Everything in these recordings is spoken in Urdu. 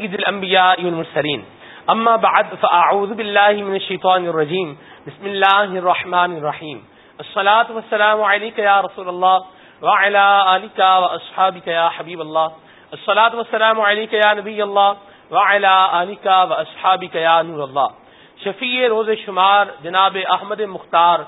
سيد الأنبياء والمرسلين أما بعد، فأعوذ بالله من الشيطان الرجيم. بسم الله الرحمن الرحيم. الصلاة والسلام عليك يا رسول الله وعلى آلك وأصحابك يا حبيب الله. الصلاة والسلام عليك يا نبي الله وعلى آلك وأصحابك يا نور الله. شفیع روز شمار جناب احمد مختار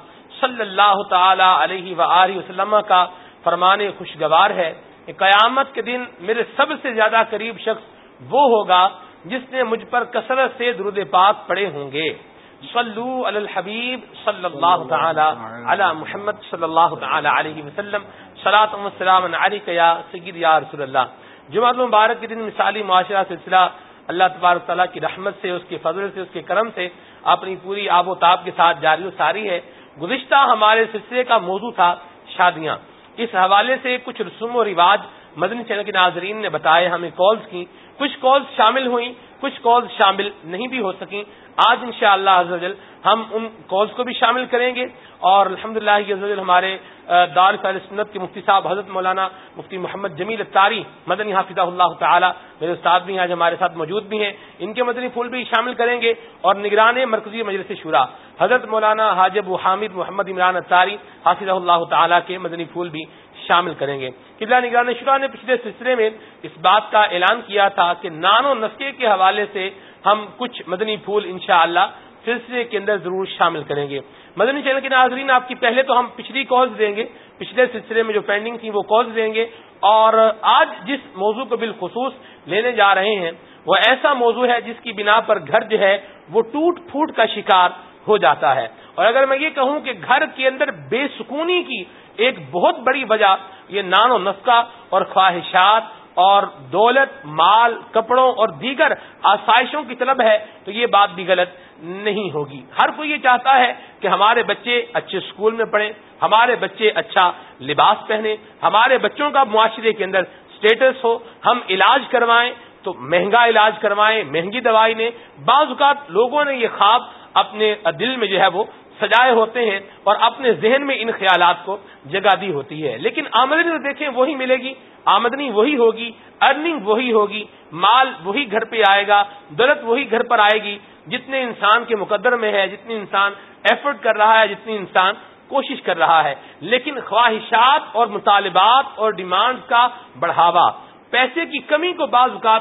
صلی اللہ تعالی علیہ و وسلم کا فرمان خوشگوار ہے کہ قیامت کے دن میرے سب سے زیادہ قریب شخص وہ ہوگا جس نے مجھ پر کثرت سے درود پاک پڑے ہوں گے۔ صلو علی الحبیب صلی اللہ تعالی علی محمد صلی اللہ تعالی علیہ وسلم۔ صلاۃ وسلام علیک یا سید یا رسول اللہ جمعہ مبارک کے دن مثالی معاشرہ سلسلہ اللہ تبارک تعالیٰ کی رحمت سے، اس کے فضل سے، اس کے کرم سے اپنی پوری آب و تاب کے ساتھ جاری و ساری ہے۔ گزشتہ ہمارے سلسلے کا موضوع تھا شادیاں۔ اس حوالے سے کچھ رسوم و رواج مدنی چینل کے ناظرین نے بتائے ہمیں کالز کی۔ کچھ کالز شامل ہوئیں، کچھ کالز شامل نہیں بھی ہو سکیں۔ آج ان شاء اللہ ہم ان کالز کو بھی شامل کریں گے۔ اور الحمد للہ ہمارے دار سنت کے مفتی صاحب حضرت مولانا مفتی محمد جمیل اتاری مدنی حافظ اللہ تعالی، میرے استاد بھی آج ہمارے ساتھ موجود بھی ہیں۔ ان کے مدنی پھول بھی شامل کریں گے۔ اور نگران مرکزی مجلس شورا، حضرت مولانا حاجب حامد محمد عمران اتاری حافظ اللہ تعالیٰ کے مدنی پھول بھی شامل کریں گے۔ قبلہ نگران شورا نے پچھلے سلسلے میں اس بات کا اعلان کیا تھا کہ نان و نسخے کے حوالے سے ہم کچھ مدنی پھول انشاءاللہ اللہ سلسلے کے اندر ضرور شامل کریں گے۔ مدنی چینل کے ناظرین، آپ کی پہلے تو ہم پچھلی کالز دیں گے۔ پچھلے سلسلے میں جو پینڈنگ تھی وہ کالز دیں گے۔ اور آج جس موضوع کو بالخصوص لینے جا رہے ہیں، وہ ایسا موضوع ہے جس کی بنا پر گھر جو ہے وہ ٹوٹ پھوٹ کا شکار ہو جاتا ہے۔ اور اگر میں یہ کہوں کہ گھر کے اندر بے سکونی کی ایک بہت بڑی وجہ یہ نان و نسخہ اور خواہشات اور دولت، مال، کپڑوں اور دیگر آسائشوں کی طلب ہے تو یہ بھی بھی غلط نہیں ہوگی۔ ہر کوئی یہ چاہتا ہے کہ ہمارے بچے اچھے اسکول میں پڑھیں، ہمارے بچے اچھا لباس پہنے ہمارے بچوں کا معاشرے کے اندر اسٹیٹس ہو، ہم علاج کروائیں تو مہنگا علاج کروائیں، مہنگی دوائی لیں۔ بعض اوقات لوگوں نے یہ خواب اپنے دل میں جو ہے وہ سجائے ہوتے ہیں اور اپنے ذہن میں ان خیالات کو جگہ دی ہوتی ہے۔ لیکن آمدنی تو دیکھیں، وہی ملے گی۔ آمدنی وہی ہوگی ارننگ وہی ہوگی، مال وہی گھر پہ آئے گا، دولت وہی گھر پر آئے گی۔ جتنے انسان کے مقدر میں ہے، جتنی انسان ایفرٹ کر رہا ہے، جتنی انسان کوشش کر رہا ہے۔ لیکن خواہشات اور مطالبات اور ڈیمانڈ کا بڑھاوا، پیسے کی کمی کو بعض اوقات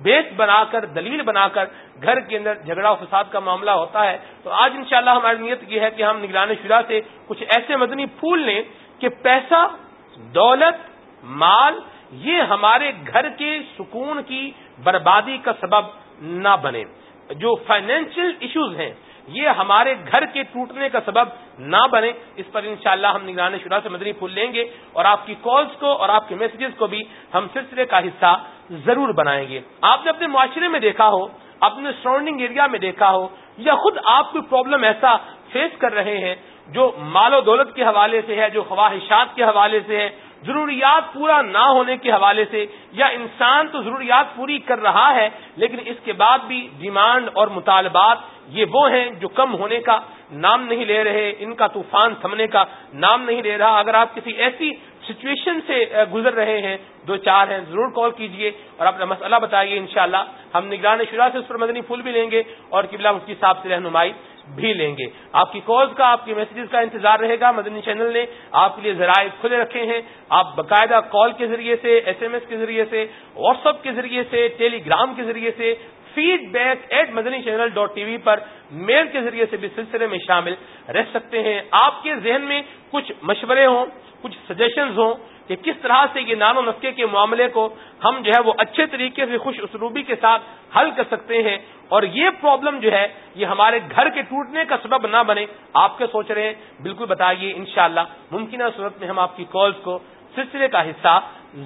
بیس بنا کر، دلیل بنا کر گھر کے اندر جھگڑا و فساد کا معاملہ ہوتا ہے۔ تو آج انشاءاللہ ہماری نیت یہ ہے کہ ہم نگران شرح سے کچھ ایسے مدنی پھول لیں کہ پیسہ، دولت، مال، یہ ہمارے گھر کے سکون کی بربادی کا سبب نہ بنے۔ جو فائنینشیل ایشوز ہیں، یہ ہمارے گھر کے ٹوٹنے کا سبب نہ بنے۔ اس پر انشاءاللہ ہم نگران شرح سے مدنی پھول لیں گے۔ اور آپ کی کالز کو اور آپ کے میسجز کو بھی ہم سلسلے کا حصہ ضرور بنائیں گے۔ آپ نے اپنے معاشرے میں دیکھا ہو، اپنے سراؤنڈنگ ایریا میں دیکھا ہو، یا خود آپ کوئی پرابلم ایسا فیس کر رہے ہیں جو مال و دولت کے حوالے سے ہے، جو خواہشات کے حوالے سے ہے، ضروریات پورا نہ ہونے کے حوالے سے، یا انسان تو ضروریات پوری کر رہا ہے، لیکن اس کے بعد بھی ڈیمانڈ اور مطالبات یہ وہ ہیں جو کم ہونے کا نام نہیں لے رہے، ان کا طوفان تھمنے کا نام نہیں لے رہا۔ اگر آپ کسی ایسی سچویشن سے گزر رہے ہیں، دو چار ہیں، ضرور کال کیجیے اور اپنا مسئلہ بتائیے انشاءاللہ۔ ہم نگران شرح سے اس پر مدنی پھول بھی لیں گے اور قبلہ مفتی صاحب سے رہنمائی بھی لیں گے۔ آپ کی کالز کا، آپ کی میسجز کا انتظار رہے گا۔ مدنی چینل نے آپ کے لیے ذرائع کھلے رکھے ہیں۔ آپ باقاعدہ کال کے ذریعے سے ایس ایم ایس کے ذریعے سے واٹس ایپ کے ذریعے سے ٹیلی گرام کے ذریعے سے feedback at Madani channel dot T V per mail کے ذریعے سے بھی سلسلے میں شامل رہ سکتے ہیں۔ آپ کے ذہن میں کچھ مشورے ہوں۔ کچھ سجیشنز ہوں کہ کس طرح سے یہ نان و نسخے کے معاملے کو ہم جو ہے وہ اچھے طریقے سے خوش اسلوبی کے ساتھ حل کر سکتے ہیں اور یہ پرابلم جو ہے یہ ہمارے گھر کے ٹوٹنے کا سبب نہ بنے، آپ کے سوچ رہے ہیں؟ بالکل بتائیے، انشاءاللہ ممکنہ صورت میں ہم آپ کی کالز کو سلسلے کا حصہ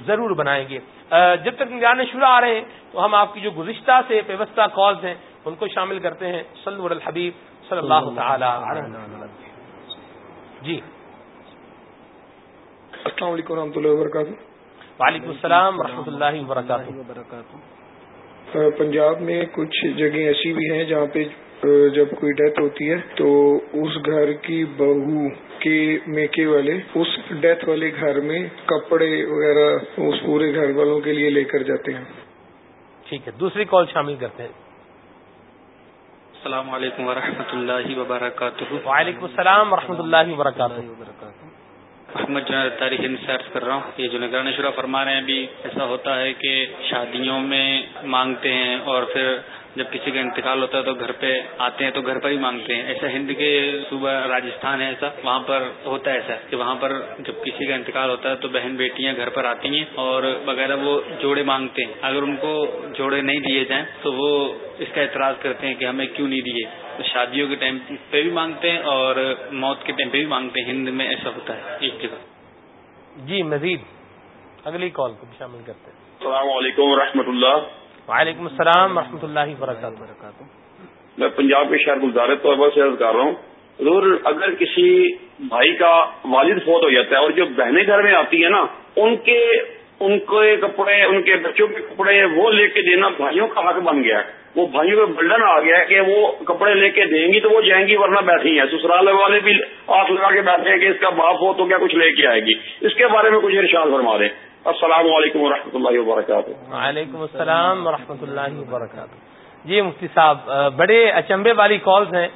ضرور بنائیں گے۔ جب تک نگران شروع آ رہے ہیں، تو ہم آپ کی جو گزشتہ سے پیوستہ کالز ہیں، ان کو شامل کرتے ہیں۔ صلی الحبیب صلی اللہ تعالی جی۔ السلام علیکم و رحمۃ اللہ وبرکاتہ۔ وعلیکم السلام و رحمۃ اللہ وبرکاتہ۔ پنجاب میں کچھ جگہیں ایسی بھی ہیں جہاں پہ جب کوئی ڈیتھ ہوتی ہے تو اس گھر کی بہو کے میکے والے اس ڈیتھ والے گھر میں کپڑے وغیرہ اس پورے گھر والوں کے لیے لے کر جاتے ہیں۔ ٹھیک ہے دوسری کال شامل کرتے ہیں۔ السلام علیکم ورحمۃ اللہ وبرکاتہ۔ وعلیکم السلام ورحمۃ اللہ وبرکاتہ۔ احمد جناب، تاریخ انسرٹ کر رہا ہوں۔ یہ جو نگران شرح فرما رہے ہیں، ابھی ایسا ہوتا ہے کہ شادیوں میں مانگتے ہیں اور پھر جب کسی کا انتقال ہوتا ہے تو گھر پہ آتے ہیں تو گھر پر ہی مانگتے ہیں۔ ایسا ہند کے صوبہ راجستھان ہے ایسا وہاں پر ہوتا ہے ایسا کہ وہاں پر جب کسی کا انتقال ہوتا ہے تو بہن بیٹیاں گھر پر آتی ہیں اور وغیرہ وہ جوڑے مانگتے ہیں۔ اگر ان کو جوڑے نہیں دیے جائیں تو وہ اس کا اعتراض کرتے ہیں کہ ہمیں کیوں نہیں دیے۔ شادیوں کے ٹائم پہ بھی مانگتے ہیں اور موت کے ٹائم پہ بھی مانگتے ہیں۔ ہند میں ایسا ہوتا ہے۔ ایک جگہ۔ جی مزید۔ اگلی کال کو بھی شامل کرتے ہیں۔ السلام علیکم ورحمۃ اللہ۔ وعلیکم السلام ورحمۃ اللہ وبرکاتہ۔ میں پنجاب کے شہر گلزار طور پر سے کر رہا ہوں ضرور اگر کسی بھائی کا والد فوت ہو جاتا ہے اور جو بہنیں گھر میں آتی ہیں نا، ان کے ان کے کپڑے، ان کے بچوں کے کپڑے وہ لے کے دینا بھائیوں کا حق بن گیا ہے۔ وہ بھائیوں کا بلڈن آ گیا ہے کہ وہ کپڑے لے کے دیں گی تو وہ جائیں گی ورنہ بیٹھی ہیں۔ سسرال والے بھی آس لگا کے بیٹھے ہیں کہ اس کا باپ ہو تو کیا کچھ لے کے آئے گی۔ اس کے بارے میں کچھ ارشاد فرما دیں۔ السلام علیکم و اللہ وبرکاتہ۔ وعلیکم السلام ورحمۃ اللہ وبرکاتہ۔ جی مفتی صاحب بڑے اچمبے والی کالز ہیں۔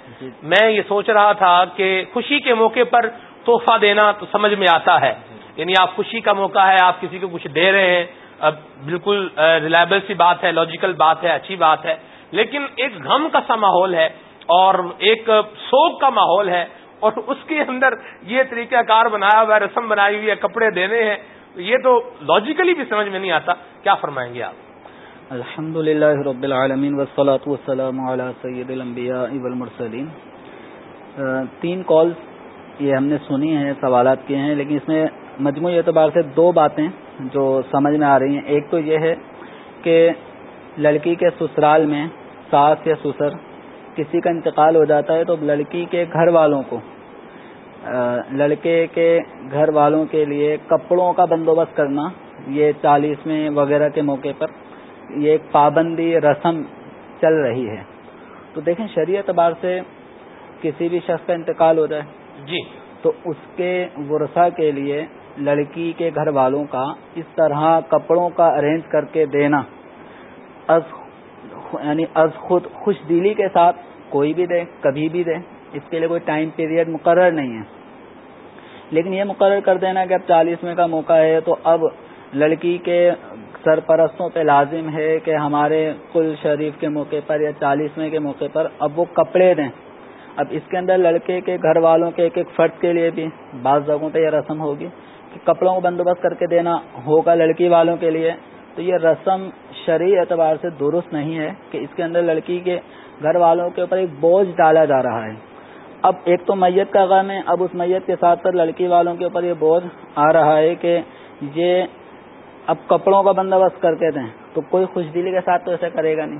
میں یہ سوچ رہا تھا کہ خوشی کے موقع پر تحفہ دینا تو سمجھ میں آتا ہے۔ یعنی آپ خوشی کا موقع ہے آپ کسی کو کچھ دے رہے ہیں۔ اب بالکل ریلائبل سی بات ہے لاجیکل بات ہے اچھی بات ہے۔ لیکن ایک غم کا سا ماحول ہے اور ایک سوگ کا ماحول ہے۔ اور اس کے اندر یہ طریقہ کار بنایا ہوا ہے رسم بنائی ہوئی ہے کپڑے دینے ہیں۔ یہ تو لاجیکلی بھی سمجھ میں نہیں آتا، کیا فرمائیں گے آپ؟ الحمد للہ رب العالمین وسلاۃ والسلام علی سید الانبیاء والمرسلین۔ تین کالز یہ ہم نے سنی ہیں، سوالات کیے ہیں، لیکن اس میں مجموعی اعتبار سے دو باتیں جو سمجھ میں آ رہی ہیں۔ ایک تو یہ ہے کہ لڑکی کے سسرال میں ساس یا سسر کسی کا انتقال ہو جاتا ہے تو لڑکی کے گھر والوں کو لڑکے کے گھر والوں کے لیے کپڑوں کا بندوبست کرنا یہ چالیسویں وغیرہ کے موقع پر یہ ایک پابندی رسم چل رہی ہے۔ تو دیکھیں شریع اعتبار سے کسی بھی شخص کا انتقال ہو جائے جی۔ تو اس کے ورثہ کے لیے لڑکی کے گھر والوں کا اس طرح کپڑوں کا ارینج کر کے دینا از یعنی از خود خوش دلی کے ساتھ کوئی بھی دے کبھی بھی دے۔ اس کے لیے کوئی ٹائم پیریڈ مقرر نہیں ہے۔ لیکن یہ مقرر کر دینا کہ اب چالیسویں کا موقع ہے تو اب لڑکی کے سرپرستوں پہ لازم ہے کہ ہمارے کل شریف کے موقع پر یا چالیسویں کے موقع پر اب وہ کپڑے دیں۔ اب اس کے اندر لڑکے کے گھر والوں کے ایک ایک فرد کے لیے بھی بعض جگہوں پہ یہ رسم ہوگی کہ کپڑوں کو بندوبست کر کے دینا ہوگا لڑکی والوں کے لیے۔ تو یہ رسم شرعی اعتبار سے درست نہیں ہے کہ اس کے اندر لڑکی کے گھر والوں کے اوپر ایک بوجھ ڈالا جا رہا ہے۔ اب ایک تو میت کا غم ہے اب اس میت کے ساتھ ساتھ لڑکی والوں کے اوپر یہ بوجھ آ رہا ہے کہ یہ اب کپڑوں کا بندوبست کر کے دیں۔ تو کوئی خوش دلی کے ساتھ تو ایسا کرے گا نہیں۔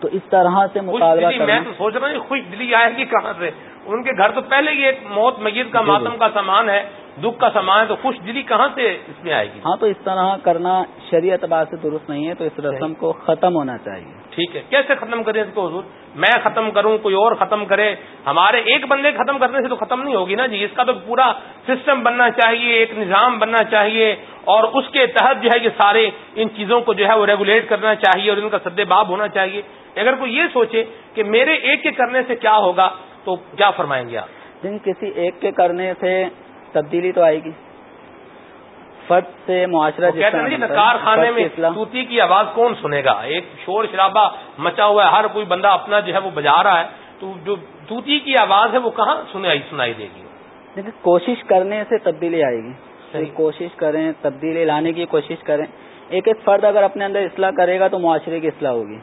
تو اس طرح سے مطالبہ میں تو سوچ رہا ہوں خوش دلی آئے گی کہاں سے؟ ان کے گھر تو پہلے ہی ایک موت میت کا ماتم کا سامان ہے دکھ کا سامان ہے تو خوش دلی کہاں سے اس میں آئے گی؟ ہاں تو اس طرح کرنا شریعت اعتبار سے درست نہیں ہے تو اس رسم کو ختم ہونا چاہیے۔ ٹھیک ہے کیسے ختم کریں اس کو حضور؟ میں ختم کروں، کوئی اور ختم کرے، ہمارے ایک بندے ختم کرنے سے تو ختم نہیں ہوگی نا جی اس کا تو پورا سسٹم بننا چاہیے، ایک نظام بننا چاہیے، اور اس کے تحت جو ہے یہ سارے ان چیزوں کو جو ہے وہ ریگولیٹ کرنا چاہیے اور ان کا سدے باب ہونا چاہیے۔ اگر کوئی یہ سوچے کہ میرے ایک کے کرنے سے کیا ہوگا، تو کیا فرمائیں گے آپ؟ جن کسی ایک کے کرنے سے تبدیلی تو آئے گی۔ فرد سے معاشرہ کارخانے میں توتی کی آواز کون سنے گا؟ ایک شور شرابہ مچا ہوا ہے ہر کوئی بندہ اپنا جو ہے وہ بجا رہا ہے۔ تو جو توتی کی آواز ہے وہ کہاں سنائی دے گی؟ دیکھیں کوشش کرنے سے تبدیلی آئے گی۔ کوشش کریں تبدیلی لانے کی کوشش کریں۔ ایک ایک فرد اگر اپنے اندر اصلاح کرے گا تو معاشرے کی اصلاح ہوگی۔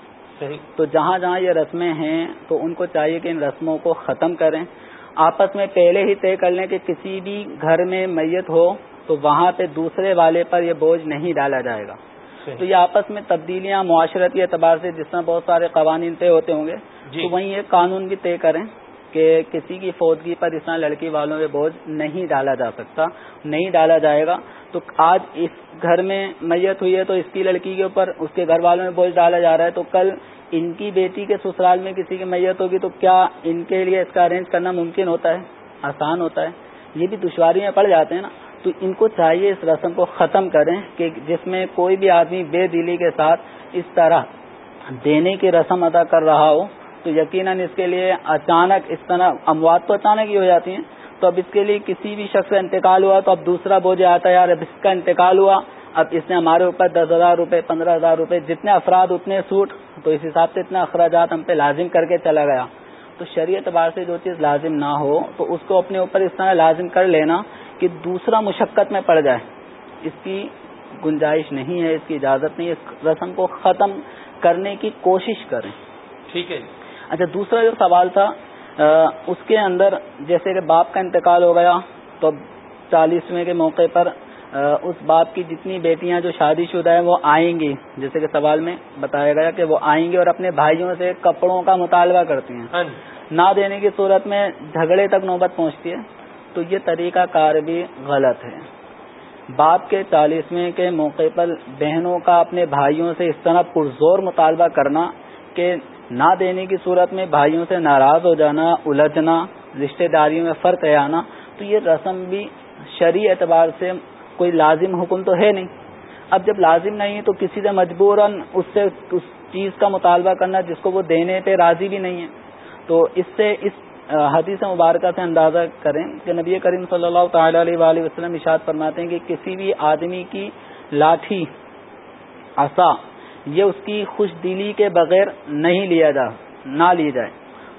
تو جہاں جہاں یہ رسمیں ہیں تو ان کو چاہیے کہ ان رسموں کو ختم کریں۔ آپس میں پہلے ہی طے کر لیں کہ کسی بھی گھر میں میت ہو تو وہاں پہ دوسرے والے پر یہ بوجھ نہیں ڈالا جائے گا۔ تو یہ آپس میں تبدیلیاں معاشرتی اعتبار سے جس طرح بہت سارے قوانین طے ہوتے ہوں گے جی۔ تو وہیں ایک قانون بھی طے کریں کہ کسی کی فوجگی پر اس طرح لڑکی والوں پہ بوجھ نہیں ڈالا جا سکتا نہیں ڈالا جائے گا۔ تو آج اس گھر میں میت ہوئی ہے تو اس کی لڑکی کے اوپر اس کے گھر والوں میں بوجھ ڈالا جا رہا ہے۔ تو کل ان کی بیٹی کے سسرال میں کسی کی میت ہوگی تو کیا ان کے لیے اس کا ارینج کرنا ممکن ہوتا ہے؟ آسان ہوتا ہے۔ یہ بھی دشواری میں پڑ جاتے ہیں نا۔ تو ان کو چاہیے اس رسم کو ختم کریں کہ جس میں کوئی بھی آدمی بے دلی کے ساتھ اس طرح دینے کی رسم ادا کر رہا ہو، تو یقیناً اس کے لیے اچانک اس طرح اموات تو اچانک ہی ہو جاتی ہیں۔ تو اب اس کے لیے کسی بھی شخص کا انتقال ہوا تو اب دوسرا بوجھ آتا ہے، یار اب اس کا انتقال ہوا، اب اس نے ہمارے اوپر دس ہزار روپے، پندرہ ہزار روپے، جتنے افراد، اتنے سوٹ، تو اس حساب سے اتنا اخراجات ہم پہ لازم کر کے چلا گیا۔ تو شریعت اعتبار سے جو چیز لازم نہ ہو تو اس کو اپنے اوپر اس طرح لازم کر لینا۔ کہ دوسرا مشقت میں پڑ جائے۔ اس کی گنجائش نہیں ہے اس کی اجازت نہیں ہے۔ اس رسم کو ختم کرنے کی کوشش کریں۔ ٹھیک ہے اچھا دوسرا جو سوال تھا اس کے اندر جیسے کہ باپ کا انتقال ہو گیا تو چالیسویں کے موقع پر اس باپ کی جتنی بیٹیاں جو شادی شدہ ہیں وہ آئیں گی۔ جیسے کہ سوال میں بتایا گیا کہ وہ آئیں گی اور اپنے بھائیوں سے کپڑوں کا مطالبہ کرتی ہیں۔ ہاں جی۔ نہ دینے کی صورت میں جھگڑے تک نوبت پہنچتی ہے۔ تو یہ طریقہ کار بھی غلط ہے۔ باپ کے چالیسویں کے موقع پر بہنوں کا اپنے بھائیوں سے اس طرح پرزور مطالبہ کرنا کہ نہ دینے کی صورت میں بھائیوں سے ناراض ہو جانا، الجھنا، رشتہ داریوں میں فرق آنا، تو یہ رسم بھی شرعی اعتبار سے کوئی لازم حکم تو ہے نہیں۔ اب جب لازم نہیں ہے تو کسی سے مجبور اس سے اس چیز کا مطالبہ کرنا جس کو وہ دینے پہ راضی بھی نہیں ہے۔ تو اس سے اس حدیث مبارکہ سے اندازہ کریں کہ نبی کریم صلی اللہ تعالی علیہ وآلہ وسلم اشاد فرماتے ہیں کہ کسی بھی آدمی کی لاٹھی، عصا، یہ اس کی خوش دلی کے بغیر نہیں لیا جا، نہ لی جائے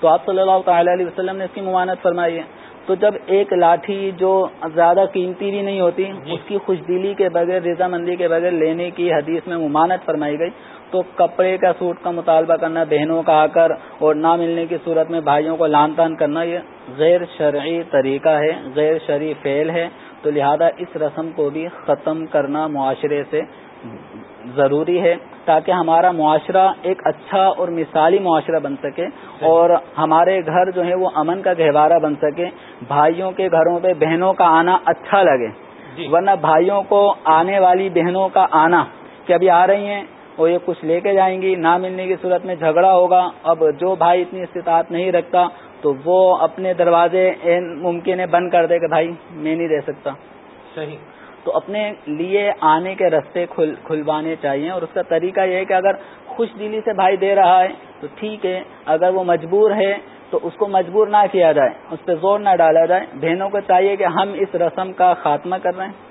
تو آپ صلی اللہ تعالی علیہ وسلم نے اس کی ممانت فرمائی ہے تو جب ایک لاٹھی جو زیادہ قیمتی بھی نہیں ہوتی جی۔ اس کی خوش دلی کے بغیر، رضامندی کے بغیر لینے کی حدیث میں ممانت فرمائی گئی تو کپڑے کا سوٹ کا مطالبہ کرنا بہنوں کا آ کر اور نہ ملنے کی صورت میں بھائیوں کو لان تان کرنا یہ غیر شرعی طریقہ ہے غیر شرعی فعل ہے۔ تو لہذا اس رسم کو بھی ختم کرنا معاشرے سے ضروری ہے تاکہ ہمارا معاشرہ ایک اچھا اور مثالی معاشرہ بن سکے اور ہمارے گھر جو ہے وہ امن کا گہوارہ بن سکے۔ بھائیوں کے گھروں پہ بہنوں کا آنا اچھا لگے۔ جی۔ ورنہ بھائیوں کو آنے والی بہنوں کا آنا کہ ابھی آ رہی ہیں اور یہ کچھ لے کے جائیں گی نہ ملنے کی صورت میں جھگڑا ہوگا۔ اب جو بھائی اتنی استطاعت نہیں رکھتا تو وہ اپنے دروازے ممکن ہے بند کر دے کہ بھائی میں نہیں دے سکتا۔ صحیح۔ تو اپنے لیے آنے کے رستے کھلوانے چاہیے۔ اور اس کا طریقہ یہ ہے کہ اگر خوش دلی سے بھائی دے رہا ہے تو ٹھیک ہے۔ اگر وہ مجبور ہے تو اس کو مجبور نہ کیا جائے اس پہ زور نہ ڈالا جائے۔ بہنوں کو چاہیے کہ ہم اس رسم کا خاتمہ کر رہے ہیں۔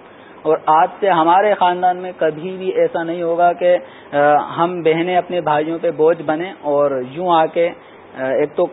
اور آج سے ہمارے خاندان میں کبھی بھی ایسا نہیں ہوگا کہ ہم بہنیں اپنے بھائیوں پہ بوجھ بنے اور یوں آ کے ایک تو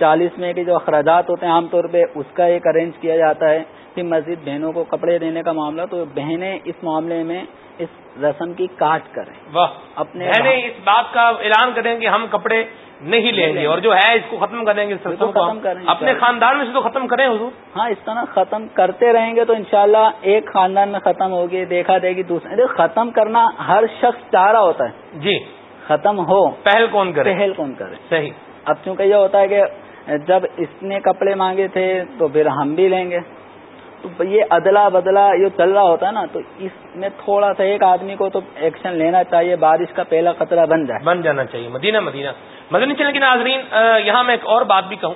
چالیس میں کے جو اخراجات ہوتے ہیں عام طور پہ، اس کا ایک ارینج کیا جاتا ہے۔ پھر مزید بہنوں کو کپڑے دینے کا معاملہ، تو بہنیں اس معاملے میں اس رسم کی کاٹ کریں۔ اپنے اس بات کا اعلان کریں کہ ہم کپڑے نہیں لیں گے اور جو ہے اس کو ختم کریں گے ختم کریں اپنے خاندان میں سے تو ختم کریں حضور۔ ہاں اس طرح ختم کرتے رہیں گے تو انشاءاللہ ایک خاندان میں ختم ہوگی دیکھا دے گی دوسرے۔ ختم کرنا ہر شخص چاہ رہا ہوتا ہے۔ جی۔ ختم ہو۔ پہل کون کرے؟ پہل کون کرے؟ صحیح۔ اب چونکہ یہ ہوتا ہے کہ جب اس نے کپڑے مانگے تھے تو پھر ہم بھی لیں گے۔ تو یہ ادلا بدلا یہ چل رہا ہوتا ہے نا، تو اس میں تھوڑا سا ایک آدمی کو تو ایکشن لینا چاہیے، بارش کا پہلا خطرہ بن جائے بن جانا چاہیے، مدینہ مدینہ۔ مدنی چلے کے ناظرین یہاں میں ایک اور بات بھی کہوں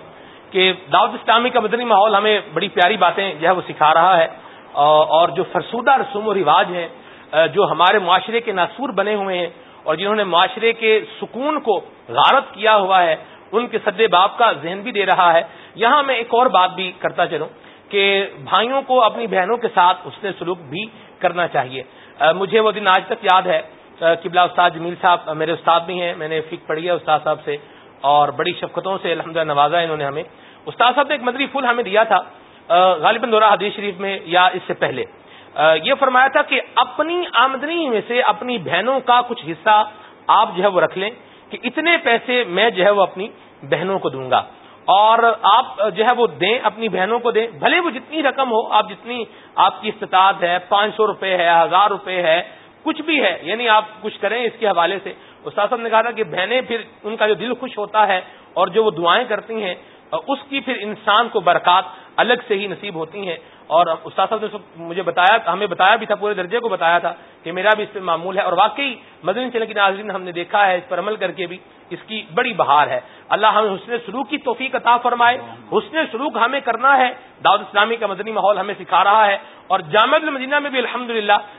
کہ دعوت اسلامی کا مدنی ماحول ہمیں بڑی پیاری باتیں جو ہے وہ سکھا رہا ہے۔ اور جو فرسودہ رسوم و رواج ہیں جو ہمارے معاشرے کے ناسور بنے ہوئے ہیں اور جنہوں نے معاشرے کے سکون کو غارت کیا ہوا ہے، ان کے سدے باپ کا ذہن بھی دے رہا ہے۔ یہاں میں ایک اور بات بھی کرتا چلوں۔ کہ بھائیوں کو اپنی بہنوں کے ساتھ اس نے سلوک بھی کرنا چاہیے۔ مجھے وہ دن آج تک یاد ہے۔ قبلہ استاد جمیل صاحب میرے استاد بھی ہیں، میں نے فک پڑھی ہے استاد صاحب سے اور بڑی شفقتوں سے الحمد نوازا انہوں نے ہمیں۔ استاد صاحب نے ایک مدری پھول ہمیں دیا تھا غالباً دورہ حدیث شریف میں یا اس سے پہلے۔ یہ فرمایا تھا کہ اپنی آمدنی میں سے اپنی بہنوں کا کچھ حصہ آپ جو ہے وہ رکھ لیں کہ اتنے پیسے میں جو ہے وہ اپنی بہنوں کو دوں گا۔ اور آپ جو ہے وہ دیں، اپنی بہنوں کو دیں۔ بھلے وہ جتنی رقم ہو، آپ جتنی آپ کی استطاعت ہے، پانچ سو روپے ہے، ہزار روپے ہے، کچھ بھی ہے یعنی آپ کچھ کریں اس کے حوالے سے۔ استاد صاحب نے کہا تھا کہ بہنیں پھر ان کا جو دل خوش ہوتا ہے اور جو وہ دعائیں کرتی ہیں، اس کی پھر انسان کو برکات الگ سے ہی نصیب ہوتی ہیں۔ اور استاد صاحب نے مجھے بتایا، ہمیں بتایا بھی تھا، پورے درجے کو بتایا تھا کہ میرا بھی اس پہ معمول ہے اور واقعی مدنی چلے کی ناظرین ہم نے دیکھا ہے اس پر عمل کر کے بھی اس کی بڑی بہار ہے۔ اللہ ہمیں حسن سلوک کی توفیق عطا فرمائے۔ حسن سلوک ہمیں کرنا ہے۔ دعوت اسلامی کا مدنی ماحول ہمیں سکھا رہا ہے۔ اور جامع المدینہ میں بھی الحمد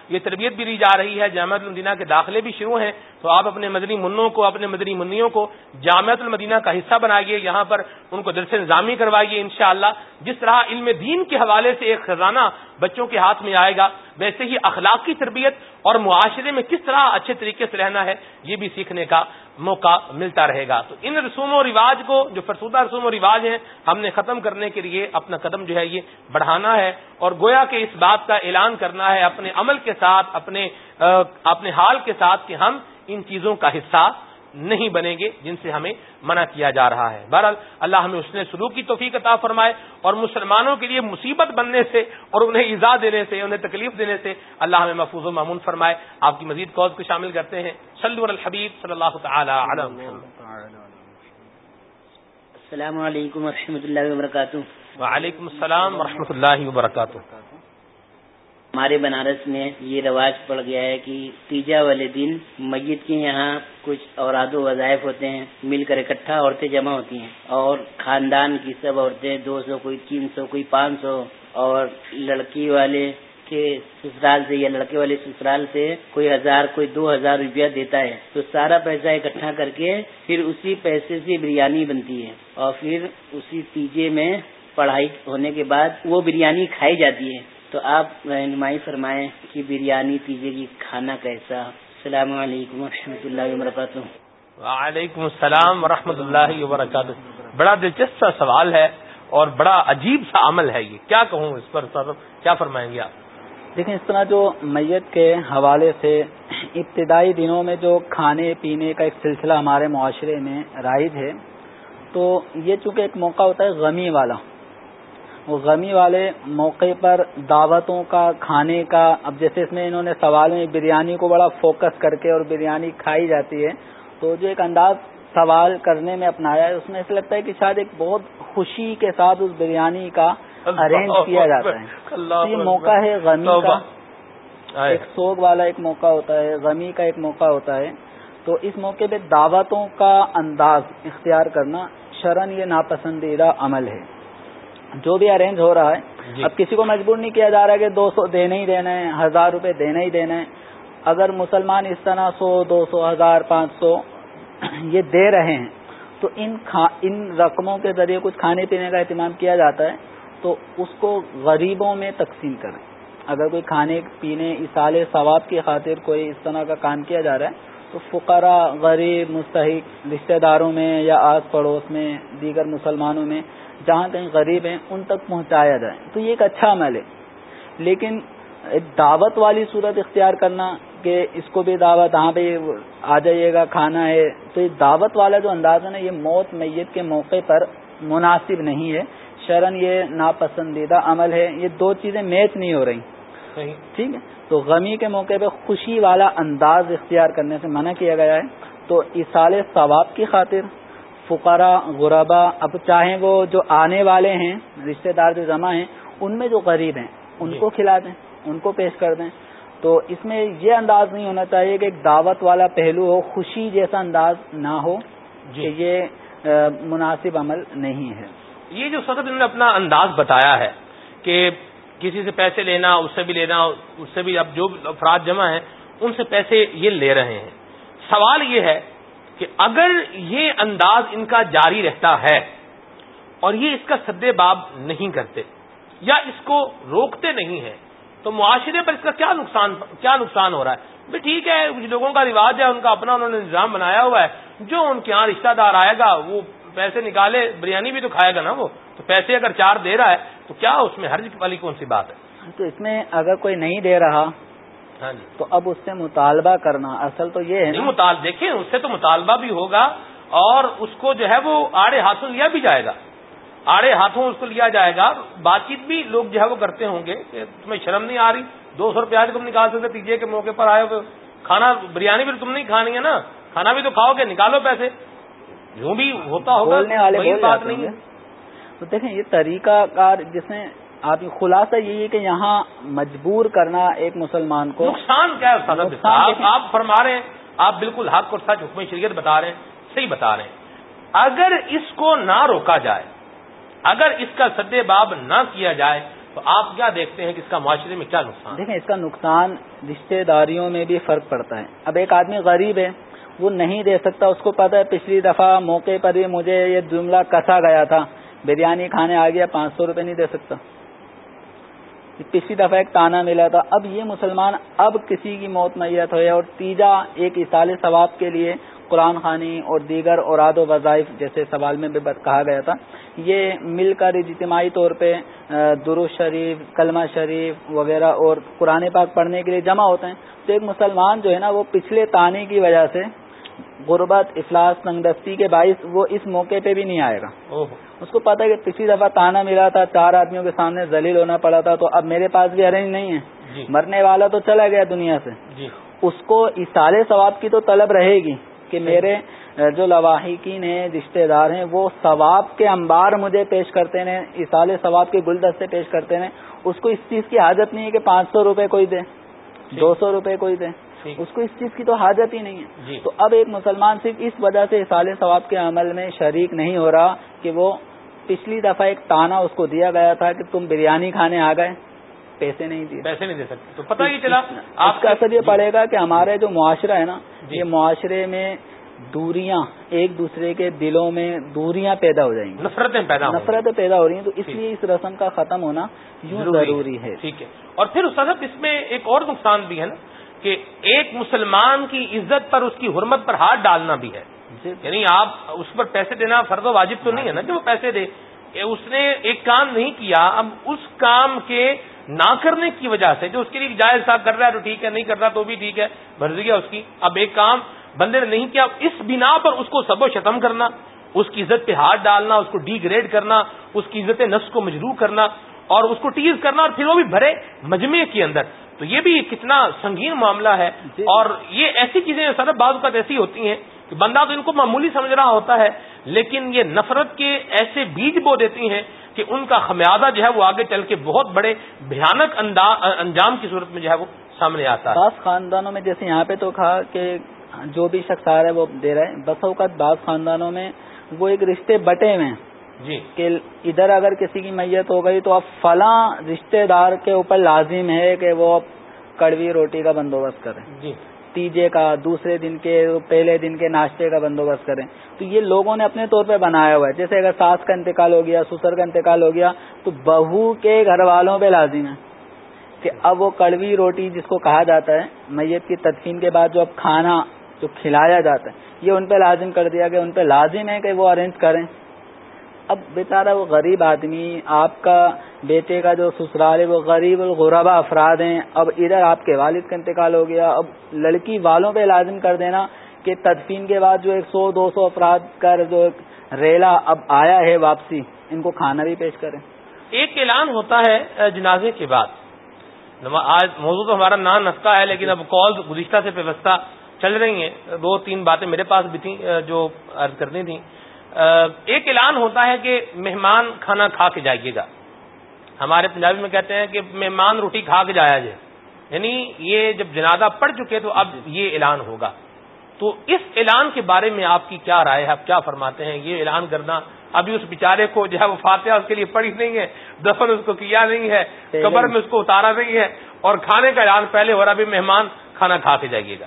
یہ تربیت بھی لی جا رہی ہے۔ جامع المدینہ کے داخلے بھی شروع ہیں۔ تو آپ اپنے مدنی منوں کو، اپنے مدنی منیوں کو جامعت المدینہ کا حصہ بنائیے، یہاں پر ان کو درس نظامی کروائیے انشاءاللہ، جس طرح علم دین کے حوالے سے ایک خزانہ بچوں کے ہاتھ میں آئے گا، ویسے ہی اخلاقی تربیت اور معاشرے میں کس طرح اچھے طریقے سے رہنا ہے، یہ بھی سیکھنے کا موقع ملتا رہے گا۔ تو ان رسوم و رواج کو، جو فرسودہ رسوم و رواج ہیں، ہم نے ختم کرنے کے لیے اپنا قدم جو ہے یہ بڑھانا ہے اور گویا کہ اس بات کا اعلان کرنا ہے، اپنے عمل کے ساتھ، اپنے اپنے حال کے ساتھ کہ ہم ان چیزوں کا حصہ نہیں بنیں گے جن سے ہمیں منع کیا جا رہا ہے۔ بہرحال اللہ ہمیں اس نے سلوک کی توفیق عطا فرمائے اور مسلمانوں کے لیے مصیبت بننے سے اور انہیں ایزا دینے سے انہیں تکلیف دینے سے اللہ ہمیں محفوظ و معمون فرمائے۔ آپ کی مزید کوز کو شامل کرتے ہیں۔ صلی الحبیب صلی اللہ تعالی السلام علیکم و اللہ وبرکاتہ۔ وعلیکم السلام و اللہ وبرکاتہ۔ ہمارے بنارس میں یہ رواج پڑ گیا ہے کہ تیجا والے دن میت کے یہاں کچھ اوراد و وظائف ہوتے ہیں، مل کر اکٹھا عورتیں جمع ہوتی ہیں اور خاندان کی سب عورتیں دو سو کوئی تین سو کوئی پانچ سو اور لڑکی والے کے سسرال سے یا لڑکے والے سسرال سے کوئی ہزار، کوئی دو ہزار روپیہ دیتا ہے۔ تو سارا پیسہ اکٹھا کر کے پھر اسی پیسے سے بریانی بنتی ہے اور پھر اسی تیجے میں پڑھائی ہونے کے بعد وہ بریانی کھائی جاتی ہے۔ تو آپ رہنمائی فرمائیں کہ بریانی پیجیے گی کھانا کیسا السلام علیکم و رحمۃ اللہ وبرکاتہ۔ وعلیکم السلام و اللہ وبرکاتہ۔ بڑا دلچسپ سوال ہے اور بڑا عجیب سا عمل ہے یہ۔ کیا کہوں اس پر سر؟ کیا فرمائیں گے آپ؟ دیکھیں اس طرح جو میت کے حوالے سے ابتدائی دنوں میں جو کھانے پینے کا ایک سلسلہ ہمارے معاشرے میں رائج ہے تو یہ چونکہ ایک موقع ہوتا ہے غمی والا غمی والے موقع پر دعوتوں کا کھانے کا اب جیسے اس میں انہوں نے سوال میں بریانی کو بڑا فوکس کر کے اور بریانی کھائی جاتی ہے تو جو ایک انداز سوال کرنے میں اپنایا ہے اس میں ایسا لگتا ہے کہ شاید ایک بہت خوشی کے ساتھ اس بریانی کا ارینج کیا جاتا ہے۔ یہ موقع ہے غمی کا۔ ایک سوگ والا ایک موقع ہوتا ہے غمی کا ایک موقع ہوتا ہے۔ تو اس موقع پہ دعوتوں کا انداز اختیار کرنا شرن یہ ناپسندیدہ عمل ہے۔ جو بھی ارینج ہو رہا ہے جی۔ اب کسی کو مجبور نہیں کیا جا رہا ہے کہ دو سو دینا ہی دینا ہے ہزار روپے دینا ہی دینا ہے اگر مسلمان اس طرح سو دو سو ہزار پانچ سو یہ دے رہے ہیں تو ان ان رقموں کے ذریعے کچھ کھانے پینے کا اہتمام کیا جاتا ہے تو اس کو غریبوں میں تقسیم کریں۔ اگر کوئی کھانے پینے اصال ثواب کی خاطر کوئی اس طرح کا کام کیا جا رہا ہے تو فقرا غریب مستحق رشتہ داروں میں یا آس پڑوس میں دیگر مسلمانوں میں جہاں کہیں غریب ہیں ان تک پہنچایا جائے۔ تو یہ ایک اچھا عمل ہے۔ لیکن دعوت والی صورت اختیار کرنا کہ اس کو بھی دعوت یہاں پہ آ جائیے گا کھانا ہے۔ تو یہ دعوت والا جو انداز ہے نا یہ موت میت کے موقع پر مناسب نہیں ہے۔ شرن یہ ناپسندیدہ عمل ہے۔ یہ دو چیزیں میچ نہیں ہو رہی۔ ٹھیک ہے؟ تو غمی کے موقع پہ خوشی والا انداز اختیار کرنے سے منع کیا گیا ہے۔ تو اصال ثواب کی خاطر فقرا غربا اب چاہیں وہ جو آنے والے ہیں رشتہ دار جو جمع ہیں ان میں جو غریب ہیں ان جی۔ کو کھلا دیں ان کو پیش کر دیں۔ تو اس میں یہ انداز نہیں ہونا چاہیے کہ ایک دعوت والا پہلو ہو خوشی جیسا انداز نہ ہو جی۔ کہ یہ مناسب عمل نہیں ہے۔ یہ جو سخت نے اپنا انداز بتایا ہے کہ کسی سے پیسے لینا اس سے بھی لینا اس سے بھی اب جو افراد جمع ہیں ان سے پیسے یہ لے رہے ہیں۔ سوال یہ ہے کہ اگر یہ انداز ان کا جاری رہتا ہے اور یہ اس کا سدے باب نہیں کرتے یا اس کو روکتے نہیں ہیں، تو معاشرے پر اس کا کیا نقصان کیا نقصان ہو رہا ہے؟ بھی ٹھیک ہے، کچھ لوگوں کا رواج ہے، ان کا اپنا انہوں نے نظام بنایا ہوا ہے، جو ان کے یہاں رشتہ دار آئے گا، وہ پیسے نکالے، بریانی بھی تو کھائے گا نا وہ، تو پیسے اگر چار دے رہا ہے، تو کیا اس میں حرج والی کون سی بات ہے؟ تو اس میں اگر کوئی نہیں دے رہا تو اب اس سے مطالبہ کرنا اصل تو یہ ہے مطالبہ دیکھیں اس سے تو مطالبہ بھی ہوگا اور اس کو جو ہے وہ آڑے ہاتھوں لیا بھی جائے گا۔ آڑے ہاتھوں اس کو لیا جائے گا۔ بات چیت بھی لوگ جو ہے وہ کرتے ہوں گے کہ تمہیں شرم نہیں آ رہی؟ دو سو روپیہ تم نکال سکتے تیجے کے موقع پر آئے ہوئے کھانا بریانی بھی تم نہیں کھانی ہے نا۔ کھانا بھی تو کھاؤ گے نکالو پیسے۔ جو بھی ہوتا ہوگا بات نہیں ہے۔ تو دیکھیں یہ طریقہ کار جس نے آپ خلاصہ یہی ہے کہ یہاں مجبور کرنا ایک مسلمان کو نقصان کیا ہے۔ آپ فرما رہے ہیں آپ بالکل حق اور سچ حکم شریعت بتا رہے ہیں صحیح بتا رہے ہیں اگر اس کو نہ روکا جائے اگر اس کا سدے باب نہ کیا جائے تو آپ کیا دیکھتے ہیں کہ اس کا معاشرے میں کیا نقصان؟ دیکھیں اس کا نقصان رشتہ داریوں میں بھی فرق پڑتا ہے اب ایک آدمی غریب ہے وہ نہیں دے سکتا اس کو پتا ہے پچھلی دفعہ موقع پر ہی مجھے یہ جملہ کسا گیا تھا بریانی کھانے آ گیا پانچ سو روپے نہیں دے سکتا پچھلی دفعہ ایک تانا ملا تھا، اب یہ مسلمان اب کسی کی موت میت ہوئے اور تیجا ایک اصال ثواب کے لیے قرآن خانی اور دیگر اوراد و وظائف جیسے سوال میں بھی کہا گیا تھا۔ یہ مل کر اجتماعی طور پہ درو شریف، کلمہ شریف وغیرہ اور قرآن پاک پڑھنے کے لیے جمع ہوتے ہیں۔ تو ایک مسلمان جو ہے نا، وہ پچھلے تانے کی وجہ سے غربت افلاس تنگدستی کے باعث وہ اس موقع پہ بھی نہیں آئے گا۔ اس کو پتا ہے کہ پچھلی دفعہ تانا ملا تھا چار آدمیوں کے سامنے ذلیل ہونا پڑا تھا تو اب میرے پاس بھی ارینج نہیں ہے۔ جی۔ مرنے والا تو چلا گیا دنیا سے۔ جی۔ اس کو اصال ثواب کی تو طلب رہے گی کہ میرے اہ، جو لواحقین ہیں رشتہ دار ہیں وہ ثواب کے انبار مجھے پیش کرتے ہیں اصال ثواب کے گلدستے پیش کرتے ہیں۔ اس کو اس چیز کی حاجت نہیں ہے کہ پانچ سو روپے کوئی دے دو سو روپے کوئی دے۔ اس کو اس چیز کی تو حاجت ہی نہیں ہے۔ جی۔ تو اب ایک مسلمان صرف اس وجہ سے اصال ثواب کے عمل میں شریک نہیں ہو رہا کہ وہ پچھلی دفعہ ایک تانا اس کو دیا گیا تھا کہ تم بریانی کھانے آ گئے۔ پیسے نہیں دیے۔ پیسے نہیں دے سکتے۔ تو پتہ ہی چلا آپ کا اثر یہ پڑے گا کہ ہمارے جو معاشرہ ہے نا جی۔ یہ معاشرے میں دوریاں ایک دوسرے کے دلوں میں دوریاں پیدا ہو جائیں گی۔ نفرتیں پیدا نفرتیں پیدا ہو رہی ہیں تو اس۔ لیے اس رسم کا ختم ہونا یوں ضروری ہے۔ ٹھیک ہے۔ اور پھر صاحب اس میں ایک اور نقصان بھی ہے نا۔ کہ ایک مسلمان کی عزت پر اس کی حرمت پر ہاتھ ڈالنا بھی ہے۔ جی۔ یعنی آپ اس پر پیسے دینا فرض و واجب تو نہیں ہے نا کہ وہ پیسے دے۔ اس نے ایک کام نہیں کیا اب اس کام کے نہ کرنے کی وجہ سے جو اس کے لیے جائز صاحب کر رہا ہے تو ٹھیک ہے نہیں کر رہا تو بھی ٹھیک ہے مرضی ہے اس کی۔ اب ایک کام بندے نے نہیں کیا اس بنا پر اس کو سب و شتم کرنا اس کی عزت پہ ہاتھ ڈالنا اس کو ڈی گریڈ کرنا اس کی عزت نفس کو مجروح کرنا اور اس کو ٹیز کرنا اور پھر وہ بھی بھرے مجمع کے اندر۔ تو یہ بھی کتنا سنگین معاملہ ہے۔ جی۔ اور یہ ایسی چیزیں سر بعض اوقات ایسی ہوتی ہیں کہ بندہ تو ان کو معمولی سمجھ رہا ہوتا ہے لیکن یہ نفرت کے ایسے بیج بو دیتی ہیں کہ ان کا خمیازہ جو ہے وہ آگے چل کے بہت بڑے بھیانک انجام کی صورت میں جو ہے وہ سامنے آتا ہے۔ بعض خاندانوں میں جیسے یہاں پہ تو کہا کہ جو بھی شخص آ رہا ہے وہ دے رہا ہے بس اوقات بعض خاندانوں میں وہ ایک رشتے بٹے ہوئے ہیں۔ جی کہ ادھر اگر کسی کی میت ہو گئی تو اب فلاں رشتہ دار کے اوپر لازم ہے کہ وہ اب کڑوی روٹی کا بندوبست کریں۔ جی تیجے کا دوسرے دن کے پہلے دن کے ناشتے کا بندوبست کریں۔ تو یہ لوگوں نے اپنے طور پہ بنایا ہوا ہے۔ جیسے اگر ساس کا انتقال ہو گیا سسر کا انتقال ہو گیا تو بہو کے گھر والوں پہ لازم ہے کہ اب وہ کڑوی روٹی جس کو کہا جاتا ہے میت کی تدفین کے بعد جو اب کھانا جو کھلایا جاتا ہے یہ ان پہ لازم کر دیا کہ ان پہ لازم ہے کہ وہ ارینج کریں۔ اب بیچارہ وہ غریب آدمی، آپ کا بیٹے کا جو سسرال ہے، وہ غریب الغربا افراد ہیں۔ اب ادھر آپ کے والد کا انتقال ہو گیا۔ اب لڑکی والوں پہ لازم کر دینا کہ تدفین کے بعد جو ایک سو، دو سو افراد کا جو ریلا اب آیا ہے واپسی، ان کو کھانا بھی پیش کریں۔ ایک اعلان ہوتا ہے جنازے کے بعد۔ آج موضوع تو ہمارا نان نسخہ ہے، لیکن اب کال گزشتہ سے ویوستھا چل رہی ہیں۔ دو، تین باتیں میرے پاس بھی تھیں جو عرض کرنی تھیں۔ ایک اعلان ہوتا ہے کہ مہمان کھانا کھا کے جائیے گا۔ ہمارے پنجابی میں کہتے ہیں کہ مہمان روٹی کھا کے جایا جائے۔ یعنی یہ جب جنازہ پڑ چکے تو اب یہ اعلان ہوگا۔ تو اس اعلان کے بارے میں آپ کی کیا رائے ہے؟ آپ کیا فرماتے ہیں؟ یہ اعلان کرنا ابھی اس بیچارے کو جو ہے وہ فاتحہ اس کے لیے پڑھی نہیں ہے، دفن اس کو کیا نہیں ہے، قبر میں اس کو اتارا نہیں ہے۔ اور کھانے کا اعلان پہلے ہو رہا ابھی مہمان کھانا کھا کے جائیے گا۔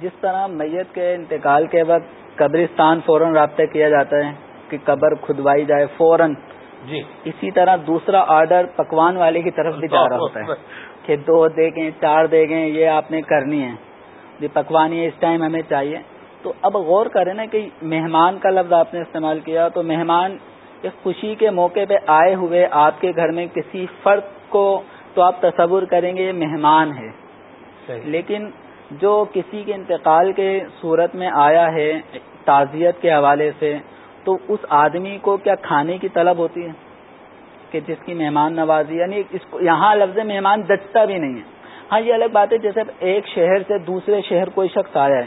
جس طرح میت کے انتقال کے وقت قبرستان فوراً رابطہ کیا جاتا ہے کہ قبر کھدوائی جائے فوراً۔ جی۔ اسی طرح دوسرا آرڈر پکوان والے کی طرف بھی جا رہا ہوتا ہے کہ دو دے گئے چار دے گئے یہ آپ نے کرنی ہے۔ یہ پکوانی اس ٹائم ہمیں چاہیے۔ تو اب غور کریں نا کہ مہمان کا لفظ آپ نے استعمال کیا تو مہمان ایک خوشی کے موقع پہ آئے ہوئے آپ کے گھر میں کسی فرد کو تو آپ تصور کریں گے یہ مہمان ہے۔ لیکن جو کسی کے انتقال کے صورت میں آیا ہے تعزیت کے حوالے سے تو اس آدمی کو کیا کھانے کی طلب ہوتی ہے؟ کہ جس کی مہمان نوازی یعنی اس کو یہاں لفظ مہمان جچتا بھی نہیں ہے۔ ہاں یہ الگ بات ہے جیسے ایک شہر سے دوسرے شہر کوئی شخص آیا ہے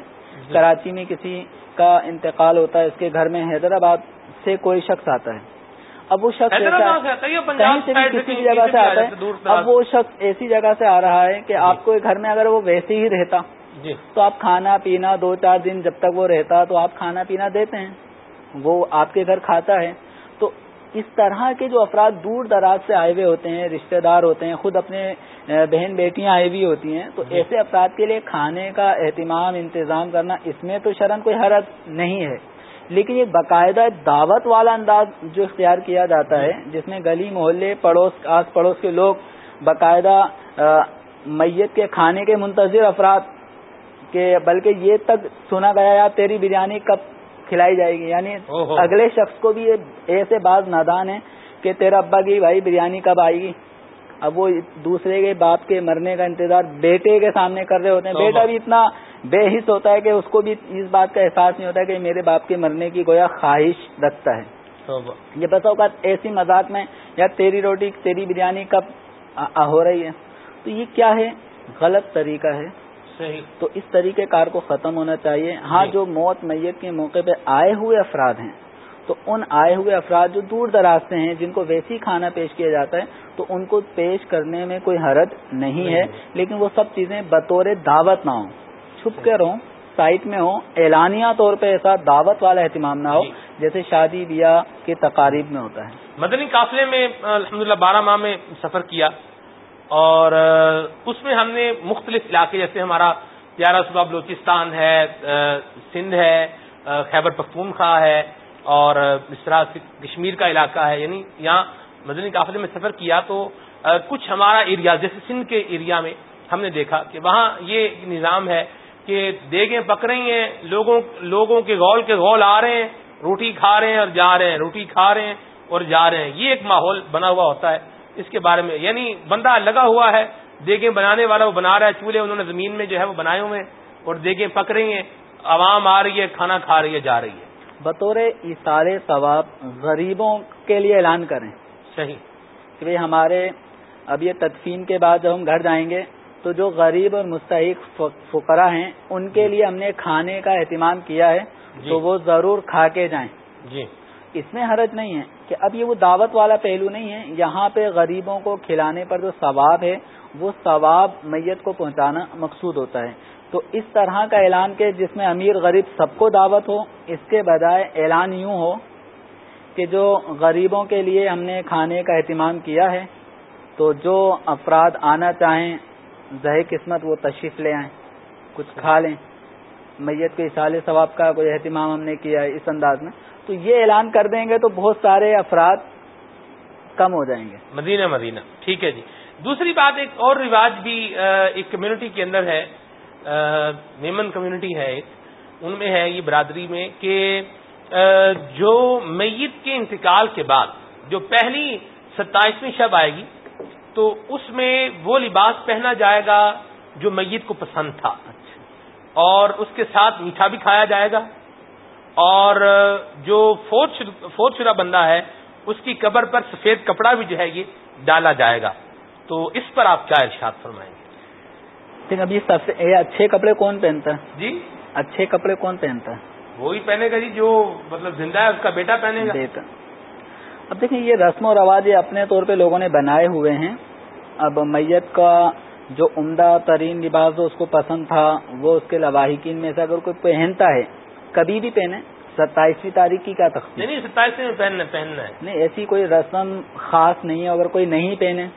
کراچی میں کسی کا انتقال ہوتا ہے اس کے گھر میں حیدرآباد سے کوئی شخص آتا ہے۔ اب وہ شخص کہیں سے بھی کسی بھی جگہ سے آتا ہے، اب وہ شخص ایسی جگہ سے آ رہا ہے کہ آپ کو گھر میں اگر وہ ویسے ہی رہتا جی۔ تو آپ کھانا پینا دو چار دن جب تک وہ رہتا تو آپ کھانا پینا دیتے ہیں۔ وہ آپ کے گھر کھاتا ہے۔ تو اس طرح کے جو افراد دور دراز سے آئے ہوئے ہوتے ہیں رشتہ دار ہوتے ہیں خود اپنے بہن بیٹیاں آئی ہوئی ہوتی ہیں تو جی۔ ایسے افراد کے لیے کھانے کا اہتمام انتظام کرنا اس میں تو شرن کوئی حرج نہیں ہے۔ لیکن یہ باقاعدہ دعوت والا انداز جو اختیار کیا جاتا ہے جس میں گلی محلے پڑوس آس پڑوس کے لوگ باقاعدہ میت کے کھانے کے منتظر افراد کہ بلکہ یہ تک سنا گیا یا تیری بریانی کب کھلائی جائے گی یعنی۔ اگلے شخص کو بھی یہ ایسے بعض نادان ہیں کہ تیرا ابا کی بھائی بریانی کب آئے گی اب وہ دوسرے کے باپ کے مرنے کا انتظار بیٹے کے سامنے کر رہے ہوتے ہیں۔ بیٹا بھی اتنا بے حص ہوتا ہے کہ اس کو بھی اس بات کا احساس نہیں ہوتا کہ میرے باپ کے مرنے کی گویا خواہش رکھتا ہے۔ یہ بسا اوقات ایسی مذاق میں یا تیری روٹی تیری بریانی کب ہو رہی ہے؟ تو یہ کیا ہے؟ غلط طریقہ ہے۔ صحیح۔ تو اس طریقے کار کو ختم ہونا چاہیے۔ ہاں جی۔ جو موت میت کے موقع پہ آئے ہوئے افراد ہیں تو ان آئے ہوئے افراد جو دور دراز سے ہیں جن کو ویسی کھانا پیش کیا جاتا ہے تو ان کو پیش کرنے میں کوئی حرج نہیں ہے۔ لیکن وہ سب چیزیں بطور دعوت نہ ہوں۔ چھپ کے رہوں سائٹ میں ہوں اعلانیہ طور پہ ایسا دعوت والا اہتمام نہ ہو جی۔ جیسے شادی بیاہ کے تقاریب میں ہوتا ہے مدنی قافلے میں الحمدللہ بارہ ماہ میں سفر کیا اور اس میں ہم نے مختلف علاقے جیسے ہمارا پیارا صوبہ بلوچستان ہے سندھ ہے خیبر پختونخوا ہے اور اس طرح کشمیر کا علاقہ ہے یعنی یہاں مدنی قافلے میں سفر کیا تو کچھ ہمارا ایریا جیسے سندھ کے ایریا میں ہم نے دیکھا کہ وہاں یہ نظام ہے کہ دیگیں پک رہی ہیں لوگوں لوگوں کے غول کے غول آ رہے ہیں روٹی کھا رہے ہیں اور جا رہے ہیں روٹی کھا رہے ہیں اور جا رہے ہیں۔ یہ ایک ماحول بنا ہوا ہوتا ہے۔ اس کے بارے میں یعنی بندہ لگا ہوا ہے دیگیں بنانے والا وہ بنا رہا ہے چولہے انہوں نے زمین میں جو ہے وہ بنائے ہوئے ہیں اور دیگیں پک رہی ہیں عوام آ رہی ہے کھانا کھا رہی ہے جا رہی ہے۔ بطور اشارے ثواب غریبوں کے لیے اعلان کریں۔ صحیح۔ کہ ہمارے اب یہ تدفین کے بعد جب ہم گھر جائیں گے تو جو غریب اور مستحق فقرا ہیں ان کے لیے ہم نے کھانے کا اہتمام کیا ہے جی۔ تو وہ ضرور کھا کے جائیں۔ جی. اس میں حرج نہیں ہے کہ اب یہ وہ دعوت والا پہلو نہیں ہے یہاں پہ غریبوں کو کھلانے پر جو ثواب ہے وہ ثواب میت کو پہنچانا مقصود ہوتا ہے۔ تو اس طرح کا اعلان کے جس میں امیر غریب سب کو دعوت ہو اس کے بجائے اعلان یوں ہو کہ جو غریبوں کے لیے ہم نے کھانے کا اہتمام کیا ہے تو جو افراد آنا چاہیں زہ قسمت وہ تشریف لے آئیں، کچھ کھا لیں۔ میت کے اصال ثواب کا کوئی اہتمام ہم نے کیا ہے اس انداز میں۔ تو یہ اعلان کر دیں گے تو بہت سارے افراد کم ہو جائیں گے۔ مدینہ مدینہ۔ ٹھیک ہے جی۔ دوسری بات ایک اور رواج بھی ایک کمیونٹی کے اندر ہے۔ میمن کمیونٹی ہے ایک۔ ان میں ہے یہ برادری میں کہ جو میت کے انتقال کے بعد، جو پہلی ستائیسویں شب آئے گی تو اس میں وہ لباس پہنا جائے گا جو میت کو پسند تھا۔ اور اس کے ساتھ میٹھا بھی کھایا جائے گا۔ اور جو فوت شد- فوت شدہ بندہ ہے اس کی قبر پر سفید کپڑا بھی جو ہے یہ ڈالا جائے گا۔ تو اس پر آپ کیا ارشاد فرمائیں گے؟ لیکن ابھی سب سے اچھے کپڑے کون پہنتا ہے؟ جی؟ اچھے کپڑے کون پہنتا ہے؟ وہی پہنے گا جی جو مطلب زندہ ہے اس کا بیٹا پہنے گا۔ دیتا اب دیکھیں یہ رسم و رواج یہ اپنے طور پہ لوگوں نے بنائے ہوئے ہیں۔ اب میت کا جو عمدہ ترین لباس جو اس کو پسند تھا وہ اس کے لواحقین میں سے اگر کوئی پہنتا ہے کبھی بھی پہنے ستائیسویں تاریخ کی کیا تخصیص نہیں نہیں ستائیس میں پہننا پہننا ہے۔ نہیں ایسی کوئی رسم خاص نہیں ہے۔ اگر کوئی نہیں پہنے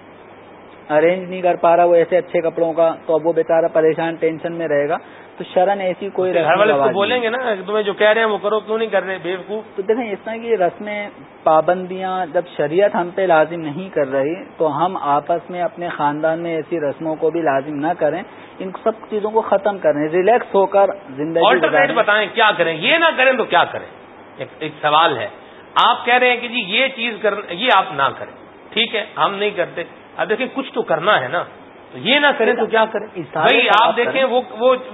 ارینج نہیں کر پا رہا وہ ایسے اچھے کپڑوں کا تو اب وہ بیچارہ پریشان ٹینشن میں رہے گا۔ تو شرن ایسی کوئی گھر والے کو بولیں گے نا تمہیں جو کہہ رہے ہیں وہ کرو کیوں نہیں کر رہے؟ بے وقوف تو دیکھیں اس طرح کی رسمیں پابندیاں جب شریعت ہم پہ لازم نہیں کر رہی تو ہم آپس میں اپنے خاندان میں ایسی رسموں کو بھی لازم نہ کریں۔ ان سب چیزوں کو ختم کریں ریلیکس ہو کر زندگی بتائیں کیا کریں۔ یہ نہ کریں تو کیا کریں؟ ایک ایک سوال ہے۔ آپ کہہ رہے ہیں کہ جی یہ چیز کر یہ آپ نہ کریں۔ ٹھیک ہے ہم نہیں کرتے۔ اب دیکھیں کچھ تو کرنا ہے نا۔ تو یہ نہ کریں تو کیا کریں؟ بھائی آپ دیکھیں۔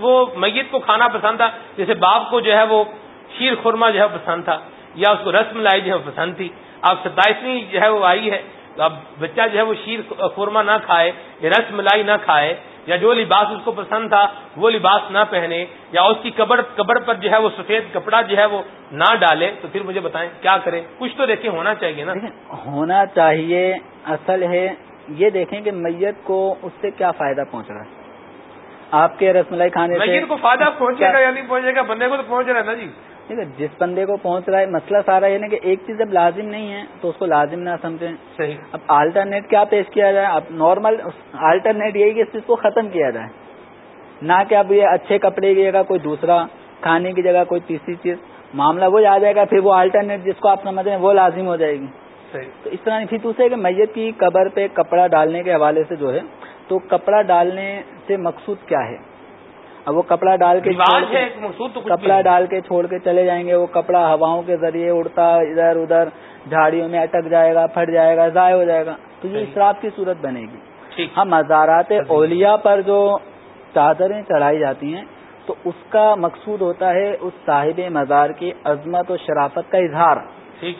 وہ میت کو کھانا پسند تھا جیسے باپ کو جو ہے وہ شیر خورما جو ہے پسند تھا یا اس کو رس ملائی جو ہے پسند تھی۔ اب ستائیسویں جو ہے وہ آئی ہے تو اب بچہ جو ہے وہ شیر خورما نہ کھائے یا رس ملائی نہ کھائے یا جو لباس اس کو پسند تھا وہ لباس نہ پہنے یا اس کی قبر قبر پر جو ہے وہ سفید کپڑا جو ہے وہ نہ ڈالے تو پھر مجھے بتائیں کیا کریں؟ کچھ تو دیکھیں ہونا چاہیے نا۔ ہونا چاہیے اصل ہے یہ دیکھیں کہ میت کو اس سے کیا فائدہ پہنچ رہا ہے؟ آپ کے رس ملائی کھانے سے کو فائدہ پہنچے گا یا نہیں پہنچے گا؟ بندے کو تو پہنچ رہا ہے نا جی۔ جس بندے کو پہنچ رہا ہے مسئلہ سارا یہ نا کہ ایک چیز جب لازم نہیں ہے تو اس کو لازم نہ سمجھیں۔ صحیح۔ اب آلٹرنیٹ کیا پیش کیا جائے؟ اب نارمل آلٹرنیٹ یہی کہ اس چیز کو ختم کیا جائے۔ نہ کہ اب یہ اچھے کپڑے کی جگہ کوئی دوسرا کھانے کی جگہ کوئی تیسری چیز معاملہ وہ آ جائے گا پھر وہ آلٹرنیٹ جس کو آپ سمجھ رہے ہیں وہ لازم ہو جائے گی۔ تو اس طرح پھر دوسرے کہ میت کی قبر پہ کپڑا ڈالنے کے حوالے سے جو ہے تو کپڑا ڈالنے سے مقصود کیا ہے؟ اب وہ کپڑا ڈال کے کپڑا ڈال کے چھوڑ کے چلے جائیں گے وہ کپڑا ہواؤں کے ذریعے اڑتا ادھر ادھر جھاڑیوں میں اٹک جائے گا پھٹ جائے گا ضائع ہو جائے گا۔ تو یہ اسراف کی صورت بنے گی۔ ہم مزارات اولیا پر جو چادریں چڑھائی جاتی ہیں تو اس کا مقصود ہوتا ہے اس صاحب مزار کی عظمت و شرافت کا اظہار۔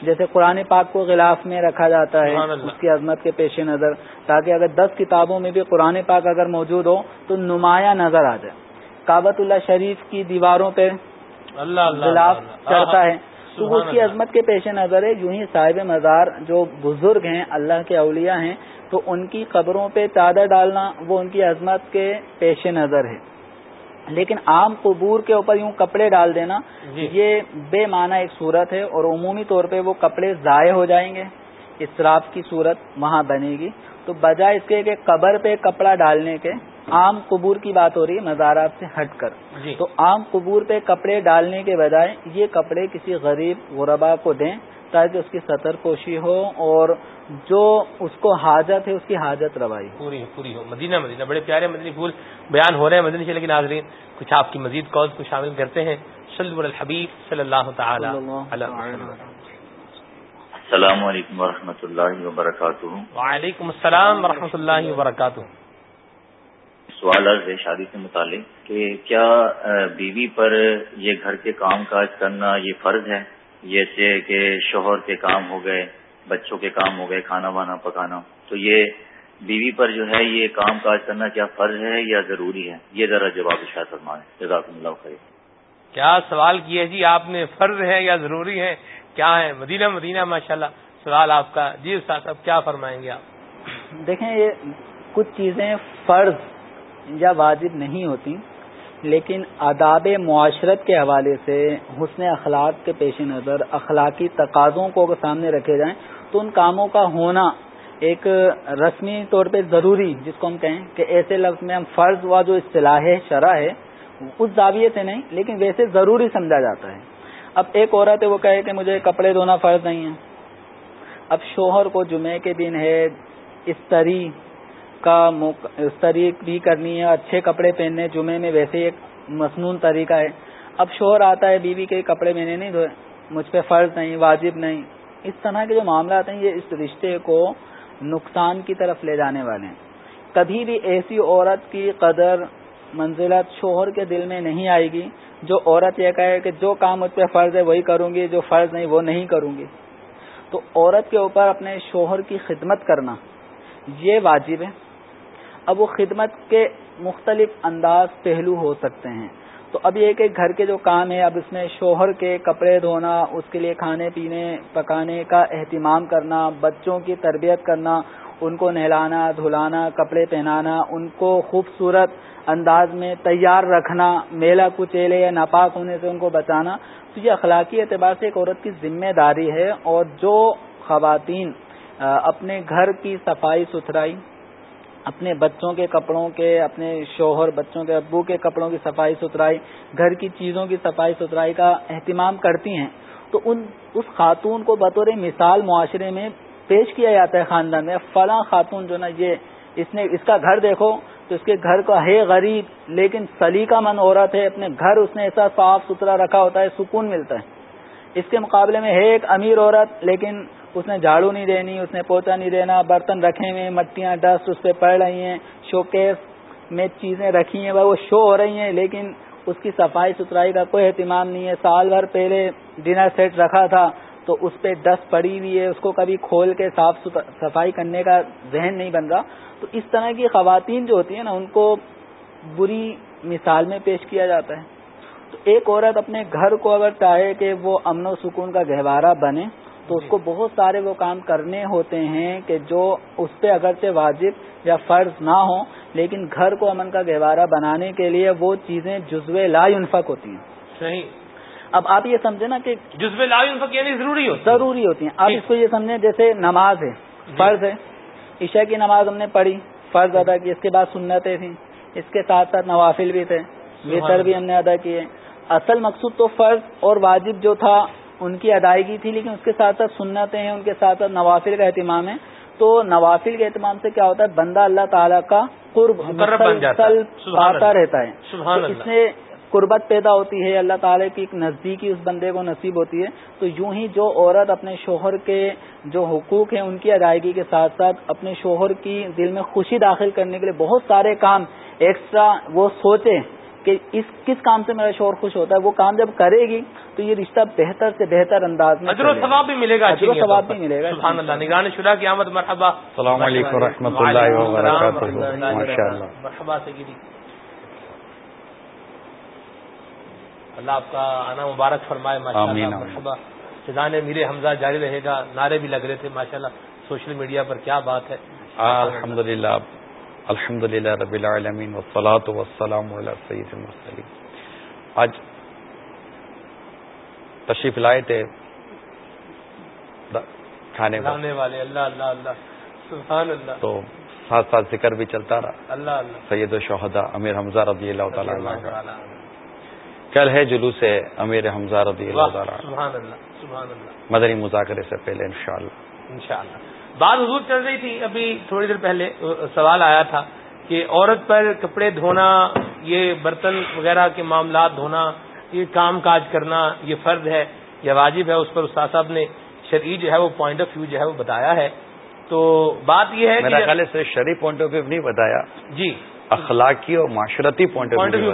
جیسے قرآن پاک کو غلاف میں رکھا جاتا ہے اس کی عظمت کے پیش نظر تاکہ اگر دس کتابوں میں بھی قرآن پاک اگر موجود ہو تو نمایاں نظر آ جائے۔ کابت اللہ شریف کی دیواروں پہ غلاف چڑھتا ہے۔ تو اس کی عظمت کے پیش نظر ہے۔ یوں ہی صاحب مزار جو بزرگ ہیں اللہ کے اولیاء ہیں تو ان کی قبروں پہ چادر ڈالنا وہ ان کی عظمت کے پیش نظر ہے۔ لیکن عام قبور کے اوپر یوں کپڑے ڈال دینا جی۔ یہ بے معنی ایک صورت ہے اور عمومی طور پہ وہ کپڑے ضائع ہو جائیں گے اسراف کی صورت وہاں بنے گی۔ تو بجائے اس کے کہ قبر پہ کپڑا ڈالنے کے عام قبور کی بات ہو رہی ہے مزارات سے ہٹ کر۔ جی۔ تو عام قبور پہ کپڑے ڈالنے کے بجائے یہ کپڑے کسی غریب غربا کو دیں تاکہ اس کی سطر پوشی ہو اور جو اس کو حاجت ہے اس کی حاجت روائی پوری پوری ہو۔ مدینہ مدینہ۔ بڑے پیارے مدنی پھول بیان ہو رہے ہیں مدنی سے لیکن ناظرین۔ کچھ آپ کی مزید کالز کو شامل کرتے ہیں۔ صلی الحبیب صلی اللہ تعالی السلام علیکم و اللہ وبرکاتہ۔ وعلیکم السلام و اللہ وبرکاتہ۔ سوال عرض ہے شادی سے متعلق کہ کیا بیوی پر یہ گھر کے کام کاج کرنا یہ فرض ہے؟ جیسے کہ شوہر کے کام ہو گئے بچوں کے کام ہو گئے کھانا وانا پکانا۔ تو یہ بیوی پر جو ہے یہ کام کاج کرنا کیا فرض ہے یا ضروری ہے؟ یہ ذرا جواب شاید فرمائے جزاک اللہ خیر۔ کیا سوال کیا جی؟ آپ نے فرض ہے یا ضروری ہے؟ کیا ہے؟ مدینہ مدینہ ماشاءاللہ۔ سوال آپ کا۔ جی استاد صاحب کیا فرمائیں گے آپ؟ دیکھیں یہ کچھ چیزیں فرض یا واجب نہیں ہوتی لیکن آداب معاشرت کے حوالے سے، حسن اخلاق کے پیش نظر، اخلاقی تقاضوں کو اگر سامنے رکھے جائیں، تو ان کاموں کا ہونا ایک رسمی طور پہ ضروری، جس کو ہم کہیں کہ ایسے لفظ میں ہم فرض و جو اصطلاح ہے شرح ہے، اس زاویے سے نہیں، لیکن ویسے ضروری سمجھا جاتا ہے۔ اب ایک عورت ہے، وہ کہے کہ مجھے کپڑے دھونا فرض نہیں ہے۔ اب شوہر کو جمعے کے دن ہے، استری کا استری بھی کرنی ہے، اچھے کپڑے پہننے، جمعے میں ویسے ایک مصنون طریقہ ہے۔ اب شوہر آتا ہے بیوی کے کپڑے میں نے نہیں دھوئے، مجھ پہ فرض نہیں، واجب نہیں۔ اس طرح کے جو معاملات ہیں، یہ اس رشتے کو نقصان کی طرف لے جانے والے ہیں۔ کبھی بھی ایسی عورت کی قدر منزلت شوہر کے دل میں نہیں آئے گی، جو عورت یہ کہے کہ جو کام مجھ پہ فرض ہے، وہی کروں گی، جو فرض نہیں، وہ نہیں کروں گی۔ تو عورت کے اوپر اپنے شوہر کی خدمت کرنا، یہ واجب ہے۔ اب وہ خدمت کے مختلف انداز پہلو ہو سکتے ہیں۔ تو اب یہ کہ گھر کے جو کام ہے، اب اس میں شوہر کے کپڑے دھونا، اس کے لیے کھانے پینے، پکانے کا اہتمام کرنا، بچوں کی تربیت کرنا، ان کو نہلانا، دھلانا، کپڑے پہنانا، ان کو خوبصورت انداز میں تیار رکھنا میلا کچیلے یا ناپاک ہونے سے ان کو بچانا۔ تو یہ اخلاقی اعتبار سے ایک عورت کی ذمہ داری ہے اور جو خواتین اپنے گھر کی صفائی، ستھرائی اپنے بچوں کے کپڑوں کے، اپنے شوہر بچوں کے، ابو کے کپڑوں کی صفائی ستھرائی، گھر کی چیزوں کی صفائی ستھرائی کا اہتمام کرتی ہیں۔ تو ان، اس خاتون کو بطور مثال معاشرے میں پیش کیا جاتا ہے خاندان میں، فلاں خاتون جو نا، یہ اس نے، اس کا گھر دیکھو تو اس کے گھر کا ہے غریب، لیکن سلیقہ من عورت ہے، اپنے گھر اس نے ایسا صاف ستھرا رکھا ہوتا ہے، سکون ملتا ہے۔ اس کے مقابلے میں ہے ایک امیر عورت، لیکن اس نے جھاڑو نہیں دینی، اس نے پوچھا نہیں دینا، برتن رکھے ہوئے مٹیاں، ڈسٹ اس پہ پڑ رہی ہیں شو کیس میں چیزیں رکھی ہیں، وہ شو ہو رہی ہیں، لیکن اس کی صفائی ستھرائی کا کوئی اہتمام نہیں ہے۔ سال بھر پہلے ڈنر سیٹ رکھا تھا تو اس پہ ڈسٹ پڑی ہوئی ہے، اس کو کبھی کھول کے صاف صفائی کرنے کا ذہن نہیں بن رہا۔ تو اس طرح کی خواتین جو ہوتی ہیں نا، ان کو بری مثال میں پیش کیا جاتا ہے۔ تو ایک عورت اپنے گھر کو اگر چاہے کہ وہ امن و سکون کا گہوارہ بنے تو اس کو بہت سارے وہ کام کرنے ہوتے ہیں کہ جو اس پہ اگرچہ واجب یا فرض نہ ہو لیکن گھر کو امن کا گہوارہ بنانے کے لیے وہ چیزیں جزو لا انفق ہوتی ہیں۔ صحیح۔ اب آپ یہ سمجھیں نا کہ جزو لا انفق یعنی ضروری ہوتی ضروری ہوتی ہیں۔ آپ اس کو یہ سمجھیں جیسے نماز ہے فرض ہے۔ عشاء کی نماز ہم نے پڑھی فرض ادا کی اس کے بعد سنتیں تھیں۔ اس کے ساتھ ساتھ نوافل بھی تھے۔ وطر بھی ہم نے ادا کیے۔ اصل مقصود تو فرض اور واجب جو تھا ان کی ادائیگی تھی لیکن اس کے ساتھ ساتھ سنتیں ہیں ان کے ساتھ ساتھ نوافل کا اہتمام ہے۔ تو نوافل کے اہتمام سے کیا ہوتا ہے؟ بندہ اللہ تعالیٰ کا قرب مسلسل پاتا رہتا ہے۔ اس سے قربت پیدا ہوتی ہے اللہ تعالیٰ کی ایک نزدیکی اس بندے کو نصیب ہوتی ہے۔ تو یوں ہی جو عورت اپنے شوہر کے جو حقوق ہیں ان کی ادائیگی کے ساتھ ساتھ اپنے شوہر کی دل میں خوشی داخل کرنے کے لیے بہت سارے کام ایکسٹرا وہ سوچے۔ کہ اس کس کام سے میرا شوہر خوش ہوتا ہے وہ کام جب کرے گی تو یہ رشتہ بہتر سے بہتر انداز میں و ثواب بھی ملے گا و ثواب بھی ملے گا سبحان اللہ نگران شدہ کی آمد مرحبا۔ السلام علیکم و رحمۃ اللہ وبرکاتہ۔ مرحبا سگیری اللہ آپ کا آنا مبارک فرمائے مرحبا۔ سدان میر حمزہ جاری رہے گا نعرے بھی لگ رہے تھے ماشاء اللہ سوشل میڈیا پر کیا بات ہے۔ الحمد للہ الحمد للہ ربی العالمین وسلاۃ وسلام سید المسلم آج تشریف لائے تھے کھانے والے اللہ اللہ اللہ سبحان اللہ۔ تو ساتھ ساتھ ذکر بھی چلتا رہا۔ اللہ اللہ۔ سید الشہدا امیر حمزہ رضی اللہ تعالیٰ کا۔ کل ہے جلوس ہے امیر حمزہ رضی اللہ تعالیٰ سبحان اللہ سبحان اللہ۔ مدنی مذاکرے سے پہلے انشاءاللہ۔ انشاءاللہ۔ بات حضور چل رہی تھی ابھی تھوڑی دیر پہلے سوال آیا تھا کہ عورت پر کپڑے دھونا یہ برتن وغیرہ کے معاملات دھونا یہ کام کاج کرنا یہ فرض ہے یا واجب ہے اس پر استاد صاحب نے شرعی جو ہے وہ پوائنٹ آف ویو جو ہے وہ بتایا ہے۔ تو بات یہ ہے میرا خیال سے شرعی پوائنٹ آف ویو نہیں بتایا جی۔ اخلاقی اور معاشرتی پوائنٹ آف ویو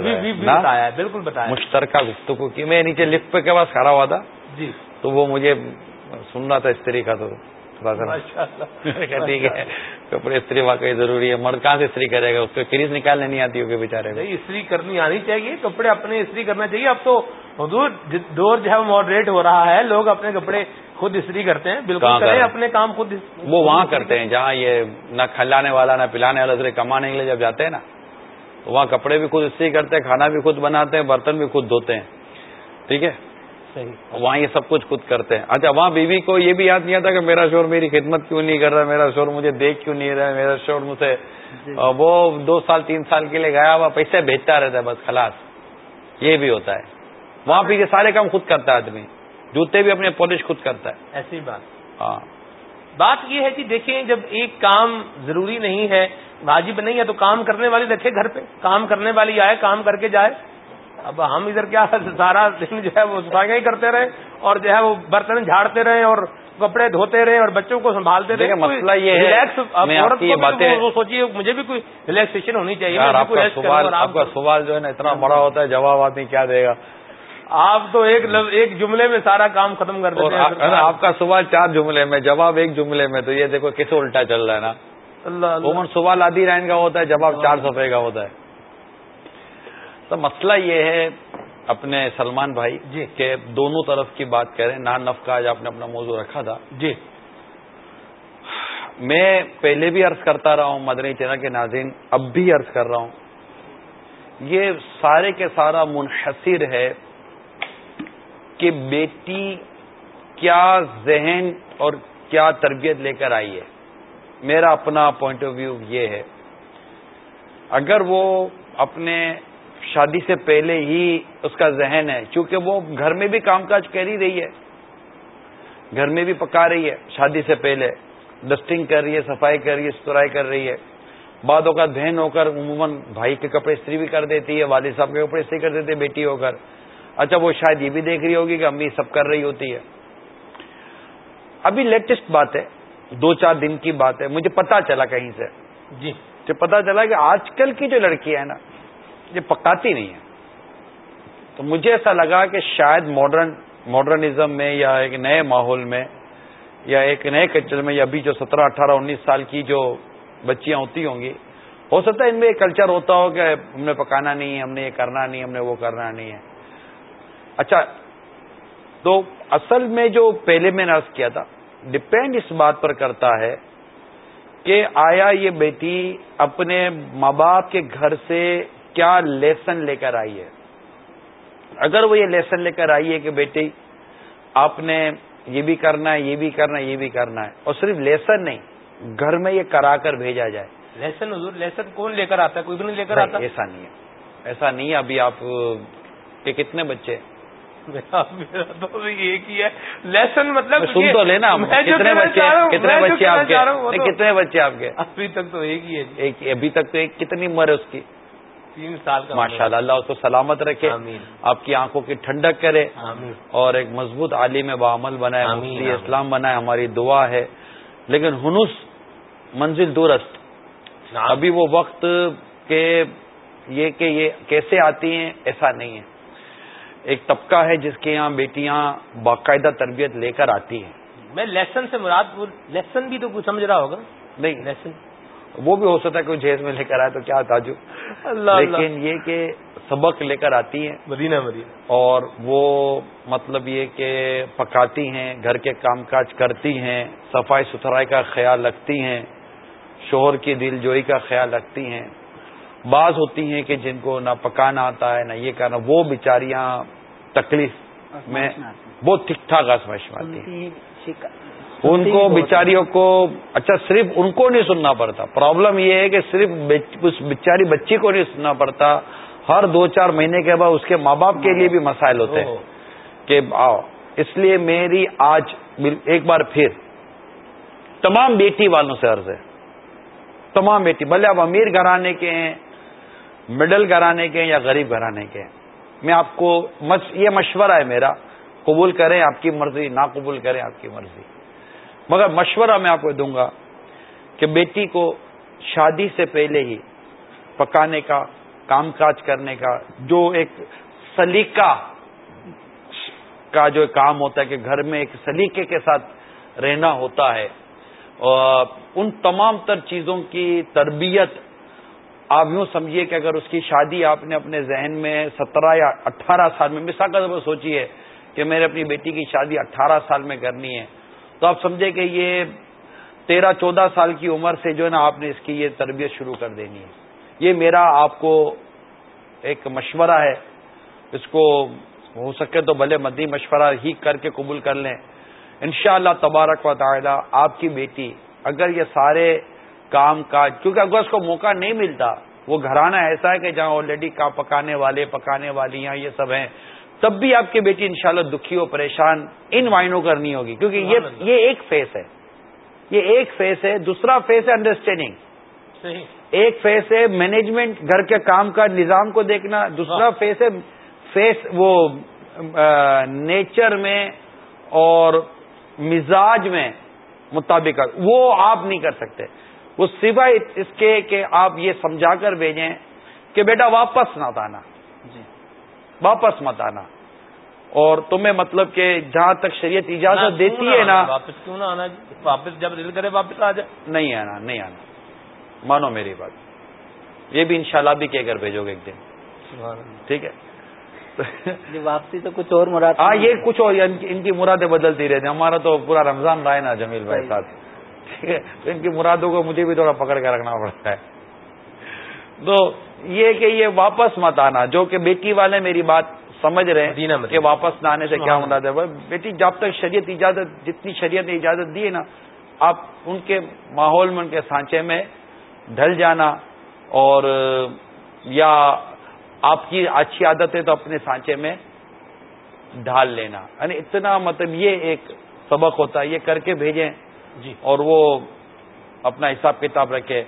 بتایا۔ بالکل بتایا مشترکہ گفتگو کی۔ میں نیچے لفٹ پہ کے پاس کھڑا ہوا تھا؟ جی۔ تو وہ مجھے سننا تھا استری کا تو۔ ٹھیک ہے۔ کپڑے استری واقعی ضروری ہے۔ مرد کہاں سے استری کرے گا۔ اس کو کریز نکالنے نہیں آتی ہوگی بےچارے نہیں استری کرنی آنی چاہیے۔ کپڑے اپنے استری کرنا چاہیے۔ اب تو حضور دور جو ہے ماڈریٹ ہو رہا ہے۔ لوگ اپنے کپڑے خود استری کرتے ہیں۔ بالکل کریں اپنے کام خود وہ وہاں کرتے ہیں۔ جہاں یہ نہ کھلانے والا نہ پلانے والا ذرا کمانے کے لیے جب جاتے ہیں نا وہاں کپڑے بھی خود استری کرتے ہیں کھانا بھی خود بناتے ہیں برتن بھی خود دھوتے ہیں۔ ٹھیک ہے؟ وہاں یہ سب کچھ خود کرتے ہیں۔ اچھا وہاں بیوی کو یہ بھی یاد نہیں آتا کہ میرا شور میری خدمت کیوں نہیں کر رہا میرا شور مجھے دیکھ کیوں نہیں رہا میرا شور مجھ سے جی۔ وہ دو سال تین سال کے لیے گیا ہوا پیسے بھیجتا رہتا ہے بس خلاص۔ یہ بھی ہوتا ہے۔ وہاں پہ یہ سارے کام خود کرتا ہے آدمی۔ جوتے بھی اپنے پالش خود کرتا ہے۔ ایسی بات۔ ہاں۔ بات یہ ہے کہ دیکھیں جب ایک کام ضروری نہیں ہے واجب نہیں ہے تو کام کرنے والی رکھے گھر پہ۔ کام کرنے والی آئے کام کر کے جائے۔ اب ہم ادھر کیا سارا دن جو ہے وہ صفائی کرتے رہے اور جو ہے وہ برتن جھاڑتے رہے اور کپڑے دھوتے رہے اور بچوں کو سنبھالتے رہے۔ مسئلہ یہ ہے سوچیے مجھے بھی کوئی ریلیکسیشن ہونی چاہیے آپ کا سوال جو ہے نا اتنا بڑا ہوتا ہے جواب آدمی کیا دے گا؟ آپ تو ایک ایک جملے میں سارا کام ختم کر دیتے ہیں۔ آپ کا سوال چار جملے میں جواب ایک جملے میں تو یہ دیکھو کسے الٹا چل رہا ہے نا؟ اللہ سوال آدھی رائن کا ہوتا ہے جواب چار صفحے کا ہوتا ہے۔ تو مسئلہ یہ ہے اپنے سلمان بھائی جی۔ کہ دونوں طرف کی بات ہیں نان نف کا آج آپ نے اپنا موضوع رکھا تھا۔ جی۔ میں پہلے بھی عرض کرتا رہا ہوں مدنی چینل کے ناظرین اب بھی عرض کر رہا ہوں۔ یہ سارے کے سارا منحصر ہے کہ بیٹی کیا ذہن اور کیا تربیت لے کر آئی ہے۔ میرا اپنا پوائنٹ آف ویو یہ ہے۔ اگر وہ اپنے شادی سے پہلے ہی اس کا ذہن ہے چونکہ وہ گھر میں بھی کام کاج کر ہی رہی ہے۔ گھر میں بھی پکا رہی ہے شادی سے پہلے۔ ڈسٹنگ کر رہی ہے صفائی کر رہی ہے ستھرائی کر رہی ہے۔ بعدوں کا بہن ہو کر عموماً بھائی کے کپڑے استری بھی کر دیتی ہے والد صاحب کے کپڑے استری کر دیتے بیٹی ہو کر۔ اچھا وہ شاید یہ بھی دیکھ رہی ہوگی کہ امی سب کر رہی ہوتی ہے۔ ابھی لیٹسٹ بات ہے دو چار دن کی بات ہے۔ مجھے پتا چلا کہیں سے۔ جی۔ پتا چلا کہ آج کل کی جو لڑکی ہے نا یہ پکاتی نہیں ہے۔ تو مجھے ایسا لگا کہ شاید ماڈرن ماڈرنزم میں یا ایک نئے ماحول میں یا ایک نئے کلچر میں یا ابھی جو سترہ، اٹھارہ، انیس سال کی جو بچیاں ہوتی ہوں گی، ہو سکتا ہے ان میں ایک کلچر ہوتا ہو کہ ہم نے پکانا نہیں ہے، ہم نے یہ کرنا نہیں، ہم نے وہ کرنا نہیں ہے۔ اچھا تو اصل میں جو پہلے میں نے عرض کیا تھا ڈپینڈ اس بات پر کرتا ہے کہ آیا یہ بیٹی اپنے ماں باپ کے گھر سے کیا لیسن لے کر آئی ہے؟ اگر وہ یہ لیسن لے کر آئی ہے کہ بیٹی آپ نے یہ بھی کرنا ہے یہ بھی کرنا ہے یہ بھی کرنا ہے اور صرف لیسن نہیں گھر میں یہ کرا کر بھیجا جائے۔ لیسن حضور لیسن کون لے کر آتا ہے؟ کوئی بھی نہیں لے کر آتا۔ ایسا نہیں ہے۔ ایسا نہیں ہے ابھی آپ کے کتنے بچے ایک ہی ہے۔ لیسن مطلب سن تو لینا کتنے بچے کتنے بچے آپ کے؟ کتنے بچے آپ کے؟ ابھی تک تو ایک ہی ہے ابھی تک تو ایک کتنی عمر ہے اس کی؟ تین سال کا ماشاء اللہ اللہ اس کو سلامت رکھے آپ کی آنکھوں کی ٹھنڈک کرے اور ایک مضبوط عالم بعمل بنائے مفتی اسلام بنائے ہماری دعا ہے۔ لیکن ہنس منزل دورست ابھی وہ وقت کہ یہ کہ یہ کیسے آتی ہیں ایسا نہیں ہے۔ ایک طبقہ ہے جس کے یہاں بیٹیاں باقاعدہ تربیت لے کر آتی ہیں۔ میں لیسن سے مراد لیسن بھی تو کچھ سمجھ رہا ہوگا۔ نہیں۔ لیسن۔ وہ بھی ہو سکتا ہے کوئی جہیز میں لے کر آئے تو کیا تاجو لیکن یہ کہ سبق لے کر آتی ہیں۔ مدینہ مدینہ۔ اور وہ مطلب یہ کہ پکاتی ہیں گھر کے کام کاج کرتی ہیں صفائی ستھرائی کا خیال رکھتی ہیں شوہر کی دل جوئی کا خیال رکھتی ہیں۔ بعض ہوتی ہیں کہ جن کو نہ پکانا آتا ہے نہ یہ کرنا وہ بیچاریاں تکلیف میں بہت ٹھیک ٹھاک آسمائش میں آتی ہیں۔ ان کو بیچاریوں کو اچھا صرف ان کو نہیں سننا پڑتا۔ پرابلم یہ ہے کہ صرف اس بیچاری بچی کو نہیں سننا پڑتا۔ ہر دو چار مہینے کے بعد اس کے ماں باپ کے لیے بھی مسائل ہوتے ہیں۔ کہ آؤ اس لیے میری آج ایک بار پھر تمام بیٹی والوں سے عرض ہے۔ تمام بیٹی بھلے آپ امیر گھرانے کے ہیں مڈل گھرانے کے ہیں یا غریب گھرانے کے ہیں۔ میں آپ کو یہ مشورہ ہے میرا قبول کریں آپ کی مرضی نہ قبول کریں آپ کی مرضی۔ مگر مشورہ میں آپ کو دوں گا کہ بیٹی کو شادی سے پہلے ہی پکانے کا، کام کاج کرنے کا، جو ایک سلیقہ کا جو کام ہوتا ہے کہ گھر میں ایک سلیقے کے ساتھ رہنا ہوتا ہے ان تمام تر چیزوں کی تربیت آپ یوں سمجھیے کہ اگر اس کی شادی آپ نے اپنے ذہن میں سترہ یا اٹھارہ سال میں، مثال کا سوچیے کہ میرے اپنی بیٹی کی شادی اٹھارہ سال میں کرنی ہے۔ تو آپ سمجھے کہ یہ تیرہ چودہ سال کی عمر سے جو ہے نا، آپ نے اس کی یہ تربیت شروع کر دینی ہے۔ یہ میرا آپ کو ایک مشورہ ہے۔ اس کو ہو سکے تو بھلے مدی مشورہ ہی کر کے قبول کر لیں۔ انشاءاللہ اللہ تبارک و تعالی آپ کی بیٹی اگر یہ سارے کام کاج، کیونکہ اگر اس کو موقع نہیں ملتا، وہ گھرانہ ایسا ہے کہ جہاں آلریڈی کا پکانے والے، پکانے والی یہ سب ہیں تب بھی آپ کی بیٹی انشاءاللہ دکھی و پریشان ان وائنوں کرنی ہوگی کیونکہ یہ یہ ایک فیس ہے۔ یہ ایک فیس ہے دوسرا فیس ہے انڈرسٹینڈنگ ایک فیس ہے مینجمنٹ گھر کے کام کا نظام کو دیکھنا۔ دوسرا فیس ہے فیس وہ نیچر میں اور مزاج میں مطابق۔ وہ آپ نہیں کر سکتے۔ وہ سوائے اس کے کہ آپ یہ سمجھا کر بھیجیں کہ بیٹا واپس نہ آنا۔ جی۔ واپس مت آنا۔ اور تمہیں مطلب کہ جہاں تک شریعت اجازت دیتی ہے نا۔ واپس کیوں نہ آنا جی؟ واپس جب دل کرے واپس آ جائے نہیں آنا نہیں آنا۔ مانو میری بات۔ یہ بھی انشاءاللہ بھی کہہ کر بھیجو گے ایک دن۔ ٹھیک ہے؟ جی واپسی تو کچھ اور مراد ہاں یہ کچھ اور ان کی مرادیں بدلتی رہتی ہمارا تو پورا رمضان رہا ہے نا جمیل بھائی ساتھ۔ ٹھیک ہے؟ تو ان کی مرادوں کو مجھے بھی تھوڑا پکڑ کے رکھنا پڑتا ہے۔ تو یہ کہ یہ واپس مت آنا جو کہ بیٹی والے میری بات سمجھ رہے ہیں کہ واپس نہ آنے سے کیا مراد ہے؟ بیٹی جب تک شریعت اجازت جتنی شریعت نے اجازت دی ہے نا آپ ان کے ماحول میں ان کے سانچے میں ڈھل جانا اور یا آپ کی اچھی عادت ہے تو اپنے سانچے میں ڈھال لینا۔ یعنی اتنا مطلب یہ ایک سبق ہوتا ہے یہ کر کے بھیجیں جی۔ اور وہ اپنا حساب کتاب رکھے۔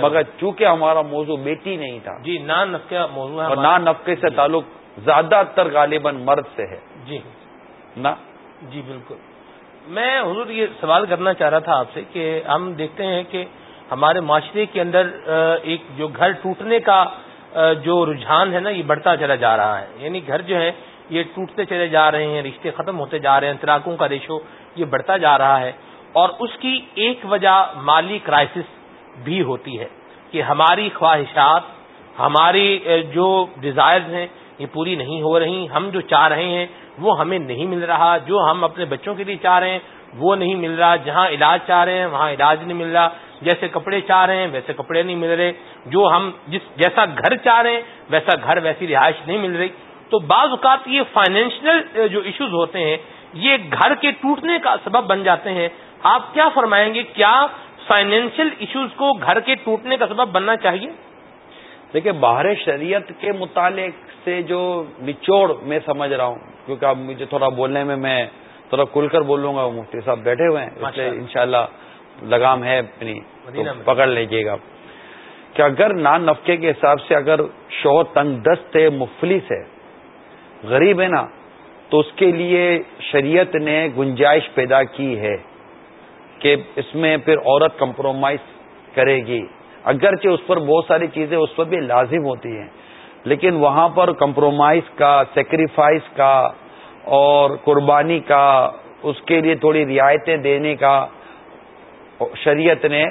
مگر چونکہ ہمارا موضوع بیٹی نہیں تھا جی نان نفقے موضوع اور نان نفقے سے تعلق زیادہ تر غالباً مرد سے ہے۔ جی۔ نا؟ جی بالکل۔ میں حضور یہ سوال کرنا چاہ رہا تھا آپ سے کہ ہم دیکھتے ہیں کہ ہمارے معاشرے کے اندر ایک جو گھر ٹوٹنے کا جو رجحان ہے نا یہ بڑھتا چلا جا رہا ہے۔ یعنی گھر جو ہے یہ ٹوٹتے چلے جا رہے ہیں رشتے ختم ہوتے جا رہے ہیں تراکوں کا ریشو یہ بڑھتا جا رہا ہے۔ اور اس کی ایک وجہ مالی کرائسس بھی ہوتی ہے کہ ہماری خواہشات، ہماری جو ڈیزائرز ہیں، یہ پوری نہیں ہو رہی، ہم جو چاہ رہے ہیں، وہ ہمیں نہیں مل رہا، جو ہم اپنے بچوں کے لیے چاہ رہے ہیں، وہ نہیں مل رہا، جہاں علاج چاہ رہے ہیں، وہاں علاج نہیں مل رہا، جیسے کپڑے چاہ رہے ہیں، ویسے کپڑے نہیں مل رہے، جو ہم جس جیسا گھر چاہ رہے ہیں، ویسا گھر، ویسی رہائش نہیں مل رہی۔ تو بعض اوقات یہ فائنینشیل جو ایشوز ہوتے ہیں، یہ گھر کے ٹوٹنے کا سبب بن جاتے ہیں آپ کیا فرمائیں گے؟ کیا فائنینشیل ایشوز کو گھر کے ٹوٹنے کا سبب بننا چاہیے؟ دیکھیے باہر شریعت کے متعلق سے جو نچوڑ میں سمجھ رہا ہوں کیونکہ اب مجھے تھوڑا بولنے میں میں تھوڑا کھل کر بولوں گا مفتی صاحب بیٹھے ہوئے ہیں ان شاء اللہ۔ لگام ہے اپنی پکڑ لیجیے گا کہ اگر نان نفقے کے حساب سے اگر شوہر تنگ دست ہے مفلس ہے غریب ہے نا تو اس کے لیے شریعت نے گنجائش پیدا کی ہے۔ کہ اس میں پھر عورت کمپرومائز کرے گی۔ اگرچہ اس پر بہت ساری چیزیں اس پر بھی لازم ہوتی ہیں، لیکن وہاں پر کمپرومائز کا سیکریفائز کا اور قربانی کا، اس کے لیے تھوڑی رعایتیں دینے کا شریعت نے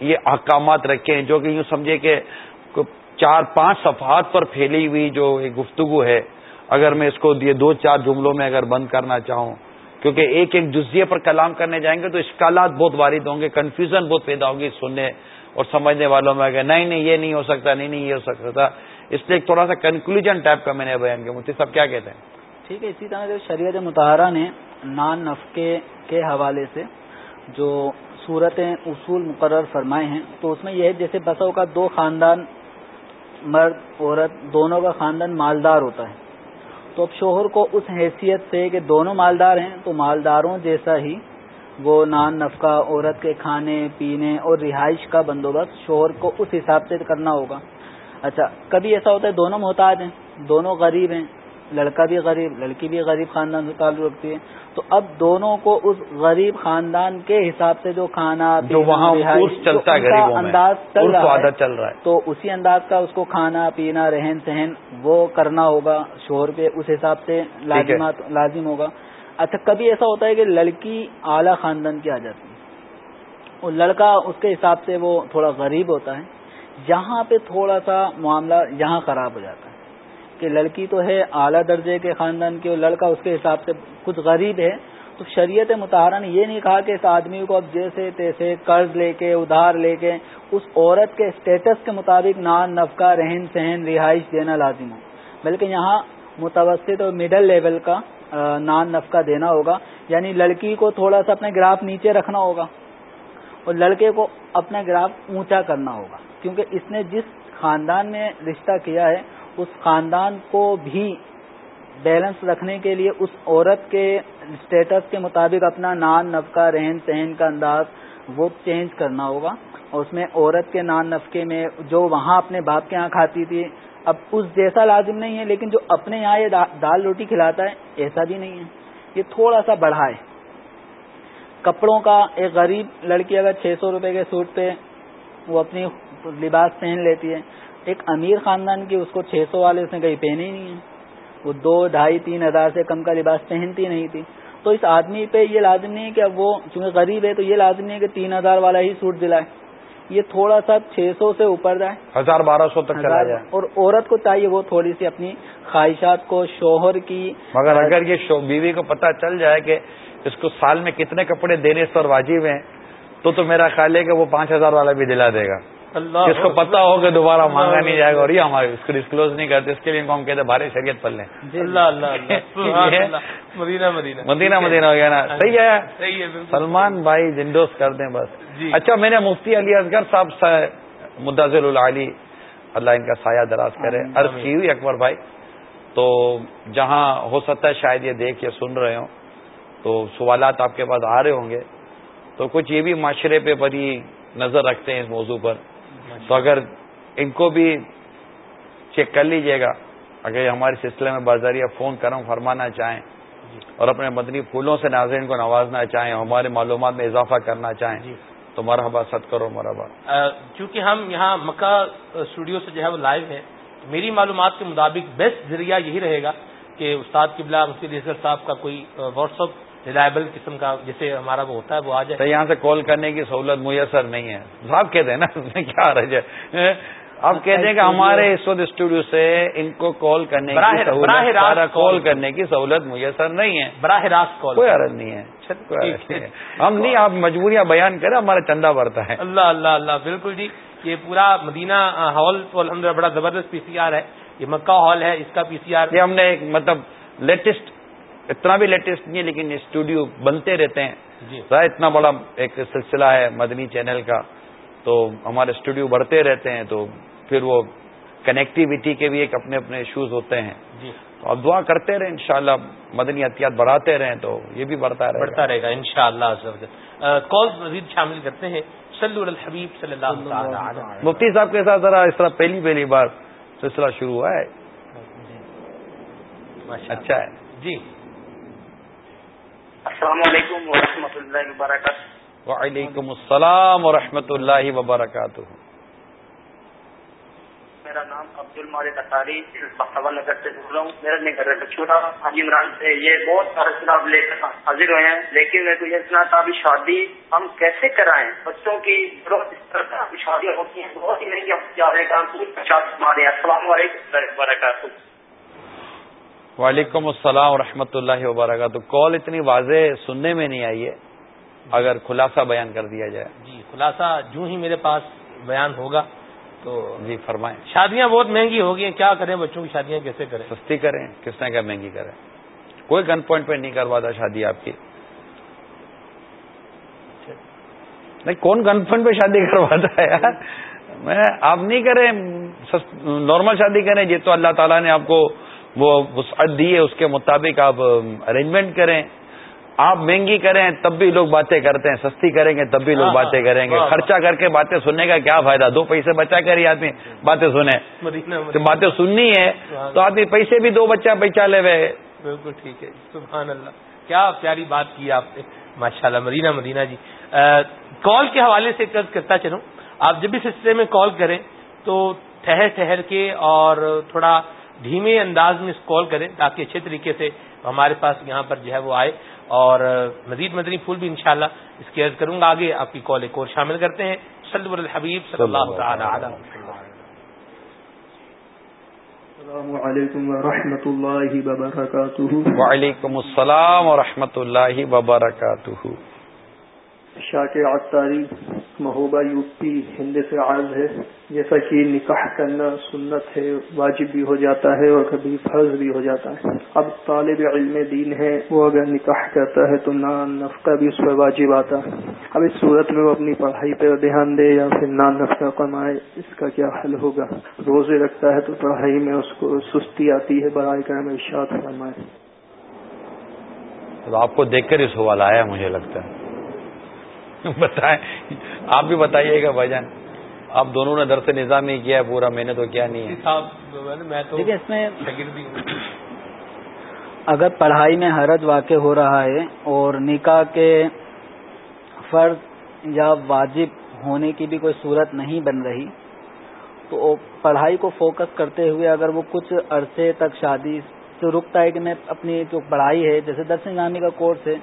یہ احکامات رکھے ہیں۔ جو کہ یوں سمجھے کہ چار، پانچ صفحات پر پھیلی ہوئی جو ایک گفتگو ہے، اگر میں اس کو یہ دو، چار جملوں میں اگر بند کرنا چاہوں کیونکہ ایک ایک جزیے پر کلام کرنے جائیں گے تو اشکالات بہت وارد ہوں گے کنفیوژن بہت پیدا ہوگی سننے اور سمجھنے والوں میں کہ نہیں نہیں، یہ نہیں ہو سکتا، نہیں نہیں، یہ ہو سکتا اس لیے ایک تھوڑا سا کنکلوژن ٹائپ کا میں نے بیان کیا، مفتی صاحب کیا کہتے ہیں؟ ٹھیک ہے، اسی طرح شریعت مطالعہ نے نان نفقے کے حوالے سے جو صورتیں اصول مقرر فرمائے ہیں، تو اس میں یہ ہے، جیسے بسوں کا دو خاندان، مرد، عورت، دونوں کا خاندان مالدار ہوتا ہے۔ تو اب شوہر کو اس حیثیت سے کہ دونوں مالدار ہیں، تو مالداروں جیسا ہی وہ نان نفقہ، عورت کے کھانے، پینے اور رہائش کا بندوبست شوہر کو اس حساب سے کرنا ہوگا۔ اچھا کبھی ایسا ہوتا ہے دونوں محتاج ہیں، دونوں غریب ہیں لڑکا بھی غریب لڑکی بھی غریب خاندان سے تعلق رکھتی ہے۔ تو اب دونوں کو اس غریب خاندان کے حساب سے جو کھانا جو وہاں چلتا ہے انداز چل رہا ہے تو اسی انداز کا اس کو کھانا پینا رہن سہن وہ کرنا ہوگا شوہر پہ اس حساب سے لازم ہوگا۔ اچھا کبھی ایسا ہوتا ہے کہ لڑکی اعلیٰ خاندان کی آ جاتی ہے اور لڑکا اس کے حساب سے وہ تھوڑا غریب ہوتا ہے یہاں پہ تھوڑا سا معاملہ یہاں خراب ہو جاتا ہے۔ کہ لڑکی تو ہے اعلیٰ درجے کے خاندان کی اور لڑکا اس کے حساب سے کچھ غریب ہے، تو شریعت متحرہ نے یہ نہیں کہا کہ اس آدمی کو اب جیسے تیسے قرض لے کے، ادھار لے کے، اس عورت کے اسٹیٹس کے مطابق نان، نفقہ، رہن سہن، رہائش دینا لازم ہو۔ بلکہ یہاں متوسط اور مڈل لیول کا نان، نفقہ دینا ہوگا۔ یعنی لڑکی کو تھوڑا سا اپنے گراف نیچے رکھنا ہوگا اور لڑکے کو اپنا گراف اونچا کرنا ہوگا۔ کیونکہ اس نے جس خاندان میں رشتہ کیا ہے اس خاندان کو بھی بیلنس رکھنے کے لیے اس عورت کے اسٹیٹس کے مطابق اپنا نان نفقہ، رہن سہن کا انداز وہ چینج کرنا ہوگا۔ اور اس میں عورت کے نان نفقے میں جو وہاں اپنے باپ کے یہاں کھاتی تھی، اب اس جیسا لازم نہیں ہے، لیکن جو اپنے یہاں یہ دال روٹی کھلاتا ہے، ایسا بھی نہیں ہے۔ یہ تھوڑا سا بڑھائے کپڑوں کا ایک غریب لڑکی اگر چھ سو روپے کے سوٹ پہ وہ اپنی لباس پہن لیتی ہے ایک امیر خاندان کی اس کو چھ سو والے اس نے کہیں پہنے ہی نہیں ہے وہ دو ڈھائی تین ہزار سے کم کا لباس پہنتی نہیں تھی۔ تو اس آدمی پہ یہ لازم نہیں ہے کہ اب وہ چونکہ غریب ہے تو یہ لازم نہیں ہے کہ تین ہزار والا ہی سوٹ دلائے۔ یہ تھوڑا سا چھ سو سے اوپر جائے۔ ہزار بارہ سو تک چلا جائے۔ اور عورت کو چاہیے وہ تھوڑی سی اپنی خواہشات کو شوہر کی۔ مگر اگر یہ بیوی کو پتہ چل جائے کہ اس کو سال میں کتنے کپڑے دینے پر واجب ہیں تو تو میرا خیال ہے کہ وہ پانچ ہزار والا بھی دلا دے گا۔ جس کو پتا ہو کہ دوبارہ مانگا نہیں جائے گا اور یہ ہمارے اس کو ڈسکلوز نہیں کرتے اس کے لیے ہم کہتے بھارے شریعت پل لیں۔ جی، مدینہ مدینہ۔ مدینہ ہو گیا نا۔ صحیح ہے۔ سلمان بھائی جنڈوس کر دیں بس۔ جی۔ اچھا میں نے مفتی علی اصغر صاحب مداضر العلی اللہ ان کا سایہ دراز کرے۔ عرض کی ہوئی اکبر بھائی۔ تو جہاں ہو سکتا ہے شاید یہ دیکھ یا سن رہے ہوں۔ تو سوالات آپ کے پاس آ رہے ہوں گے۔ تو کچھ یہ بھی معاشرے پہ بڑی نظر رکھتے ہیں اس موضوع پر۔ تو اگر ان کو بھی چیک کر لیجیے گا اگر ہمارے سلسلے میں بازاریہ فون کروں فرمانا چاہیں جی۔ اور اپنے مدنی پھولوں سے ناظرین کو نوازنا چاہیں ہمارے معلومات میں اضافہ کرنا چاہیں جی۔ تو مرحبا ست کرو مرحبا چونکہ ہم یہاں مکہ اسٹوڈیو سے جو ہے وہ لائیو ہے میری معلومات کے مطابق بیسٹ ذریعہ یہی رہے گا کہ استاد قبلہ مفتی اصغر صاحب کا کوئی واٹس اپ ریلائبل قسم کا جیسے ہمارا وہ ہوتا ہے وہ آ تو جائے یہاں سے کال کرنے کی سہولت میسر نہیں ہے۔ صاحب کہتے ہیں نا اس میں کیا رہ جائے۔ آپ کہتے ہیں کہ ہمارے اس وقت اسٹوڈیو سے ان کو کال کرنے کی براہ- راست کال کرنے کی سہولت میسر نہیں ہے۔ براہ راست کال۔ کوئی عرض نہیں ہے۔ ہم نہیں آپ مجبوریاں بیان کریں ہمارا چندہ بڑھتا ہے۔ اللہ اللہ اللہ بالکل جی۔ یہ پورا مدینہ ہال تو الحمد بڑا زبردست پی سی آر ہے۔ یہ مکہ ہال ہے اس کا پی سی آر یہ ہم نے ایک مطلب لیٹسٹ اتنا بھی لیٹسٹ نہیں ہے لیکن اسٹوڈیو بنتے رہتے ہیں۔ جی۔ اتنا بڑا ایک سلسلہ ہے مدنی چینل کا تو ہمارے اسٹوڈیو بڑھتے رہتے ہیں تو پھر وہ کنیکٹیوٹی کے بھی ایک اپنے اپنے ایشوز ہوتے ہیں۔ جی۔ تو اب دعا کرتے رہیں انشاءاللہ مدنی احتیاط بڑھاتے رہیں تو یہ بھی بڑھتا رہے بڑھتا رہے گا ان شاء اللہ کال مزید شامل کرتے ہیں۔ صلی اللہ الحبیب صلی اللہ تعالی علیہ۔ وسلم. مفتی صاحب کے ساتھ ذرا اس طرح پہلی پہلی بار سلسلہ شروع ہوا ہے۔ اللہ. اچھا ہے۔ جی۔ السلام علیکم ورحمۃ اللہ وبرکاتہ۔ وعلیکم السلام ورحمۃ اللہ وبرکاتہ۔ میرا نام عبد المالک اطاری بختوا نگر سے بول رہا ہوں میرا ہے چھوٹا حاجی عمران سے یہ بہت سارے سناب لے کر حاضر ہوئے ہیں۔ لیکن میرے کو یہ سنا تھا ابھی شادی ہم کیسے کرائیں؟ بچوں کی ضرورت اس طرح ابھی شادیاں ہوتی ہیں بہت ہی مہنگی جا رہے پوری پچاس ہمارے السلام علیکم وبرکاتہ۔ وعلیکم السلام ورحمۃ اللہ وبرکاتہ۔ کال اتنی واضح سننے میں نہیں آئی ہے اگر خلاصہ بیان کر دیا جائے۔ جی خلاصہ جو ہی میرے پاس بیان ہوگا تو جی فرمائیں۔ شادیاں بہت مہنگی ہو گئی ہیں کیا کریں بچوں کی شادیاں کیسے کریں؟ سستی کریں کس نے کیا مہنگی کریں؟ کوئی گن پوائنٹ پہ نہیں کرواتا شادی آپ کی۔ نہیں کون گن پوائنٹ پہ شادی کرواتا ہے یار؟ میں آپ نہیں کریں نارمل شادی کریں یہ تو اللہ تعالیٰ نے آپ کو وہ وسعت دی ہے اس کے مطابق آپ ارینجمنٹ کریں۔ آپ مہنگی کریں تب بھی لوگ باتیں کرتے ہیں سستی کریں گے تب بھی لوگ ہاں، باتیں کریں گے۔ خرچہ کر کے باتیں سننے کا کیا فائدہ؟ دو پیسے بچا کر ہی آدمی باتیں مدینہ تو باتیں سننی ہے تو آدمی پیسے بھی دو بچہ بچا لے ہوئے بالکل ٹھیک ہے سبحان اللہ۔ کیا پیاری بات کی آپ نے۔ ماشاء اللہ مدینہ مدینہ جی۔ کال کے حوالے سے قرض کرتا چلوں۔ آپ جب بھی سلسلے میں کال کریں تو ٹھہر ٹھہر کے اور تھوڑا دھیمے انداز میں کال کریں تاکہ اچھے طریقے سے ہمارے پاس یہاں پر جو ہے وہ آئے اور مزید مدنی پھول بھی انشاءاللہ اس کی عرض کروں گا آگے آپ کی کال ایک اور شامل کرتے ہیں۔ صلی الحبیب صلی اللہ تعالی علیہ وسلم۔ السلام علیکم ورحمۃ اللہ وبرکاتہ۔ وعلیکم السلام ورحمۃ اللہ وبرکاتہ۔ شاک عطاری محبوبہ یو پی ہند سے عرض ہے۔ جیسا کہ نکاح کرنا سنت ہے، واجب بھی ہو جاتا ہے اور کبھی فرض بھی ہو جاتا ہے۔ اب طالب علم دین ہے، وہ اگر نکاح کرتا ہے تو نان نفقہ بھی اس پر واجب آتا ہے۔ اب اس صورت میں وہ اپنی پڑھائی پہ دھیان دے یا پھر نان نفقہ کمائے، اس کا کیا حل ہوگا؟ روزے رکھتا ہے تو پڑھائی میں اس کو سستی آتی ہے، برائے کرم ارشاد فرمائے۔ تو آپ کو دیکھ کر یہ سوال آیا مجھے لگتا ہے۔ بتائیں۔ آپ بھی بتائیے گا بھائی جان۔ آپ دونوں نے درس نظامی کیا ہے پورا میں نے تو کیا نہیں ہے۔ صاحب میں تو دیکھیے اس میں اگر پڑھائی میں حرج واقع ہو رہا ہے اور نکاح کے فرض یا واجب ہونے کی بھی کوئی صورت نہیں بن رہی تو پڑھائی کو فوکس کرتے ہوئے اگر وہ کچھ عرصے تک شادی سے رکتا ہے کہ میں اپنی جو پڑھائی ہے جیسے درس نظامی کا کورس ہے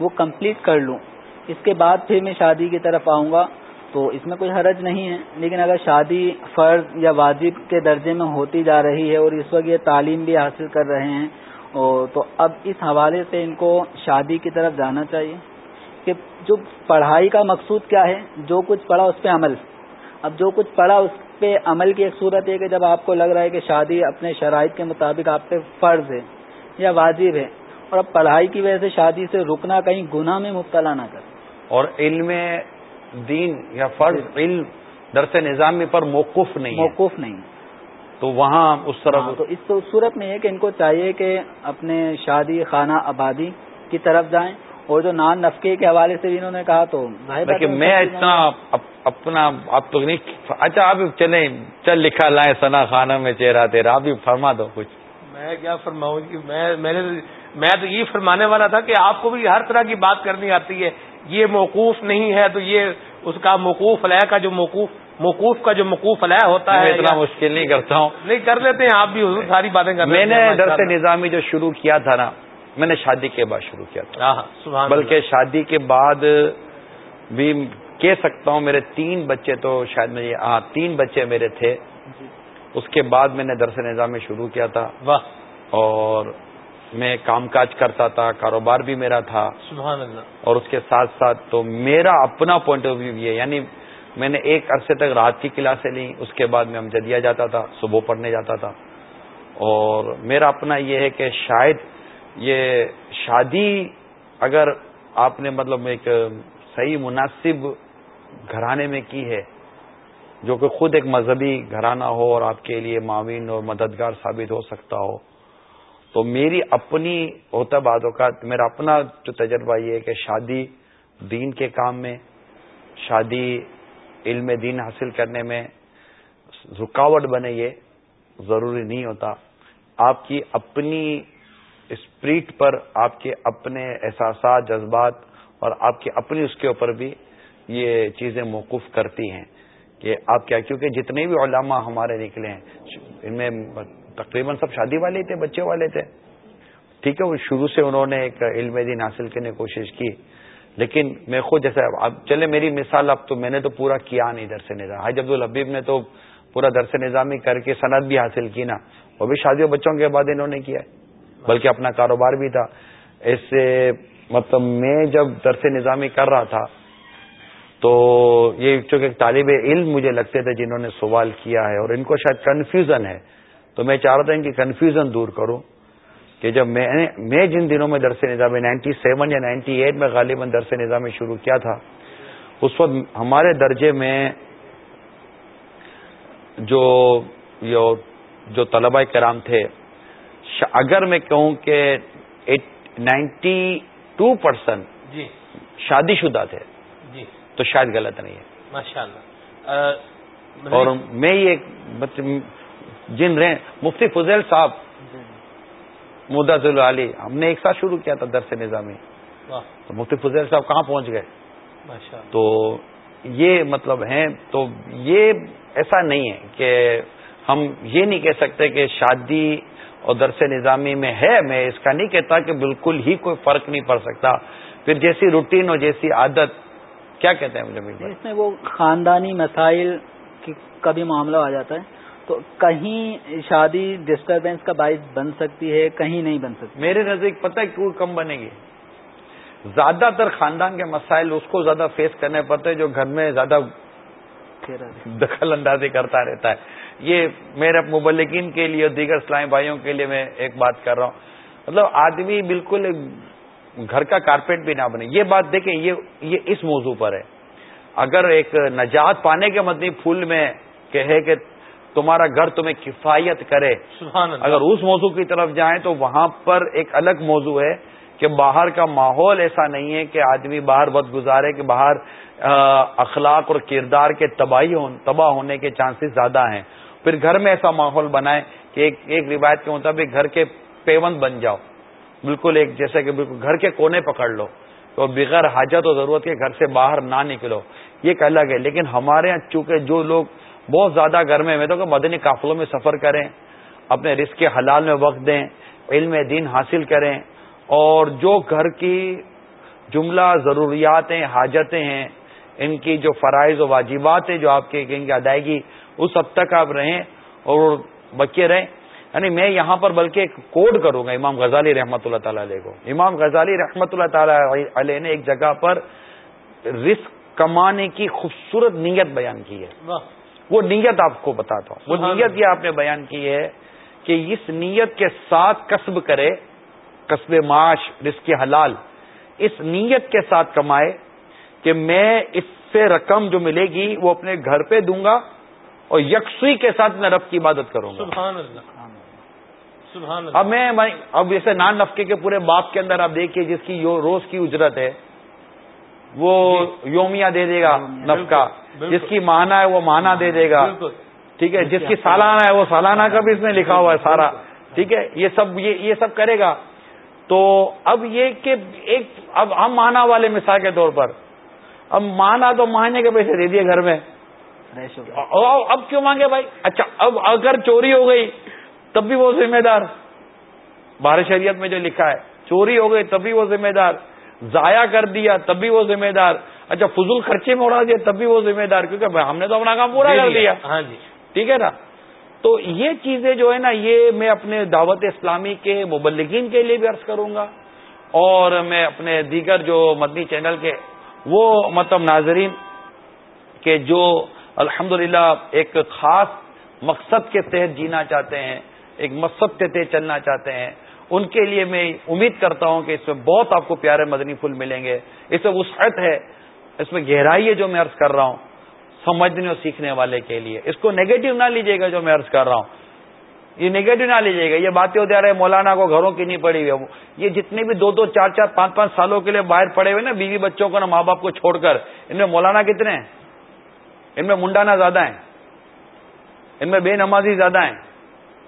وہ کمپلیٹ کر لوں۔ اس کے بعد پھر میں شادی کی طرف آؤں گا، تو اس میں کوئی حرج نہیں ہے۔ لیکن اگر شادی فرض یا واجب کے درجے میں ہوتی جا رہی ہے اور اس وقت یہ تعلیم بھی حاصل کر رہے ہیں تو اب اس حوالے سے ان کو شادی کی طرف جانا چاہیے۔ کہ جو پڑھائی کا مقصود کیا ہے، جو کچھ پڑھا اس پہ عمل۔ اب جو کچھ پڑھا اس پہ عمل کی ایک صورت ہے کہ جب آپ کو لگ رہا ہے کہ شادی اپنے شرائط کے مطابق آپ پہ فرض ہے یا واجب ہے، اور اب پڑھائی کی وجہ سے شادی سے رکنا کہیں گناہ میں مبتلا نہ کر اور علم دین یا فرض علم درس نظامی پر موقف نہیں ہے۔ موقف نہیں۔ تو وہاں اس طرح ہاں، تو اس صورت میں یہ کہ ان کو چاہیے کہ اپنے شادی خانہ آبادی کی طرف جائیں۔ اور جو نان نفقے کے حوالے سے بھی انہوں نے کہا تو لیکن میں اتنا اپنا آپ تو نہیں اچھا آپ چلیں چل لکھا لائیں سنا خانہ میں چہرہ تیرا آپ بھی فرما دو کچھ۔ میں کیا فرماؤں کہ میں میں نے میں تو یہ فرمانے والا تھا کہ آپ کو بھی ہر طرح کی بات کرنی آتی ہے۔ یہ موقوف نہیں ہے تو یہ اس کا موقوف علیہ کا جو موقوف موقوف کا جو موقوف علیہ ہوتا ہے اتنا مشکل نہیں کرتا ہوں۔ نہیں کر لیتے ہیں آپ بھی ساری باتیں کر میں نے درس نظامی جو شروع کیا تھا نا میں نے شادی کے بعد شروع کیا تھا۔ بلکہ شادی کے بعد بھی کہہ سکتا ہوں میرے تین بچے تو شاید یہ ہاں تین بچے میرے تھے۔ اس کے بعد میں نے درس نظام شروع کیا تھا۔ اور میں کام کاج کرتا تھا کاروبار بھی میرا تھا۔ سبحان اللہ۔ اور اس کے ساتھ ساتھ تو میرا اپنا پوائنٹ آف ویو یہ یعنی میں نے ایک عرصے تک رات کی کلاسیں لی اس کے بعد میں امجدیا جاتا تھا صبح پڑھنے جاتا تھا۔ اور میرا اپنا یہ ہے کہ شاید یہ شادی اگر آپ نے مطلب ایک صحیح مناسب گھرانے میں کی ہے جو کہ خود ایک مذہبی گھرانہ ہو اور آپ کے لیے معاون اور مددگار ثابت ہو سکتا ہو تو میری اپنی ہوتا بعد اوقات، میرا اپنا جو تجربہ یہ ہے کہ شادی دین کے کام میں، شادی علم دین حاصل کرنے میں رکاوٹ بنے، یہ ضروری نہیں ہوتا۔ آپ کی اپنی اسپرٹ پر آپ کے اپنے احساسات، جذبات اور آپ کی اپنی اس کے اوپر بھی یہ چیزیں موقف کرتی ہیں کہ آپ کیا، کیونکہ جتنے بھی علماء ہمارے نکلے ہیں، ان میں تقریباً سب شادی والے تھے، بچے والے تھے۔ ٹھیک ہے، وہ شروع سے انہوں نے ایک علم دین حاصل کرنے کی کوشش کی۔ لیکن میں خود جیسے اب چلے، میری مثال اب تو میں نے تو پورا کیا نہیں درس نظام۔ حاج عبد الحبیب نے تو پورا درس نظامی کر کے صنعت بھی حاصل کی نا۔ وہ بھی شادی بچوں کے بعد انہوں نے کیا ہے۔ بلکہ اپنا کاروبار بھی تھا۔ اس سے مطلب میں جب درس نظامی کر رہا تھا، تو یہ چونکہ طالب علم مجھے لگتے تھے جنہوں نے سوال کیا ہے اور ان کو شاید کنفیوژن ہے۔ تو میں چاہ رہا تھا کی کنفیوژن دور کروں کہ جب میں نے میں جن دنوں میں درس نظام نائنٹی سیون یا نائنٹی ایٹ میں غالباً درس نظام شروع کیا تھا اس وقت ہمارے درجے میں جو جو طلبہ کرام تھے اگر میں کہوں کہ نائنٹی ٹو پرسینٹ جی۔ شادی شدہ تھے جی۔ تو شاید غلط نہیں ہے۔ ماشاء اللہ اور میں یہ جن رہے مفتی فضیل صاحب مدد علی ہم نے ایک ساتھ شروع کیا تھا درس نظامی۔ تو مفتی فضیل صاحب کہاں پہنچ گئے؟ تو یہ مطلب ہیں تو یہ ایسا نہیں ہے کہ ہم یہ نہیں کہہ سکتے کہ شادی اور درس نظامی میں ہے میں اس کا نہیں کہتا کہ بالکل ہی کوئی فرق نہیں پڑ سکتا۔ پھر جیسی روٹین اور جیسی عادت کیا کہتے ہیں مجھے اس میں وہ خاندانی مسائل کا بھی معاملہ آ جاتا ہے۔ تو کہیں شادی ڈسٹربینس کا باعث بن سکتی ہے کہیں نہیں بن سکتی۔ میرے نزدیک پتہ ہے کیوں کم بنے گی؟ زیادہ تر خاندان کے مسائل اس کو زیادہ فیس کرنے پڑتے ہیں جو گھر میں زیادہ دخل اندازی کرتا رہتا ہے۔ یہ میرے مبلکین کے لیے دیگر اسلامی بھائیوں کے لیے میں ایک بات کر رہا ہوں۔ مطلب آدمی بالکل گھر کا کارپیٹ بھی نہ بنے۔ یہ بات دیکھیں یہ یہ اس موضوع پر ہے۔ اگر ایک نجات پانے کے مدنی پھول میں کہے کہ تمہارا گھر تمہیں کفایت کرے۔ اگر اس موضوع کی طرف جائیں تو وہاں پر ایک الگ موضوع ہے کہ باہر کا ماحول ایسا نہیں ہے کہ آدمی باہر بد گزارے کہ باہر اخلاق اور کردار کے تباہی تباہ ہونے کے چانسز زیادہ ہیں۔ پھر گھر میں ایسا ماحول بنائے کہ ایک ایک روایت کے مطابق گھر کے پیوند بن جاؤ۔ بالکل ایک جیسے کہ بالکل گھر کے کونے پکڑ لو۔ تو بغیر حاجت و ضرورت کے گھر سے باہر نہ نکلو۔ یہ ایک الگ ہے۔ لیکن ہمارے یہاں چونکہ جو لوگ بہت زیادہ گھر میں تو کہ مدنی قافلوں میں سفر کریں، اپنے رزق کے حلال میں وقت دیں، علم دین حاصل کریں، اور جو گھر کی جملہ ضروریاتیں، حاجتیں ہیں، ان کی جو فرائض و واجبات ہیں جو آپ کے ان کی ادائیگی، اس حد تک آپ رہیں اور بچے رہیں۔ یعنی میں یہاں پر بلکہ ایک کوڈ کروں گا امام غزالی رحمۃ اللہ تعالی علیہ کو۔ امام غزالی رحمۃ اللہ تعالی علیہ نے ایک جگہ پر رسک کمانے کی خوبصورت نیت بیان کی ہے۔ وہ نیت آپ کو بتاتا ہوں وہ نیت یہ آپ نے بیان کی ہے کہ اس نیت کے ساتھ کسب کرے کسب معاش رزق حلال اس نیت کے ساتھ کمائے کہ میں اس سے رقم جو ملے گی وہ اپنے گھر پہ دوں گا اور یکسوئی کے ساتھ میں رب کی عبادت کروں گا۔ سبحان اللہ۔ سبحان اب میں اب جیسے نان نفقے کے پورے باپ کے اندر آپ دیکھیے جس کی روز کی اجرت ہے وہ یومیہ دے دے گا نفقہ۔ جس کی ماہانہ ہے وہ ماہانہ دے دے گا. ٹھیک ہے؟ جس کی سالانہ ہے وہ سالانہ کا بھی اس میں لکھا ہوا ہے سارا. ٹھیک ہے؟ یہ سب یہ سب کرے گا. تو اب یہ کہ ایک اب ہم مانا والے مثال کے طور پر. اب مانا تو مہینے کے پیسے دے دیے گھر میں. اب کیوں مانگے بھائی؟ اچھا اب اگر چوری ہو گئی تب بھی وہ ذمہ دار. بار شریعت میں جو لکھا ہے چوری ہو گئی تبھی وہ ذمہ دار. ضائع کر دیا تب بھی وہ ذمہ دار. اچھا فضول خرچے میں اڑا دیا تب بھی وہ ذمہ دار کیونکہ ہم نے تو اپنا کام پورا کر دیا۔ ہاں جی۔ ٹھیک ہے نا؟ تو یہ چیزیں جو ہے نا یہ میں اپنے دعوت اسلامی کے مبلگین کے لیے بھی عرض کروں گا۔ اور میں اپنے دیگر جو مدنی چینل کے وہ مطلب ناظرین کہ جو الحمد ایک خاص مقصد کے تحت جینا چاہتے ہیں ایک مقصد کے تحت چلنا چاہتے ہیں ان کے لیے میں امید کرتا ہوں کہ اس میں بہت آپ کو پیارے مدنی پھول ملیں گے۔ اس میں وسعت ہے۔ اس میں گہرائی ہے جو میں عرض کر رہا ہوں، سمجھنے اور سیکھنے والے کے لیے۔ اس کو نیگیٹو نہ لیجیے گا جو میں عرض کر رہا ہوں۔ یہ نیگیٹو نہ لیجیے گا۔ یہ باتیں ہوتے رہے مولانا کو گھروں کی نہیں پڑی ہوئی۔ یہ جتنے بھی دو دو، چار چار، پانچ پانچ سالوں کے لیے باہر پڑے ہوئے نا، بیوی بچوں کو نا ماں باپ کو چھوڑ کر۔ ان میں مولانا کتنے ہیں؟ ان میں منڈانا زیادہ ہیں۔ ان میں بے نمازی زیادہ ہیں۔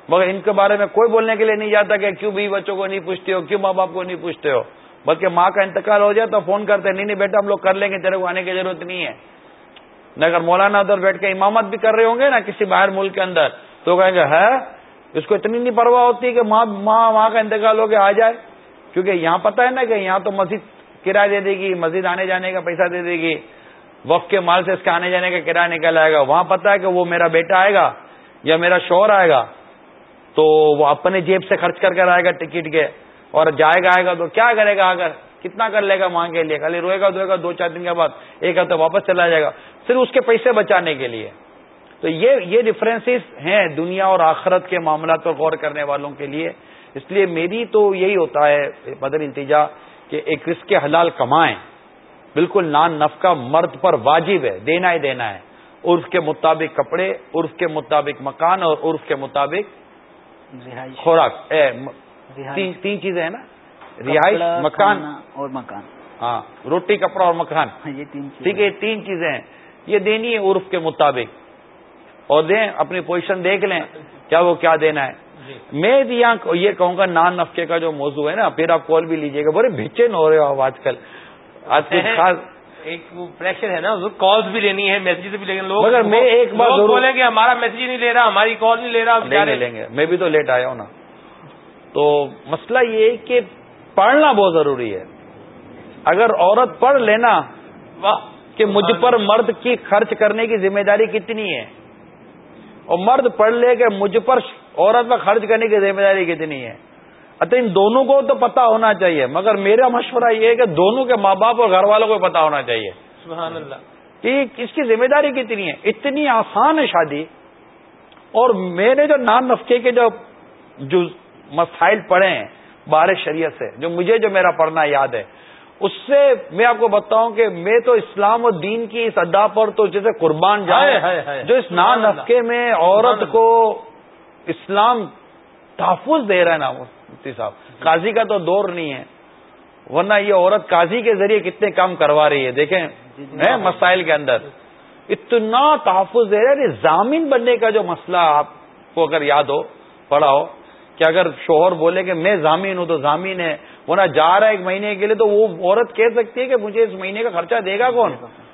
مگر ان کے بارے میں کوئی بولنے کے لیے نہیں جاتا کہ کیوں بیوی بچوں کو نہیں پوچھتے ہو، کیوں ماں باپ کو نہیں پوچھتے ہو۔ بلکہ ماں کا انتقال ہو جائے تو فون کرتے نہیں نہیں بیٹا، ہم لوگ کر لیں گے، تیرے کو آنے کی ضرورت نہیں ہے۔ اگر مولانا ادھر بیٹھ کے امامت بھی کر رہے ہوں گے نا کسی باہر ملک کے اندر۔ تو کہیں گے، ہے؟ اس کو اتنی نہیں پرواہ ہوتی کہ ماں ماں ماں کا انتقال ہو کے آ جائے۔ کیونکہ یہاں پتہ ہے نا کہ یہاں تو مسجد کرایہ دے دے گی، مسجد آنے جانے کا پیسہ دے دے گی۔ وقت کے مال سے اس کے آنے جانے کا کرایہ نکل آئے گا۔ وہاں پتہ ہے کہ وہ میرا بیٹا آئے گا یا میرا شوہر آئے گا۔ تو وہ اپنے جیب سے خرچ کر کر آئے گا ٹکٹ کے۔ اور جائے گا آئے گا تو کیا کرے گا اگر کتنا کر لے گا ماں کے لیے؟ خالی روئے گا دھوئے گا دو چار دن کے بعد ایک ہفتے واپس چلا جائے گا۔ صرف اس کے پیسے بچانے کے لیے۔ تو یہ یہ ڈفرینسز ہیں دنیا اور آخرت کے معاملات پر غور کرنے والوں کے لیے۔ اس لیے میری تو یہی ہوتا ہے بدر انتجا کہ ایک رزق کے حلال کمائیں۔ بالکل نان نف کا مرد پر واجب ہے دینا ہی دینا ہے۔ عرف کے مطابق کپڑے عرف کے مطابق مکان اور عرف کے مطابق خوراک۔ تین چیزیں ہیں نا؟ رہائش مکان۔ اور مکان۔ ہاں روٹی کپڑا اور مکان۔ ہاں، یہ تین ٹھیک ہے یہ تین چیزیں ہیں۔ یہ دینی ہے عرف کے مطابق۔ اور دیں اپنی پوزیشن دیکھ لیں کیا وہ کیا دینا ہے۔ جی۔ میں یہاں یہ کہوں گا نان نفقے کا جو موضوع ہے نا پھر آپ کال بھی لیجیے گا۔ بڑے بھیچے نہ ہو رہے ہو آج کل۔ آج کل خاص ایک پریشر ہے نا کالز بھی لینی ہے میسج بھی لوگ مگر میں ایک بار بولیں گے ہمارا میسج نہیں لے رہا ہماری کال نہیں لے رہا لیں؟ گے۔ میں بھی تو لیٹ آیا ہوں نا۔ تو مسئلہ یہ ہے کہ پڑھنا بہت ضروری ہے۔ اگر عورت پڑھ لینا کہ مجھ پر مرد کی خرچ کرنے کی ذمہ داری کتنی ہے اور مرد پڑھ لے کہ مجھ پر عورت پر خرچ کرنے کی ذمہ داری کتنی ہے۔ اچھا ان دونوں کو تو پتا ہونا چاہیے مگر میرا مشورہ یہ ہے کہ دونوں کے ماں باپ اور گھر والوں کو پتا ہونا چاہیے۔ سبحان اللہ۔ کہ اس کی ذمہ داری کتنی ہے؟ اتنی آسان ہے شادی۔ اور میرے جو نان نفقے کے جو جو مسائل پڑے ہیں بار شریعت سے جو مجھے جو میرا پڑھنا یاد ہے۔ اس سے میں آپ کو بتاؤں کہ میں تو اسلام و دین کی اس ادا پر تو جیسے قربان جائے جو اس نان نفقے میں عورت کو اسلام تحفظ دے رہا ہے نا مفتی صاحب۔ قاضی کا تو دور نہیں ہے ورنہ یہ عورت قاضی کے ذریعے کتنے کام کروا رہی ہے۔ دیکھیں جی،۔ مسائل کے اندر۔ اتنا تحفظ دے رہا ہے زامین بننے کا جو مسئلہ آپ کو اگر یاد ہو پڑا ہو کہ اگر شوہر بولے کہ میں زامین ہوں تو زامین ہے، ورنہ جا رہا ہے ایک مہینے کے لیے تو وہ عورت کہہ سکتی ہے کہ مجھے اس مہینے کا خرچہ دے گا کون؟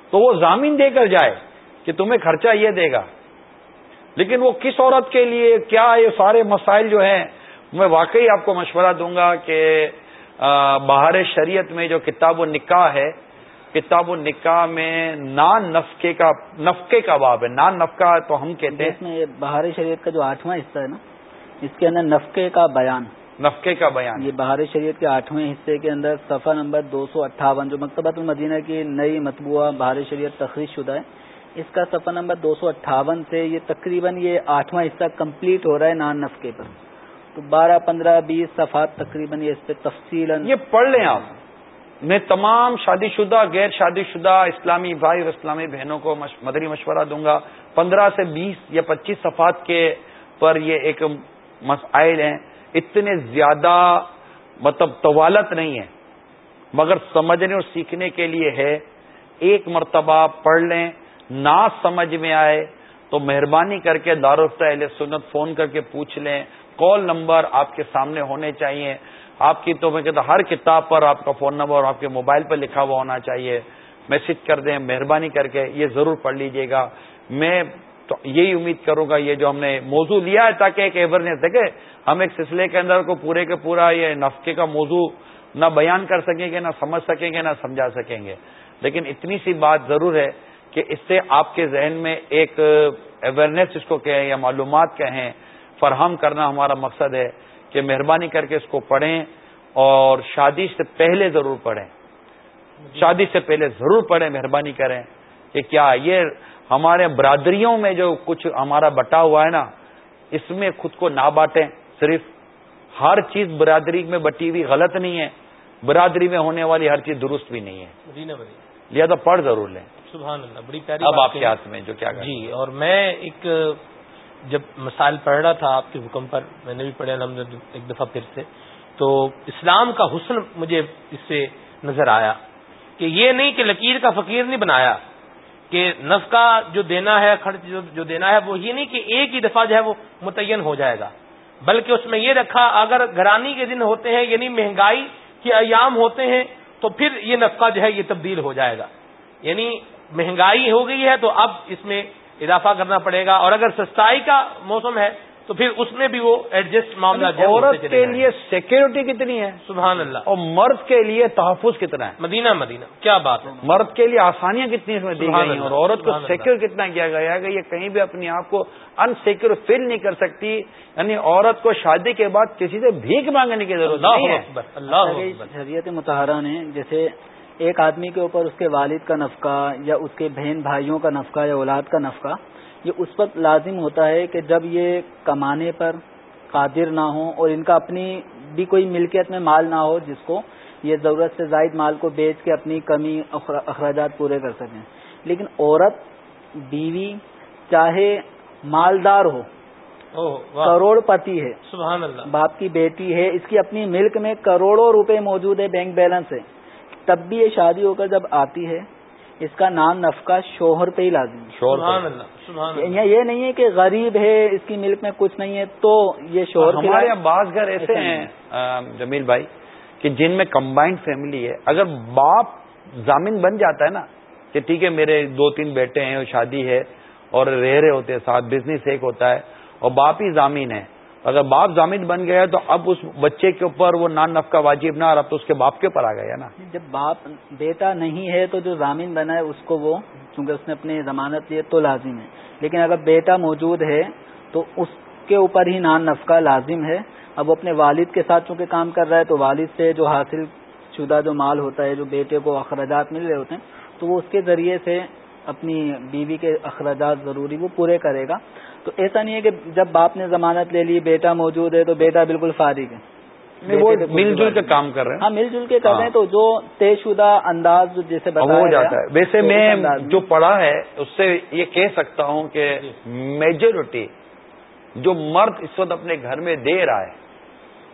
تو وہ زامین دے کر جائے کہ تمہیں خرچہ یہ دے گا۔ لیکن وہ کس عورت کے لیے، کیا یہ سارے مسائل جو ہیں، میں واقعی آپ کو مشورہ دوں گا کہ بہار شریعت میں جو کتاب و نکاح ہے، کتاب و نکاح میں نان نفقے کا نفقے کا باب ہے، نان نفقہ تو ہم کہتے ہیں۔ بہار شریعت کا جو آٹھواں حصہ ہے نا اس کے اندر نفقے کا بیان۔ نفقے کا بیان۔ یہ بہار شریعت کے آٹھویں حصے کے اندر صفحہ نمبر دو سو اٹھاون جو مکتبۃ المدینہ کی نئی مطبوعہ بہار شریعت تخریج شدہ ہے اس کا صفحہ نمبر دو سو اٹھاون سے یہ تقریباً یہ آٹھواں حصہ کمپلیٹ ہو رہا ہے نان نفقے پر۔ تو بارہ پندرہ بیس صفحات تقریباً یہ اس پہ تفصیل یہ پڑھ لیں آپ۔ میں تمام شادی شدہ غیر شادی شدہ اسلامی بھائی اور اسلامی بہنوں کو مدری مشورہ دوں گا۔ پندرہ سے بیس یا پچیس صفحات کے پر یہ ایک مسائل ہیں، اتنے زیادہ مطلب طوالت نہیں ہے مگر سمجھنے اور سیکھنے کے لیے ہے، ایک مرتبہ پڑھ لیں، نہ سمجھ میں آئے تو مہربانی کر کے دارالفتہ اہل سنت فون کر کے پوچھ لیں، کال نمبر آپ کے سامنے ہونے چاہیے۔ آپ کی تو میں کہتا ہر کتاب پر آپ کا فون نمبر اور آپ کے موبائل پر لکھا ہوا ہونا چاہیے۔ میسج کر دیں، مہربانی کر کے یہ ضرور پڑھ لیجیے گا۔ میں تو یہی امید کروں گا یہ جو ہم نے موضوع لیا ہے تاکہ ایک ایورنیس دیکھے، ہم ایک سلسلے کے اندر کو پورے کے پورا یہ نفقے کا موضوع نہ بیان کر سکیں گے، نہ سمجھ سکیں گے، نہ سمجھا سکیں گے۔ لیکن اتنی سی بات ضرور ہے کہ اس سے آپ کے ذہن میں ایک اویئرنیس اس کو کہیں یا معلومات کہیں، فراہم کرنا ہمارا مقصد ہے کہ مہربانی کر کے اس کو پڑھیں اور شادی سے پہلے ضرور پڑھیں۔ شادی سے پہلے ضرور پڑھیں، مہربانی کریں کہ کیا یہ ہمارے برادریوں میں جو کچھ ہمارا بٹا ہوا ہے نا اس میں خود کو نہ بانٹیں صرف ہر چیز برادری میں بٹی ہوئی غلط نہیں ہے برادری میں ہونے والی ہر چیز درست بھی نہیں ہے۔ لہٰذا پڑھ ضرور لیں۔ سبحان اللہ بڑی پیاری اب آپ کے ہاتھ میں جو کیا جی اور میں ایک جب مسائل پڑھ رہا تھا آپ کے حکم پر میں نے بھی پڑھا الحمد ایک دفعہ پھر سے۔ تو اسلام کا حسن مجھے اس سے نظر آیا کہ یہ نہیں کہ لکیر کا فقیر نہیں بنایا۔ کہ نفقہ جو دینا ہے، خرچ جو دینا ہے، وہ یہ نہیں کہ ایک ہی دفعہ جو ہے وہ متعین ہو جائے گا۔ بلکہ اس میں یہ رکھا، اگر گرانی کے دن ہوتے ہیں یعنی مہنگائی کے ایام ہوتے ہیں، تو پھر یہ نفقہ جو ہے یہ تبدیل ہو جائے گا۔ یعنی مہنگائی ہو گئی ہے تو اب اس میں اضافہ کرنا پڑے گا۔ اور اگر سستائی کا موسم ہے تو پھر اس میں بھی وہ ایڈجسٹ معاملہ عورت کے لیے سیکورٹی کتنی ہے؟ سبحان اللہ۔ اور مرد کے لیے تحفظ کتنا ہے؟ مدینہ مدینہ۔ کیا بات ہے؟ مرد کے لیے آسانیاں کتنی اس میں دی گئی ہیں؟ اور عورت کو سیکور کتنا کیا گیا ہے کہ یہ کہیں بھی اپنے آپ کو انسیکور فیل نہیں کر سکتی۔ یعنی عورت کو شادی کے بعد کسی سے بھیک مانگنے کی ضرورت نہیں ہے۔ اللہ شریعت متحرہ نے جیسے ایک آدمی کے اوپر اس کے والد کا نفقہ یا اس کے بہن بھائیوں کا نفقہ یا اولاد کا نفقہ یہ اس وقت لازم ہوتا ہے کہ جب یہ کمانے پر قادر نہ ہو اور ان کا اپنی بھی کوئی ملکیت میں مال نہ ہو جس کو یہ ضرورت سے زائد مال کو بیچ کے اپنی کمی اخراجات پورے کر سکیں۔ لیکن عورت بیوی چاہے مالدار ہو کروڑ پتی ہے سبحان اللہ۔ باپ کی بیٹی ہے اس کی اپنی ملک میں کروڑوں روپے موجود ہے بینک بیلنس ہے تب بھی یہ شادی ہو کر جب آتی ہے اس کا نام نفقہ شوہر پہ ہی لازم شوہر یہ نہیں ہے کہ غریب ہے اس کی ملک میں کچھ نہیں ہے تو یہ شوہر ہمارے بعض گھر ایسے ہیں جمیل بھائی کہ جن میں کمبائنڈ فیملی ہے اگر باپ ضامن بن جاتا ہے نا کہ ٹھیک ہے میرے دو تین بیٹے ہیں شادی ہے اور رہ رہے ہوتے ہیں ساتھ بزنس ایک ہوتا ہے اور باپ ہی ضامین ہے اگر باپ ضامن بن گیا تو اب اس بچے کے اوپر وہ نان نف کا واجب نہ اب تو اس کے باپ کے اوپر آ گیا نا۔ جب باپ بیٹا نہیں ہے تو جو ضامن بنا ہے، اس کو وہ، چونکہ اس نے اپنی ضمانت لی تو لازم ہے۔ لیکن اگر بیٹا موجود ہے تو اس کے اوپر ہی نان نف کا لازم ہے۔ اب وہ اپنے والد کے ساتھ چونکہ کام کر رہا ہے، تو والد سے جو حاصل شدہ جو مال ہوتا ہے، جو بیٹے کو اخراجات مل رہے ہوتے ہیں، تو وہ اس کے ذریعے سے اپنی بیوی کے اخراجات ضروری وہ پورے کرے گا۔ تو ایسا نہیں ہے کہ جب باپ نے ضمانت لے لی بیٹا موجود ہے تو بیٹا بالکل فارغ ہے۔ وہ مل جل کے کام کر رہے ہیں۔ ہاں مل جل کے کر رہے ہیں تو جو طے شدہ انداز جیسے ہو جاتا ہے۔ ویسے میں جو پڑھا ہے اس سے یہ کہہ سکتا ہوں کہ میجورٹی جو مرد اس وقت اپنے گھر میں دے رہا ہے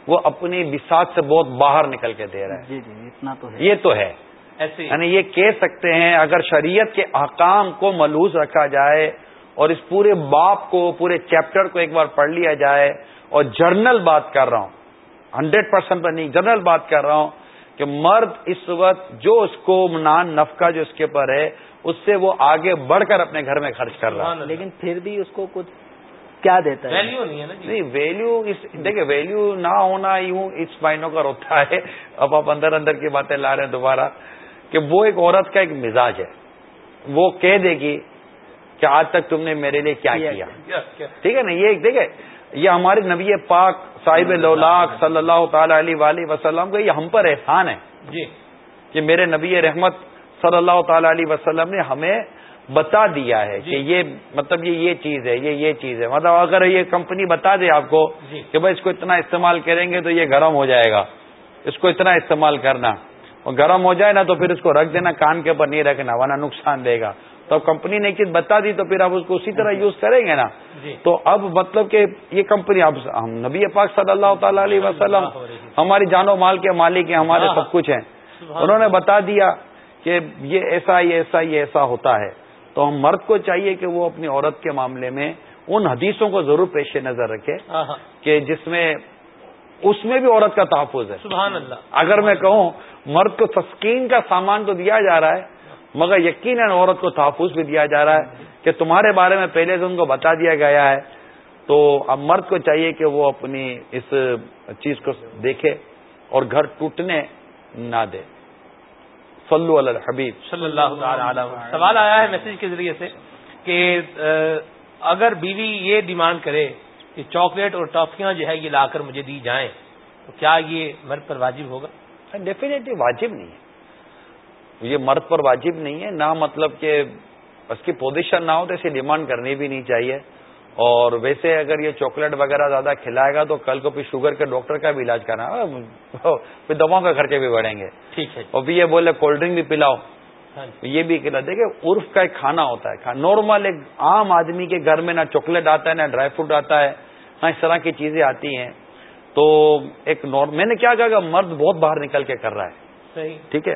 وہ اپنی بساط سے بہت باہر نکل کے دے رہا ہے۔ جی جی اتنا تو ہے۔ یہ تو ہے۔ یعنی یہ کہہ سکتے ہیں اگر شریعت کے احکام کو ملوث رکھا جائے اور اس پورے باپ کو پورے چیپٹر کو ایک بار پڑھ لیا جائے اور جرنل بات کر رہا ہوں۔ ہنڈریڈ پرسینٹ پر نہیں جرنل بات کر رہا ہوں کہ مرد اس وقت جو اس کو نان نفقہ جو اس کے اوپر ہے اس سے وہ آگے بڑھ کر اپنے گھر میں خرچ کر رہا ہے۔ لیکن پھر بھی اس کو کچھ کیا دیتا ہے؟ ویلو نہیں ہے نا جی؟ نہیں ویلو دیکھیں ویلو نہ ہونا یوں اس مائنوں کا ہوتا ہے۔ اب آپ اندر اندر کی باتیں لا رہے ہیں دوبارہ کہ وہ ایک عورت کا ایک مزاج ہے۔ وہ کہہ دے گی کہ آج تک تم نے میرے لیے کیا کیا؟ ٹھیک ہے نا؟ یہ دیکھے یہ ہمارے نبی پاک صاحب لولاک صلی اللہ تعالی علیہ وسلم کا یہ ہم پر احسان ہے۔ جی۔ کہ میرے نبی رحمت صلی اللہ تعالی علیہ وسلم نے ہمیں بتا دیا ہے جی۔ کہ یہ مطلب یہ یہ چیز ہے یہ یہ چیز ہے۔ مطلب اگر یہ کمپنی بتا دے آپ کو جی۔ کہ بھائی اس کو اتنا استعمال کریں گے تو یہ گرم ہو جائے گا۔ اس کو اتنا استعمال کرنا۔ اور گرم ہو جائے نا تو پھر اس کو رکھ دینا کان کے اوپر نہیں رکھنا ورنہ نقصان دے گا۔ تو اب کمپنی نے ایک چیز بتا دی تو پھر آپ اس کو اسی طرح یوز کریں گے نا؟ جی۔ تو اب مطلب کہ یہ کمپنی اب ہم نبی پاک صلی اللہ تعالی علیہ وسلم ہماری جان و مال کے مالک ہیں ہمارے سب کچھ ہیں۔ انہوں نے بتا دیا کہ یہ ایسا یہ ایسا یہ ایسا ہوتا ہے۔ تو ہم مرد کو چاہیے کہ وہ اپنی عورت کے معاملے میں ان حدیثوں کو ضرور پیش نظر رکھے کہ جس میں اس میں بھی عورت کا تحفظ ہے۔ سبحان اللہ۔ اگر میں کہوں مرد کو تسکین کا سامان تو دیا جا رہا ہے مگر یقیناً عورت کو تحفظ بھی دیا جا رہا ہے کہ تمہارے بارے میں پہلے سے ان کو بتا دیا گیا ہے۔ تو اب مرد کو چاہیے کہ وہ اپنی اس چیز کو دیکھے اور گھر ٹوٹنے نہ دے۔ صلو علی الحبیب۔ صلی اللہ تعالی سوال آیا ہے میسج کے ذریعے سے کہ اگر بیوی یہ ڈیمانڈ کرے کہ چاکلیٹ اور ٹافیاں جو ہے یہ لا کر مجھے دی جائیں تو کیا یہ مرد پر واجب ہوگا؟ ڈیفینیٹلی واجب نہیں ہے۔ یہ مرد پر واجب نہیں ہے نہ مطلب کہ اس کی پوزیشن نہ ہو تو اسے ڈیمانڈ کرنی بھی نہیں چاہیے۔ اور ویسے اگر یہ چاکلیٹ وغیرہ زیادہ کھلائے گا تو کل کو پھر شوگر کے ڈاکٹر کا بھی علاج کرنا پھر دواؤں کا خرچے بھی بڑھیں گے۔ ٹھیک ہے۔ اور پھر یہ بولے کولڈ ڈرنک بھی پلاؤ۔ ہاں جی۔ یہ بھی کھلا دیکھے عرف کا ایک کھانا ہوتا ہے۔ نارمل ایک عام آدمی کے گھر میں نہ چاکلیٹ آتا ہے نہ ڈرائی فروٹ آتا ہے نہ اس طرح کی چیزیں آتی ہیں۔ تو ایک میں نے کیا کہا کہ مرد بہت باہر نکل کے کر رہا ہے۔ ٹھیک ہے؟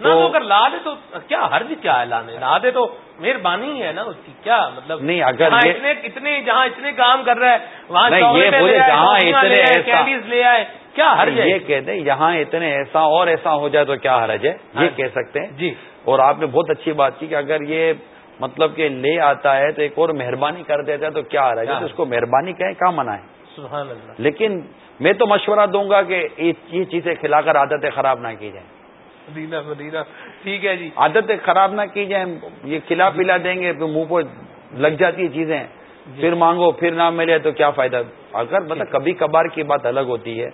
نہ تو اگر لا دے تو کیا حرج کیا ہے لانے لا دے تو مہربانی ہے نا اس کی کیا مطلب؟ نہیں اگر اتنے اتنے جہاں اتنے کام کر رہا ہے وہاں یہ بولے جہاں اتنے کینڈیز لے آئے کیا حرج ہے؟ یہ کہتے ہیں یہاں اتنے ایسا اور ایسا ہو جائے تو کیا حرج ہے؟ یہ کہہ سکتے ہیں۔ جی۔ اور آپ نے بہت اچھی بات کی کہ اگر یہ مطلب کہ لے آتا ہے تو ایک اور مہربانی کر دیتا ہے تو کیا حرج ہے؟ اس کو مہربانی کہیں کہاں منائیں اللہ۔ لیکن میں تو مشورہ دوں گا کہ یہ چیزیں کھلا کر عادتیں خراب نہ کی جائیں۔ مدینہ مدینہ۔ ٹھیک ہے جی۔ عادتیں خراب نہ کی جائیں یہ کھلا پلا دیں گے منہ پہ لگ جاتی ہے چیزیں۔ جی۔ پھر مانگو پھر نہ ملے تو کیا فائدہ؟ اگر مطلب کبھی کبھار کی بات الگ ہوتی ہے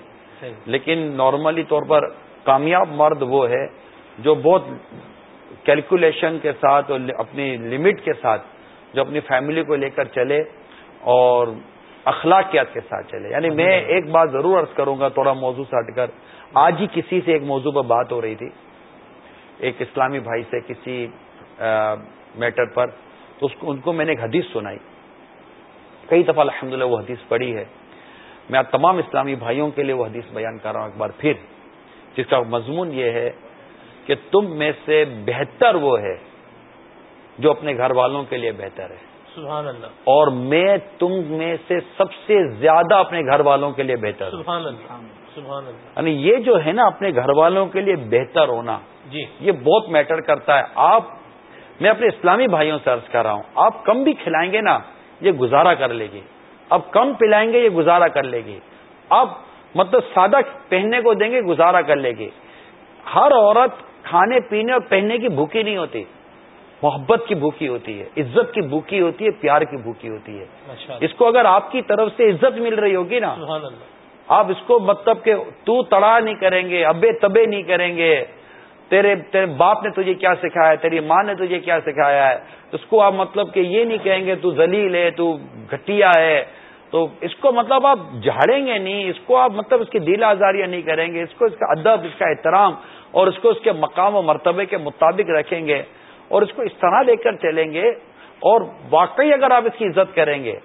لیکن نارملی طور پر کامیاب مرد وہ ہے جو بہت کیلکولیشن کے ساتھ اور اپنی لمٹ کے ساتھ جو اپنی فیملی کو لے کر چلے اور اخلاقیات کے ساتھ چلے۔ یعنی میں ایک بات ضرور عرض کروں گا تھوڑا موضوع سے ہٹ کر۔ آج ہی کسی سے ایک موضوع پر بات ہو رہی تھی۔ ایک اسلامی بھائی سے کسی میٹر پر تو اس کو ان کو میں نے ایک حدیث سنائی۔ کئی دفعہ الحمد وہ حدیث پڑھی ہے۔ میں تمام اسلامی بھائیوں کے لیے وہ حدیث بیان کر رہا ہوں ایک بار پھر۔ جس کا مضمون یہ ہے کہ تم میں سے بہتر وہ ہے جو اپنے گھر والوں کے لیے بہتر ہے۔ سبحان اللہ اور میں تم میں سے سب سے زیادہ اپنے گھر والوں کے لیے بہتر سبحان اللہ سبحان اللہ یعنی یہ جو ہے نا اپنے گھر والوں کے لیے بہتر ہونا۔ جی یہ بہت میٹر کرتا ہے۔ آپ میں اپنے اسلامی بھائیوں سے عرض کر رہا ہوں آپ کم بھی کھلائیں گے نا یہ گزارا کر لے گی۔ اب کم پلائیں گے یہ گزارا کر لے گی۔ اب مطلب سادہ پہننے کو دیں گے گزارا کر لے گی۔ ہر عورت کھانے پینے اور پہننے کی بھوکی نہیں ہوتی۔ محبت کی بھوکی ہوتی ہے عزت کی بھوکی ہوتی ہے پیار کی بھوکی ہوتی ہے۔ اس کو اگر آپ کی طرف سے عزت مل رہی ہوگی نا آپ اس کو مطلب کہ تو تڑا نہیں کریں گے ابے تبے نہیں کریں گے۔ تیرے تیرے باپ نے تجھے کیا سکھایا ہے؟ تیری ماں نے تجھے کیا سکھایا ہے؟ اس کو آپ مطلب کہ یہ نہیں کہیں گے تو زلیل ہے تو گھٹیا ہے۔ تو اس کو مطلب آپ جھاڑیں گے نہیں اس کو آپ مطلب اس کی دل آزاریاں نہیں کریں گے اس کو اس کا ادب اس کا احترام اور اس کو اس کے مقام و مرتبے کے مطابق رکھیں گے اور اس کو اس طرح لے کر چلیں گے اور واقعی اگر آپ اس کی عزت کریں گے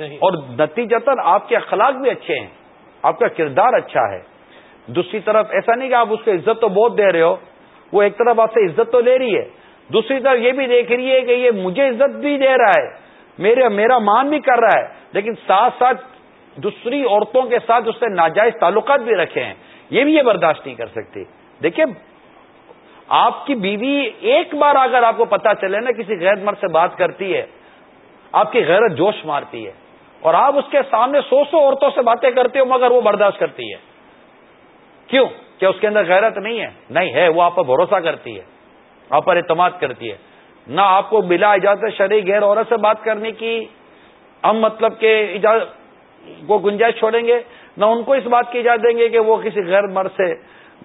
اور نتیجتاً آپ کے اخلاق بھی اچھے ہیں آپ کا کردار اچھا ہے۔ دوسری طرف ایسا نہیں کہ آپ اس کو عزت تو بہت دے رہے ہو وہ ایک طرف آپ سے عزت تو لے رہی ہے، دوسری طرف یہ بھی دیکھ رہی ہے کہ یہ مجھے عزت بھی دے رہا ہے، میرے، میرا مان بھی کر رہا ہے، لیکن ساتھ ساتھ دوسری عورتوں کے ساتھ اس سے ناجائز تعلقات بھی رکھے ہیں۔ یہ بھی یہ برداشت نہیں کر سکتی۔ دیکھیے آپ کی بیوی ایک بار اگر آپ کو پتا چلے نا کسی غیر مرد سے بات کرتی ہے، آپ کی غیرت جوش مارتی ہے اور آپ اس کے سامنے سو سو عورتوں سے باتیں کرتے ہو مگر وہ برداشت کرتی ہے۔ کیوں؟ کیا اس کے اندر غیرت نہیں ہے؟ نہیں ہے، وہ آپ پر بھروسہ کرتی ہے، آپ پر اعتماد کرتی ہے۔ نہ آپ کو بلا اجازت شرح غیر عورت سے بات کرنے کی ہم مطلب کہ اجازت کو گنجائش چھوڑیں گے، نہ ان کو اس بات کی اجازت دیں گے کہ وہ کسی غیر مرد سے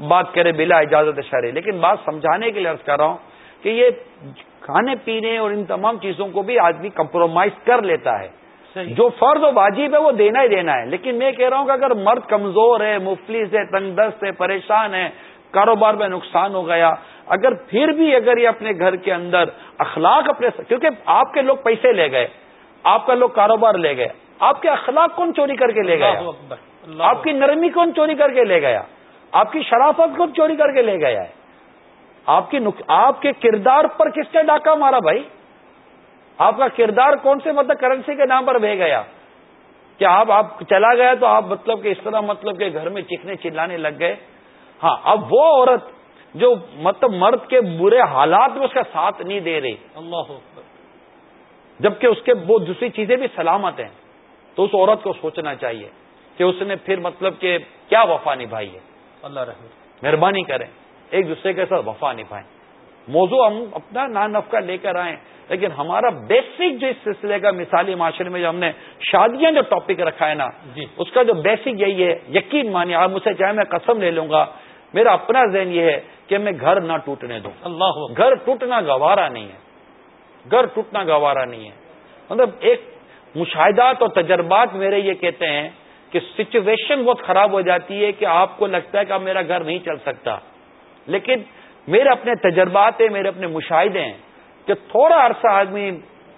بات کرے بلا اجازت شرح لیکن بات سمجھانے کے لیے عرض کر رہا ہوں کہ یہ کھانے پینے اور ان تمام چیزوں کو بھی آدمی کمپرومائز کر لیتا ہے۔ جو فرض و واجب ہے وہ دینا ہی دینا ہے۔ لیکن میں کہہ رہا ہوں کہ اگر مرد کمزور ہے مفلس ہے تنگ دست ہے پریشان ہے کاروبار میں نقصان ہو گیا اگر پھر بھی اگر یہ اپنے گھر کے اندر اخلاق اپنے کیونکہ آپ کے لوگ پیسے لے گئے آپ کا لوگ کاروبار لے گئے آپ کے اخلاق کون چوری کر کے لے گیا؟ آپ کی نرمی کون چوری کر کے لے گیا؟ آپ کی شرافت کون چوری کر کے لے گیا ہے؟ آپ کی آپ کے کردار پر کس نے ڈاکہ مارا بھائی؟ آپ کا کردار کون سے مطلب کرنسی کے نام پر بہ گیا؟ کیا آپ آپ چلا گیا تو آپ مطلب کہ اس طرح مطلب کہ گھر میں چکنے چلانے لگ گئے؟ ہاں اب وہ عورت جو مطلب مرد کے برے حالات میں اس کا ساتھ نہیں دے رہی۔ اللہ جبکہ اس کے وہ دوسری چیزیں بھی سلامت ہیں۔ تو اس عورت کو سوچنا چاہیے کہ اس نے پھر مطلب کہ کیا وفا نبھائی ہے۔ اللہ رحمت مہربانی کریں ایک دوسرے کے ساتھ وفا نبھائیں۔ موضوع ہم اپنا نان نفقہ لے کر آئیں۔ لیکن ہمارا بیسک جو اس سلسلے کا مثالی معاشرے میں جو ہم نے شادیاں جو ٹاپک رکھا ہے نا جی۔ اس کا جو بیسک یہی ہے یقین مانی آپ مجھ سے چاہے میں قسم لے لوں گا میرا اپنا ذہن یہ ہے کہ میں گھر نہ ٹوٹنے دوں۔ اللہ گھر ٹوٹنا گوارا نہیں ہے۔ گھر ٹوٹنا گوارا نہیں ہے۔ مطلب ایک مشاہدات اور تجربات میرے یہ کہتے ہیں کہ سچویشن بہت خراب ہو جاتی ہے کہ آپ کو لگتا ہے کہ اب میرا گھر نہیں چل سکتا۔ لیکن میرے اپنے تجربات ہیں، میرے اپنے مشاہدے ہیں کہ تھوڑا عرصہ آدمی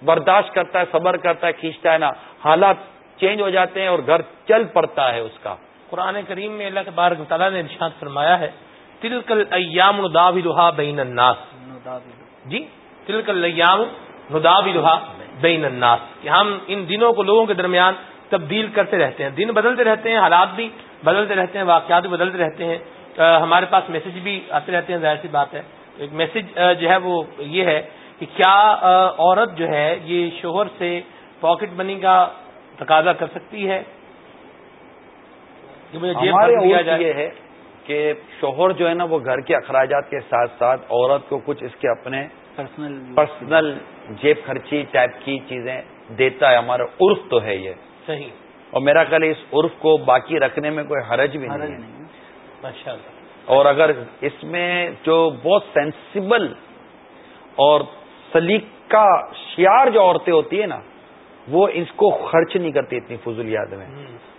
برداشت کرتا ہے، صبر کرتا ہے، کھینچتا ہے نا، حالات چینج ہو جاتے ہیں اور گھر چل پڑتا ہے اس کا۔ قرآن کریم میں اللہ تبارک تعالیٰ نے ارشاد فرمایا ہے تل کل ایام نداب بین الناس۔ جی تل کل ایام نداب بین الناس۔ کہ ہم ان دنوں کو لوگوں کے درمیان تبدیل کرتے رہتے ہیں۔ دن بدلتے رہتے ہیں، حالات بھی بدلتے رہتے ہیں، واقعات بھی بدلتے رہتے ہیں۔ ہمارے پاس میسج بھی آتے رہتے ہیں ظاہر سی بات ہے۔ ایک میسج جو ہے وہ یہ ہے کہ کیا عورت جو ہے یہ شوہر سے پاکٹ منی کا تقاضا کر سکتی ہے؟ کہ مجھے یہ ہے کہ شوہر جو ہے نا وہ گھر کے اخراجات کے ساتھ ساتھ عورت کو کچھ اس کے اپنے پرسنل پرسنل جیب خرچی ٹائپ کی چیزیں دیتا ہے۔ ہمارا عرف تو ہے یہ۔ صحیح۔ اور میرا خیال اس عرف کو باقی رکھنے میں کوئی حرج بھی نہیں ہے۔ اور اگر اس میں جو بہت سینسیبل اور سلیقہ شیار جو عورتیں ہوتی ہیں نا وہ اس کو خرچ نہیں کرتی اتنی فضولیات میں۔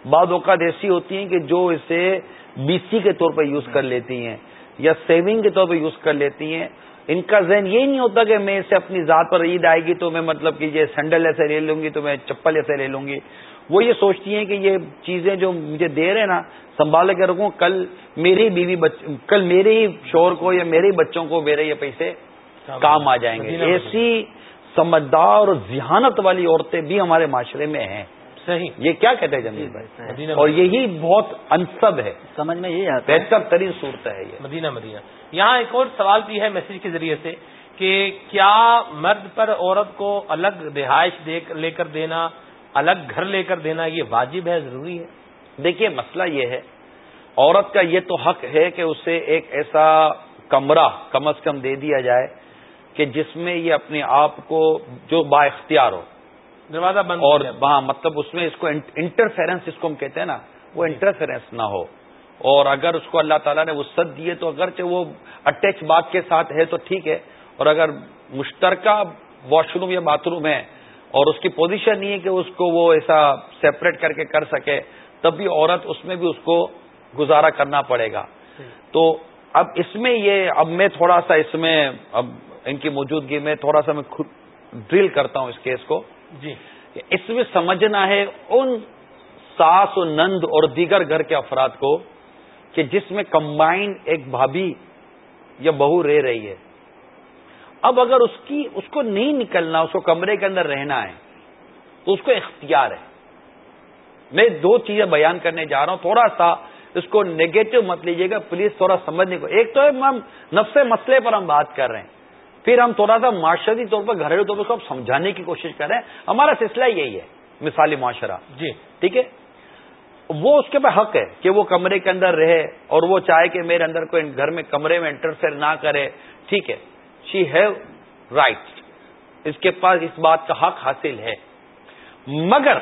بعض اوقات ایسی ہوتی ہیں کہ جو اسے بی سی کے طور پہ یوز کر لیتی ہیں یا سیونگ کے طور پہ یوز کر لیتی ہیں۔ ان کا ذہن یہ نہیں ہوتا کہ میں اسے اپنی ذات پر عید آئے گی تو میں مطلب کہ یہ سینڈل ایسے لے لوں گی تو میں چپل ایسے لے لوں گی۔ وہ یہ سوچتی ہیں کہ یہ چیزیں جو مجھے دے رہے ہیں نا سنبھال کے رکھوں کل میری بیوی کل میرے ہی شور کو یا میرے ہی بچوں کو میرے یہ پیسے کام آ جائیں گے۔ ایسی سمجھدار اور ذہانت والی عورتیں بھی ہمارے معاشرے میں ہیں۔ صحیح۔ یہ کیا کہتے ہیں جمیل بھائی؟ اور یہی بہت انسب ہے۔ سمجھ میں یہ بہتر ترین صورت ہے یہ۔ مدینہ مدینہ۔ یہاں ایک اور سوال بھی ہے میسج کے ذریعے سے کہ کیا مرد پر عورت کو الگ رہائش لے کر دینا الگ گھر لے کر دینا یہ واجب ہے ضروری ہے۔ دیکھیے مسئلہ یہ ہے عورت کا یہ تو حق ہے کہ اسے ایک ایسا کمرہ کم از کم دے دیا جائے کہ جس میں یہ اپنے آپ کو جو با اختیار ہو۔ دروازہ بند اور وہاں مطلب اس میں اس کو انٹرفیئرنس جس کو ہم کہتے ہیں نا وہ انٹرفیئرنس نہ ہو۔ اور اگر اس کو اللہ تعالیٰ نے وسط دیے تو اگرچہ وہ اٹیچ باغ کے ساتھ ہے تو ٹھیک ہے اور اگر مشترکہ واش روم یا باتھ روم ہے اور اس کی پوزیشن نہیں ہے کہ اس کو وہ ایسا سیپریٹ کر کے کر سکے تب بھی عورت اس میں بھی اس کو گزارا کرنا پڑے گا۔ تو اب اس میں یہ اب میں تھوڑا سا اس میں اب ان کی موجودگی میں تھوڑا سا میں خود ڈرل کرتا ہوں اس کیس کو۔ جی۔ اس میں سمجھنا ہے ان ساس و نند اور دیگر گھر کے افراد کو کہ جس میں کمبائنڈ ایک بھابھی یا بہو رہ رہی ہے۔ اب اگر اس کی اس کو نہیں نکلنا اس کو کمرے کے اندر رہنا ہے تو اس کو اختیار ہے۔ میں دو چیزیں بیان کرنے جا رہا ہوں۔ تھوڑا سا اس کو نیگیٹو مت لیجیے گا پلیز تھوڑا سمجھنے کو۔ ایک تو ہم نفس مسئلے پر ہم بات کر رہے ہیں۔ پھر ہم تھوڑا سا معاشرتی طور پر گھریلو طور پر سمجھانے کی کوشش کر رہے ہیں۔ ہمارا سلسلہ یہی ہے مثالی معاشرہ۔ جی۔ ٹھیک ہے؟ وہ اس کے پاس حق ہے کہ وہ کمرے کے اندر رہے اور وہ چاہے کہ میرے اندر کوئی گھر میں کمرے میں انٹرفیئر نہ کرے۔ ٹھیک ہے۔ شی ہیو رائٹ اس کے پاس اس بات کا حق حاصل ہے۔ مگر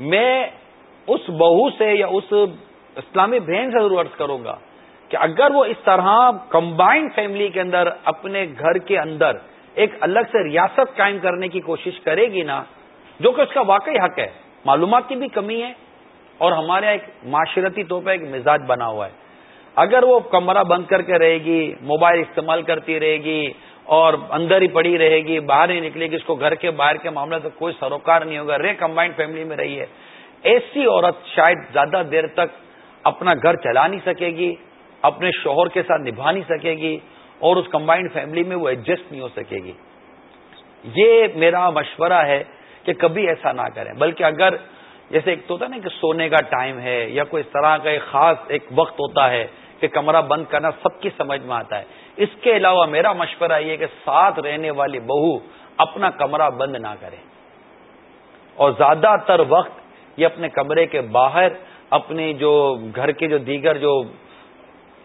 میں اس بہو سے یا اس اسلامی بہن سے ضرور عرض کروں گا کہ اگر وہ اس طرح کمبائنڈ فیملی کے اندر اپنے گھر کے اندر ایک الگ سے ریاست قائم کرنے کی کوشش کرے گی نا، جو کہ اس کا واقعی حق ہے، معلومات کی بھی کمی ہے اور ہمارے ایک معاشرتی طور پہ ایک مزاج بنا ہوا ہے۔ اگر وہ کمرہ بند کر کے رہے گی، موبائل استعمال کرتی رہے گی اور اندر ہی پڑی رہے گی، باہر ہی نکلے گی، اس کو گھر کے باہر کے معاملے سے کوئی سروکار نہیں ہوگا۔ رے کمبائنڈ فیملی میں رہی ہے ایسی عورت شاید زیادہ دیر تک اپنا گھر چلا نہیں سکے گی، اپنے شوہر کے ساتھ نبھا نہیں سکے گی اور اس کمبائنڈ فیملی میں وہ ایڈجسٹ نہیں ہو سکے گی۔ یہ میرا مشورہ ہے کہ کبھی ایسا نہ کریں۔ بلکہ اگر جیسے ایک تو ہوتا نا کہ سونے کا ٹائم ہے یا کوئی اس طرح کا ایک خاص ایک وقت ہوتا ہے کہ کمرہ بند کرنا سب کی سمجھ میں آتا ہے۔ اس کے علاوہ میرا مشورہ یہ کہ ساتھ رہنے والی بہو اپنا کمرہ بند نہ کرے۔ اور زیادہ تر وقت یہ اپنے کمرے کے باہر اپنی جو گھر کے جو دیگر جو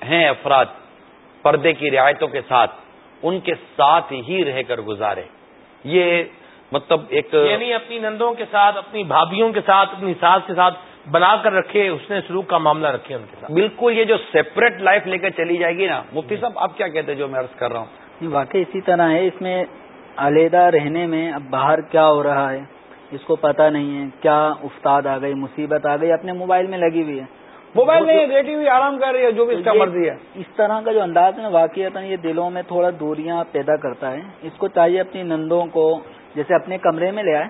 ہیں افراد، پردے کی رعایتوں کے ساتھ ان کے ساتھ ہی رہ کر گزارے۔ یہ مطلب ایک یعنی اپنی نندوں کے ساتھ، اپنی بھابھیوں کے ساتھ، اپنی ساس کے ساتھ بنا کر رکھے اس نے سلوک کا معاملہ رکھے ان کے ساتھ۔ بالکل یہ جو سیپریٹ لائف لے کر چلی جائے گی نا مفتی صاحب آپ کیا کہتے ہیں جو میں عرض کر رہا ہوں؟ واقعی اسی طرح ہے۔ اس میں علیحدہ رہنے میں اب باہر کیا ہو رہا ہے اس کو پتا نہیں ہے۔ کیا استاد آ گئی مصیبت آ گئی اپنے موبائل میں لگی ہوئی ہے۔ موبائل میں بیٹھی ہوئی آرام کر رہی ہے جو بھی اس کا مرضی ہے۔ اس طرح کا جو انداز ہے نا واقعات یہ دلوں میں تھوڑا دوریاں پیدا کرتا ہے۔ اس کو چاہیے اپنی نندوں کو جیسے اپنے کمرے میں لے آئے۔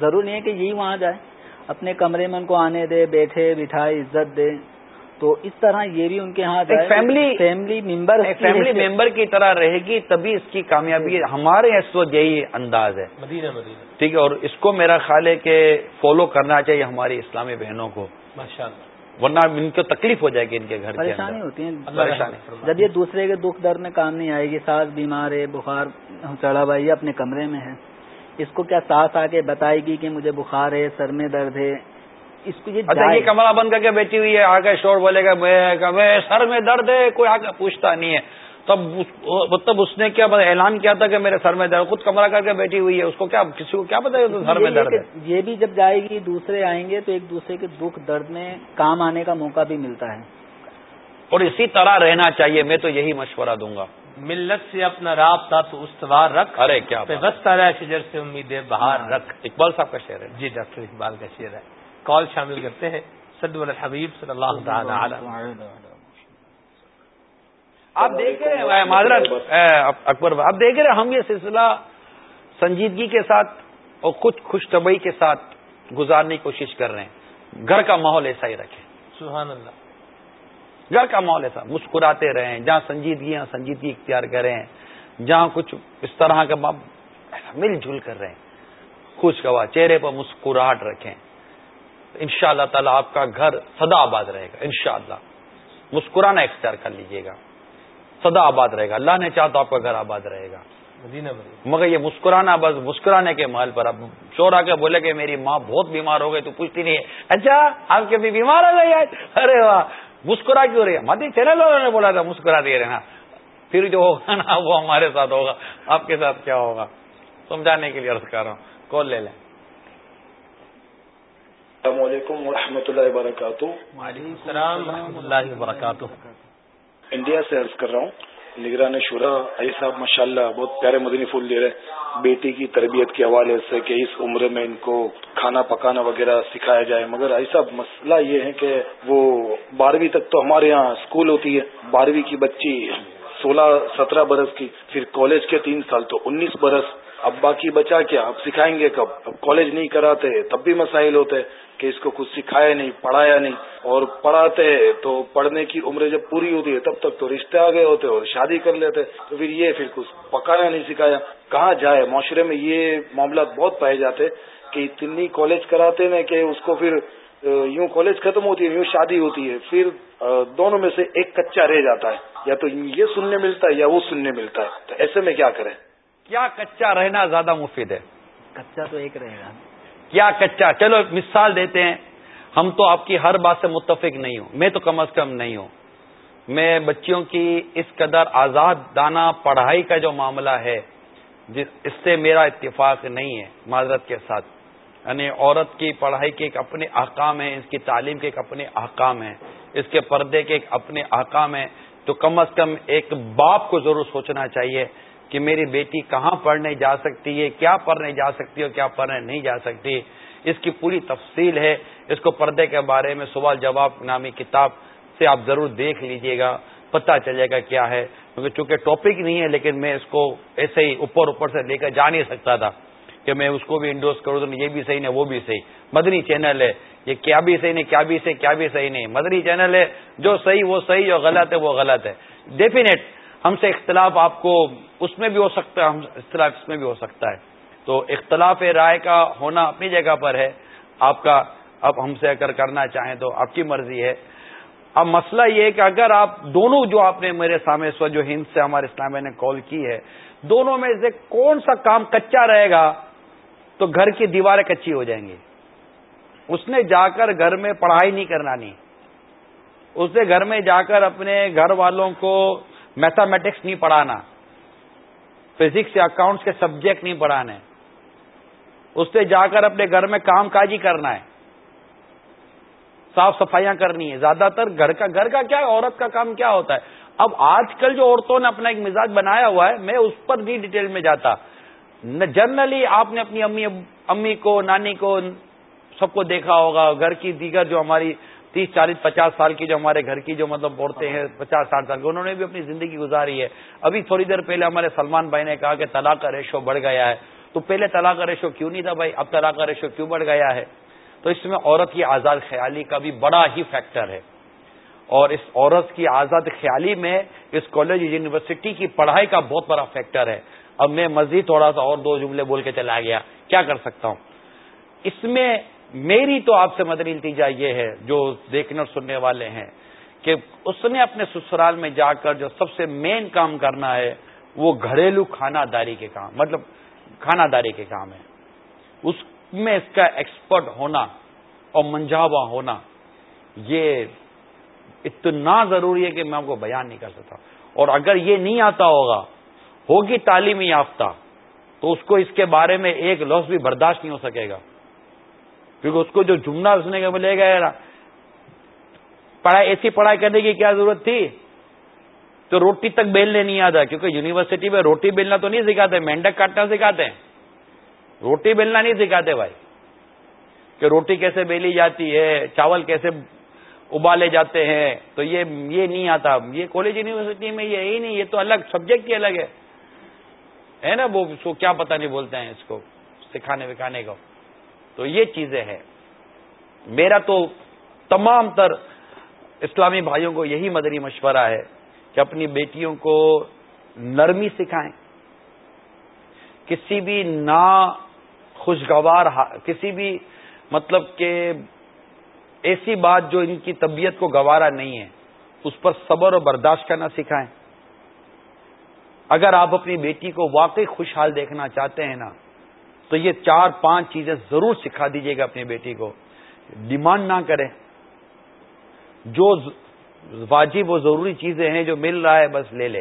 ضرور نہیں ہے کہ یہی وہاں جائے۔ اپنے کمرے میں ان کو آنے دے بیٹھے بٹھائے عزت دے۔ تو اس طرح یہ بھی ان کے ہاں family family member family member کی طرح رہے گی تبھی اس کی کامیابی ہمارے اس وقت یہی انداز ہے۔ مدینہ مدینہ۔ ٹھیک ہے اور اس کو میرا خیال ہے کہ فالو کرنا چاہیے ہماری اسلامی بہنوں کو۔ ماشاء اللہ۔ ورنہ ان کو تکلیف ہو جائے گی ان کے گھر پریشانی ہوتی ہے پریشانی۔ جب یہ دوسرے کے دکھ درد میں کام نہیں آئے گی ساس بیمار ہے بخار چڑھا بھائی اپنے کمرے میں ہے۔ اس کو کیا ساس آ کے بتائے گی کہ مجھے بخار ہے سر میں درد ہے؟ اس کو اچھا یہ کمرہ بند کر کے بیٹھی ہوئی ہے آگے شور بولے گا سر میں درد ہے کوئی آگے پوچھتا نہیں ہے۔ تب مطلب اس نے کیا اعلان کیا تھا کہ میرے سر میں درد خود کمرہ کر کے بیٹھی ہوئی ہے اس کو کیا کسی کو کیا پتا سر میں درد ہے؟ یہ بھی جب جائے گی دوسرے آئیں گے تو ایک دوسرے کے دکھ درد میں کام آنے کا موقع بھی ملتا ہے۔ اور اسی طرح رہنا چاہیے میں تو یہی مشورہ دوں گا۔ ملت سے اپنا رابطہ تو استوار رکھ ارے کیا بس شجر سے امیدیں باہر رکھ۔ اقبال صاحب کا شعر ہے جی ڈاکٹر اقبال کا شعر ہے۔ کال شامل کرتے ہیں۔ سد الحبیب صلی اللہ تعالی آپ دیکھ رہے ہیں معذرت اکبر آپ دیکھ رہے ہیں ہم یہ سلسلہ سنجیدگی کے ساتھ اور کچھ خوش طبعی کے ساتھ گزارنے کی کوشش کر رہے ہیں۔ گھر کا ماحول ایسا ہی رکھیں۔ سبحان اللہ۔ گھر کا ماحول ایسا مسکراتے رہیں جہاں سنجیدگیاں سنجیدگی اختیار کریں جہاں کچھ اس طرح کا مل جل کر رہیں۔ خوش گواہ چہرے پر مسکراہٹ رکھیں۔ ان شاء اللہ تعالیٰ آپ کا گھر سدا آباد رہے گا ان شاء اللہ مسکرانا اختیار کر لیجیے گا۔ سدا آباد رہے گا۔ اللہ نے چاہ تو آپ کا گھر آباد رہے گا۔ مگر یہ مسکرانا بس مسکرانے کے محل پر اب چور آ کے بولے کہ میری ماں بہت بیمار ہو گئی تو پوچھتی نہیں ہے اچھا آپ کے بھی بیمار ہو گئی ارے واہ! مسکرا کیوں رہی ہے مدی چینل والوں نے بولا تھا مسکرا دے رہے نا پھر جو ہوگا نا وہ ہمارے ساتھ ہوگا۔ آپ کے ساتھ کیا ہوگا؟ سمجھانے کے لیے عرض کر رہا ہوں۔ کال لے لیں۔ السلام علیکم و اللہ وبرکاتہ۔ وعلیکم السلام و اللہ وبرکاتہ۔ انڈیا سے عرض کر رہا ہوں۔ نگران شورا، علی صاحب ماشاء اللہ بہت پیارے مدنی پھول دے رہے بیٹی کی تربیت کے حوالے سے کہ اس عمر میں ان کو کھانا پکانا وغیرہ سکھایا جائے۔ مگر علی صاحب، مسئلہ یہ ہے کہ وہ بارہویں تک تو ہمارے یہاں اسکول ہوتی ہے۔ بارہویں کی بچی سولہ، سترہ برس کی، پھر کالج کے تین سال تو انیس برس۔ اب باقی بچا کیا؟ اب سکھائیں گے کب؟ اب کالج نہیں کراتے، تب بھی مسائل ہوتے۔ کہ اس کو کچھ سکھایا نہیں پڑھایا نہیں۔ اور پڑھاتے تو پڑھنے کی عمر جب پوری ہوتی ہے تب تک تو رشتے آ گئے ہوتے اور شادی کر لیتے تو پھر یہ پھر کچھ پکانا نہیں سکھایا۔ کہاں جائے؟ معاشرے میں یہ معاملات بہت پائے جاتے کہ اتنی کالج کراتے ہیں کہ اس کو پھر یوں کالج ختم ہوتی ہے یوں شادی ہوتی ہے۔ پھر دونوں میں سے ایک کچا رہ جاتا ہے۔ یا تو یہ سننے ملتا ہے یا وہ سننے ملتا ہے۔ تو ایسے میں کیا کریں؟ کیا کچا رہنا زیادہ مفید ہے؟ کچا تو ایک رہے گا۔ کیا کچا؟ چلو مثال دیتے ہیں، ہم تو آپ کی ہر بات سے متفق نہیں ہوں۔ میں تو کم از کم نہیں ہوں۔ میں بچیوں کی اس قدر آزاد دانا پڑھائی کا جو معاملہ ہے، جس اس سے میرا اتفاق نہیں ہے معذرت کے ساتھ۔ یعنی عورت کی پڑھائی کے ایک اپنے احکام ہیں، اس کی تعلیم کے ایک اپنے احکام ہیں، اس کے پردے کے ایک اپنے احکام ہیں۔ تو کم از کم ایک باپ کو ضرور سوچنا چاہیے کہ میری بیٹی کہاں پڑھنے جا سکتی ہے، کیا پڑھنے جا سکتی ہے اور کیا پڑھنے نہیں جا سکتی۔ اس کی پوری تفصیل ہے۔ اس کو پردے کے بارے میں سوال جواب نامی کتاب سے آپ ضرور دیکھ لیجیے گا، پتہ چلے گا کیا ہے۔ کیونکہ چونکہ ٹاپک نہیں ہے، لیکن میں اس کو ایسے ہی اوپر اوپر سے لے کر جا نہیں سکتا تھا کہ میں اس کو بھی انڈورس کروں تو یہ بھی صحیح نہیں، وہ بھی صحیح۔ مدنی چینل ہے، یہ کیا بھی صحیح نہیں، کیا بھی صحیح، کیا بھی صحیح نہیں۔ مدنی چینل ہے، جو صحیح وہ صحیح جو غلط ہے، وہ غلط ہے۔ ڈیفینیٹ ہم سے اختلاف آپ کو اس میں بھی ہو سکتا ہے اختلاف اس میں بھی ہو سکتا ہے۔ تو اختلاف رائے کا ہونا اپنی جگہ پر ہے۔ آپ کا اب ہم سے اگر کرنا چاہیں تو آپ کی مرضی ہے۔ اب مسئلہ یہ ہے کہ اگر آپ دونوں جو آپ نے میرے سامنے اس وقت جو ہند سے ہمارے اسلامیہ نے کال کی ہے، دونوں میں سے کون سا کام کچا رہے گا تو گھر کی دیواریں کچی ہو جائیں گی۔ اس نے جا کر گھر میں پڑھائی نہیں کرنا نہیں اسے گھر میں جا کر اپنے گھر والوں کو میتھمیٹکس نہیں پڑھانا۔ فزکس یا اکاؤنٹس کے سبجیکٹ نہیں پڑھانے۔ اس سے جا کر اپنے گھر میں کام کاج ہی کرنا ہے۔ صاف صفائیاں کرنی ہے زیادہ تر گھر کا گھر کا کیا عورت کا کام کیا ہوتا ہے؟ اب آج کل جو عورتوں نے اپنا ایک مزاج بنایا ہوا ہے، میں اس پر بھی ڈیٹیل میں جاتا۔ جنرلی آپ نے اپنی امی امی کو، نانی کو سب کو دیکھا ہوگا۔ گھر کی دیگر جو ہماری تیس چالیس پچاس سال کی جو ہمارے گھر کی جو مطلب عورتیں ہیں، پچاس ساٹھ سال کی، انہوں نے بھی اپنی زندگی گزاری ہے۔ ابھی تھوڑی دیر پہلے ہمارے سلمان بھائی نے کہا کہ طلاق کا ریشو بڑھ گیا ہے۔ تو پہلے طلاق کا ریشو کیوں نہیں تھا بھائی؟ اب طلاق کا ریشو کیوں بڑھ گیا ہے؟ تو اس میں عورت کی آزاد خیالی کا بھی بڑا ہی فیکٹر ہے۔ اور اس عورت کی آزاد خیالی میں اس کالج یونیورسٹی کی پڑھائی کا بہت بڑا فیکٹر ہے۔ اب میں مزید تھوڑا سا اور دو جملے بول کے چلا گیا۔ کیا کر سکتا ہوں؟ اس میں میری تو آپ سے مدنی التیجا یہ ہے، جو دیکھنے اور سننے والے ہیں، کہ اس نے اپنے سسرال میں جا کر جو سب سے مین کام کرنا ہے، وہ گھریلو کھانا داری کے کام مطلب کھانا داری کے کام ہے۔ اس میں اس کا ایکسپرٹ ہونا اور منجاوا ہونا، یہ اتنا ضروری ہے کہ میں آپ کو بیان نہیں کر سکتا۔ اور اگر یہ نہیں آتا ہوگا، ہوگی تعلیمی یافتہ، تو اس کو اس کے بارے میں ایک لفظ بھی برداشت نہیں ہو سکے گا۔ کیونکہ اس کو جو جملہ سننے کا ملے گا پڑھائی، ایسی پڑھائی کرنے کی کیا ضرورت تھی؟ تو روٹی تک بیلنے نہیں آتا کیونکہ یونیورسٹی میں روٹی بیلنا تو نہیں سکھاتے، مینڈک کاٹنا سکھاتے ہیں۔ روٹی بیلنا نہیں سکھاتے بھائی۔ کہ روٹی کیسے بیلی جاتی ہے، چاول کیسے ابالے جاتے ہیں، تو یہ یہ نہیں آتا۔ یہ کالج، یونیورسٹی میں یہ ہی نہیں، یہ تو الگ، سبجیکٹ ہی الگ ہے۔ ہے نا وہ کیا پتہ نہیں بولتے ہیں اس کو، سکھانے، وکھانے کو۔ تو یہ چیزیں ہیں۔ میرا تو تمام تر اسلامی بھائیوں کو یہی مدری مشورہ ہے کہ اپنی بیٹیوں کو نرمی سکھائیں۔ کسی بھی نا خوشگوار کسی بھی مطلب کہ ایسی بات جو ان کی طبیعت کو گوارا نہیں ہے، اس پر صبر اور برداشت کرنا سکھائیں۔ اگر آپ اپنی بیٹی کو واقعی خوشحال دیکھنا چاہتے ہیں نا تو یہ چار پانچ چیزیں ضرور سکھا دیجیے گا اپنی بیٹی کو۔ ڈیمانڈ نہ کریں۔ جو واجب و ضروری چیزیں ہیں جو مل رہا ہے بس لے لے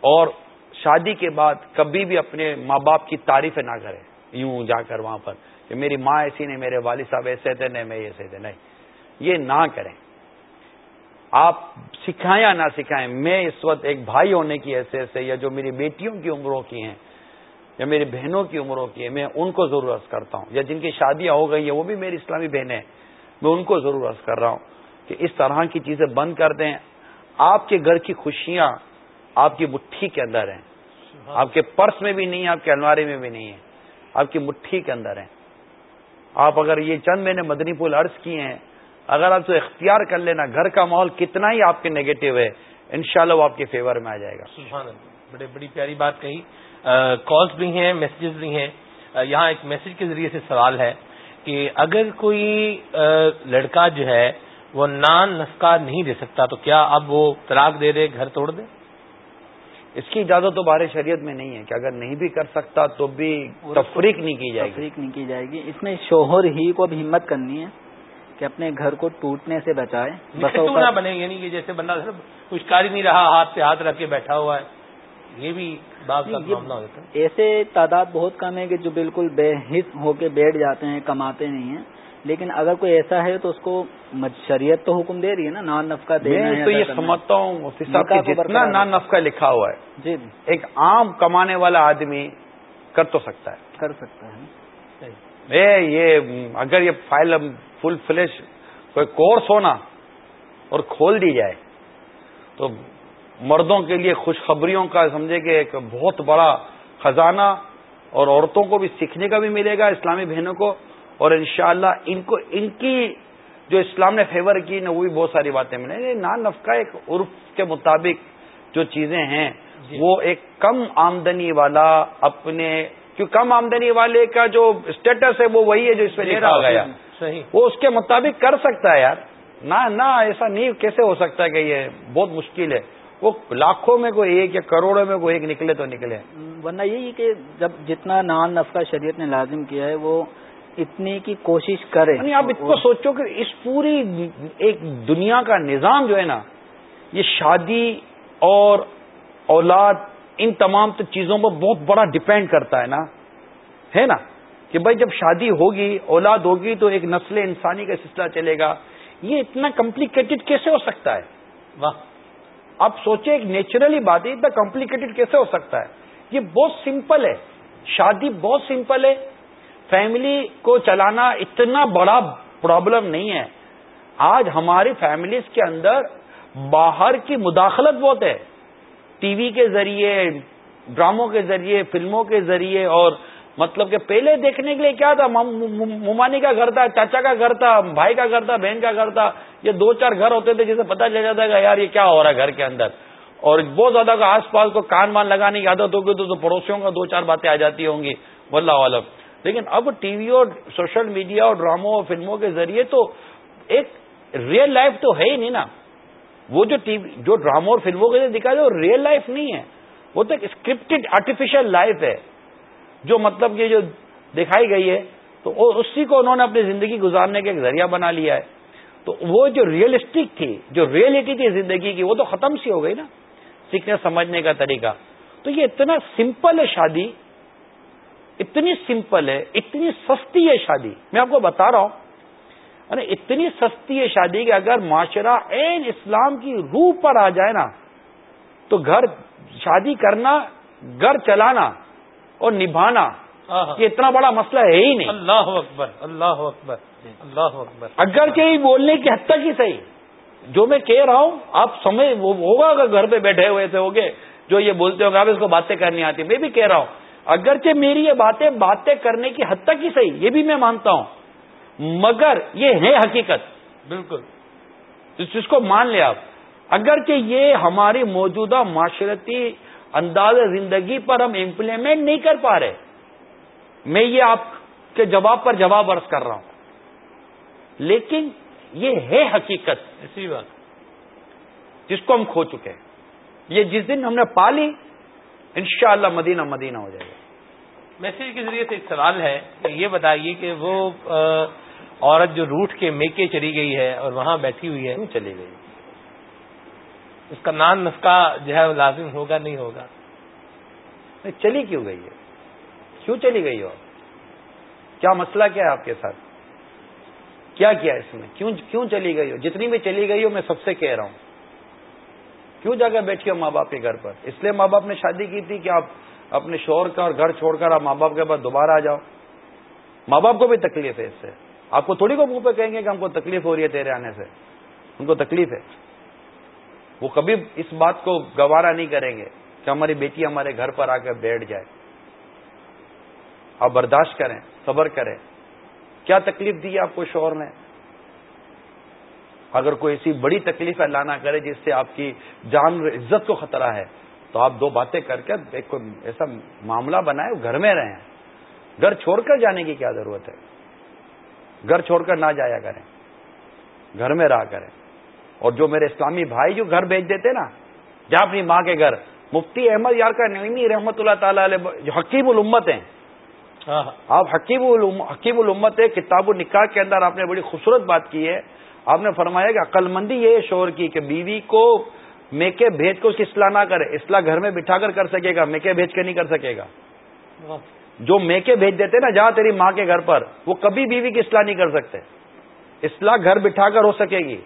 اور شادی کے بعد کبھی بھی اپنے ماں باپ کی تعریفیں نہ کریں۔ یوں جا کر وہاں پر کہ میری ماں ایسی نہیں، میرے والد صاحب ایسے تھے، نہیں، میں ایسے تھے۔ نہیں، یہ نہ کریں۔ آپ سکھائیں یا نہ سکھائیں، میں اس وقت ایک بھائی ہونے کی حیثیت سے یا جو میری بیٹیوں کی عمروں کی ہیں یا میری بہنوں کی عمروں کی ہیں میں ان کو ضرور عرض کرتا ہوں یا جن کی شادیاں ہو گئی ہیں وہ بھی میری اسلامی بہنیں میں ان کو ضرور عرض کر رہا ہوں کہ اس طرح کی چیزیں بند کر دیں۔ آپ کے گھر کی خوشیاں آپ کی مٹھی کے اندر ہیں۔ آپ کے پرس میں بھی نہیں ہے آپ کے الماری میں بھی نہیں ہے آپ کی مٹھی کے اندر ہیں۔ آپ اگر یہ چند میں نے مدنی پول عرض کیے ہیں اگر آپ تو اختیار کر لینا گھر کا ماحول کتنا ہی آپ کے نیگیٹو ہے انشاءاللہ وہ آپ کے فیور میں آ جائے گا۔ سبحان بڑے بڑی پیاری بات کہی۔ کالس بھی ہیں میسجز بھی ہیں۔ یہاں ایک میسج کے ذریعے سے سوال ہے کہ اگر کوئی لڑکا جو ہے وہ نان نسکا نہیں دے سکتا تو کیا اب وہ طلاق دے دے گھر توڑ دے؟ اس کی اجازت تو بارے شریعت میں نہیں ہے کہ اگر نہیں بھی کر سکتا تو بھی تفریق نہیں کی جائے گی۔ تفریق نہیں کی جائے گی۔ اس میں شوہر ہی کو بھی ہمت کرنی ہے کہ اپنے گھر کو ٹوٹنے سے بچائے۔ نہ بنے یعنی کہ جیسے بندہ کچھ کر ہی نہیں رہا ہاتھ پہ ہاتھ رکھ کے بیٹھا ہوا ہے۔ یہ بھی بات کا معاملہ ہوتا ہے۔ ایسے تعداد بہت کم ہے کہ جو بالکل بے حص ہو کے بیٹھ جاتے ہیں کماتے نہیں ہیں۔ لیکن اگر کوئی ایسا ہے تو اس کو شریعت تو حکم دے رہی ہے نا نان نفقہ دے تو یہ سمجھتا ہوں جتنا نان نفقہ لکھا ہوا ہے جی ایک عام کمانے والا آدمی کر تو سکتا ہے۔ کر سکتا ہے۔ یہ اگر یہ فائل فل فلش کوئی کورس ہونا اور کھول دی جائے تو مردوں کے لیے خوشخبریوں کا سمجھے کہ ایک بہت بڑا خزانہ اور عورتوں کو بھی سیکھنے کا بھی ملے گا اسلامی بہنوں کو۔ اور انشاءاللہ ان کو ان کی جو اسلام نے فیور کی نا وہ بھی بہت ساری باتیں ملیں۔ نان نفقہ ایک عرف کے مطابق جو چیزیں ہیں جی۔ وہ ایک کم آمدنی والا اپنے کیوں کم آمدنی والے کا جو اسٹیٹس ہے وہ وہی ہے جو اس میں لکھا گیا۔ صحیح وہ اس کے مطابق کر سکتا ہے یار۔ نہ ایسا نہیں کیسے ہو سکتا ہے کہ یہ بہت مشکل ہے؟ وہ لاکھوں میں کوئی ایک یا کروڑوں میں کوئی ایک نکلے تو نکلے۔ ورنہ یہی کہ جب جتنا نان نفقہ شریعت نے لازم کیا ہے وہ اتنی کی کوشش کرے۔ یعنی آپ اس کو سوچو کہ اس پوری ایک دنیا کا نظام جو ہے نا یہ شادی اور اولاد ان تمام چیزوں پر بہت بڑا ڈپینڈ کرتا ہے نا۔ ہے نا؟ کہ بھائی جب شادی ہوگی اولاد ہوگی تو ایک نسل انسانی کا سلسلہ چلے گا۔ یہ اتنا کمپلیکیٹڈ کیسے ہو سکتا ہے؟ واہ۔ آپ سوچیں ایک نیچرلی بات ہے، اتنا کمپلیکیٹڈ کیسے ہو سکتا ہے؟ یہ بہت سمپل ہے۔ شادی بہت سمپل ہے۔ فیملی کو چلانا اتنا بڑا پرابلم نہیں ہے۔ آج ہماری فیملیز کے اندر باہر کی مداخلت بہت ہے۔ ٹی وی کے ذریعے ڈراموں کے ذریعے، فلموں کے ذریعے اور مطلب کہ پہلے دیکھنے کے لیے کیا تھا؟ ممانی کا گھر تھا، چاچا کا گھر تھا، بھائی کا گھر تھا، بہن کا گھر تھا، یہ دو چار گھر ہوتے تھے جسے پتا چل جاتا ہے یار یہ کیا ہو رہا ہے گھر کے اندر۔ اور بہت زیادہ آس پاس کو کان مان لگانے کی عادت ہوگی تو پڑوسیوں کا دو چار باتیں آ جاتی ہوں گی، واللہ عالم۔ لیکن اب ٹی وی اور سوشل میڈیا اور ڈراموں اور فلموں کے ذریعے تو ایک ریئل لائف تو ہے ہی نہیں نا۔ وہ جو ٹی وی جو ڈراموں اور فلموں کے ذریعے دکھا وہ ریئل لائف نہیں ہے۔ وہ تو ایک اسکرپٹڈ آرٹیفیشل لائف ہے۔ جو مطلب یہ جو دکھائی گئی ہے، تو اسی کو انہوں نے اپنی زندگی گزارنے کا ایک ذریعہ بنا لیا ہے۔ تو وہ جو ریئلسٹک تھی، جو ریئلٹی تھی زندگی کی، وہ تو ختم سی ہو گئی نا، سیکھنے، سمجھنے کا طریقہ۔ تو یہ اتنا سمپل ہے شادی، اتنی سمپل ہے، اتنی سستی ہے شادی۔ میں آپ کو بتا رہا ہوں اتنی سستی ہے شادی کہ اگر معاشرہ این اسلام کی روح پر آ جائے نا، تو گھر شادی کرنا، گھر چلانا اور نبھانا یہ اتنا بڑا مسئلہ ہے ہی نہیں۔ اللہ اکبر اللہ اکبر اللہ اکبر۔ اگر کہ بولنے کی حد تک ہی صحیح۔ جو میں کہہ رہا ہوں آپ سمجھ وہ ہوگا اگر گھر پہ بیٹھے ہوئے تھے ہوگے جو یہ بولتے ہوں آپ اس کو باتیں کرنی آتی میں بھی کہہ رہا ہوں اگرچہ میری یہ باتیں باتیں کرنے کی حد تک ہی صحیح یہ بھی میں مانتا ہوں مگر یہ ہے حقیقت۔ بالکل۔ جس کو مان لے آپ۔ اگرچہ یہ ہماری موجودہ معاشرتی انداز زندگی پر ہم امپلیمنٹ نہیں کر پا رہے۔ میں یہ آپ کے جواب پر جواب عرض کر رہا ہوں۔ لیکن یہ ہے حقیقت۔ اسی بات۔ جس کو ہم کھو چکے یہ جس دن ہم نے پالی انشاءاللہ مدینہ مدینہ ہو جائے گا۔ میسج کے ذریعے سے ایک سوال ہے کہ یہ بتائیے کہ وہ عورت جو روٹ کے میکے چلی گئی ہے اور وہاں بیٹھی ہوئی ہے۔ چلی گئی؟ اس کا نان نسخہ جو ہے وہ لازم ہوگا نہیں ہوگا؟ چلی کیوں گئی ہے؟ کیوں چلی گئی ہو؟ کیا مسئلہ کیا ہے آپ کے ساتھ؟ کیا کیا اس میں؟ کیوں کیوں چلی گئی ہو؟ جتنی بھی چلی گئی ہو، میں سب سے کہہ رہا ہوں۔ کیوں جا کر بیٹھی ہو ماں باپ کے گھر پر؟ اس لیے ماں باپ نے شادی کی تھی کہ آپ اپنے شور کا اور گھر چھوڑ کر آپ ماں باپ کے پاس دوبارہ آ جاؤ۔ ماں باپ کو بھی تکلیف ہے اس سے۔ آپ کو تھوڑی کو منہ پہ کہیں گے کہ ہم کو تکلیف ہو رہی ہے تیرے آنے سے۔ ان کو تکلیف ہے۔ وہ کبھی اس بات کو گوارا نہیں کریں گے کہ ہماری بیٹی ہمارے گھر پر آ کر بیٹھ جائے۔ آپ برداشت کریں، صبر کریں۔ کیا تکلیف دی آپ کو شوہر نے؟ اگر کوئی ایسی بڑی تکلیف اللہ نہ کرے جس سے آپ کی جان عزت کو خطرہ ہے، تو آپ دو باتیں کر کے ایک کوئی ایسا معاملہ بنائے گھر میں رہیں۔ گھر چھوڑ کر جانے کی کیا ضرورت ہے؟ گھر چھوڑ کر نہ جایا کریں۔ گھر میں رہا کریں۔ اور جو میرے اسلامی بھائی جو گھر بھیج دیتے نا جا اپنی ماں کے گھر مفتی احمد یار کا نئی رحمت اللہ تعالی علیہ جو حکیم الامت ہیں۔ ہاں، ہاں۔ آپ حکیم حکیم الامت ہے کتاب النکاح کے اندر آپ نے بڑی خوبصورت بات کی ہے۔ آپ نے فرمایا کہ عقل مندی یہ شور کی کہ بیوی کو میکے بھیج کو اس کی اصلاح نہ کرے اصلاح گھر میں بٹھا کر کر سکے گا میکے بھیج کے نہیں کر سکے گا۔ جو میکے بھیج دیتے نا جہاں تیری ماں کے گھر پر وہ کبھی بیوی کی اصلاح نہیں کر سکتے۔ اصلاح گھر بٹھا کر ہو سکے گی۔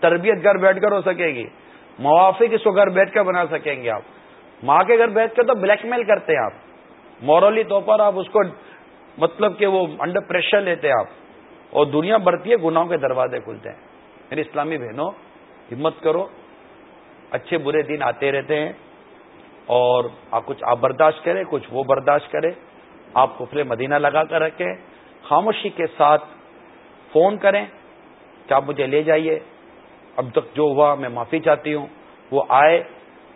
تربیت گھر بیٹھ کر ہو سکے گی۔ موافق اس کو گھر بیٹھ کر بنا سکیں گے آپ۔ ماں کے گھر بیٹھ کر تو بلیک میل کرتے ہیں آپ۔ مورلی طور پر آپ اس کو مطلب کہ وہ انڈر پریشر لیتے آپ۔ اور دنیا بڑھتی ہے، گناہوں کے دروازے کھلتے ہیں۔ میری اسلامی بہنوں، ہمت کرو۔ اچھے برے دن آتے رہتے ہیں۔ اور آپ کچھ آپ برداشت کریں، کچھ وہ برداشت کرے آپ کفلے مدینہ لگا کر رکھیں۔ خاموشی کے ساتھ فون کریں کہ آپ مجھے لے جائیے۔ اب تک جو ہوا میں معافی چاہتی ہوں وہ آئے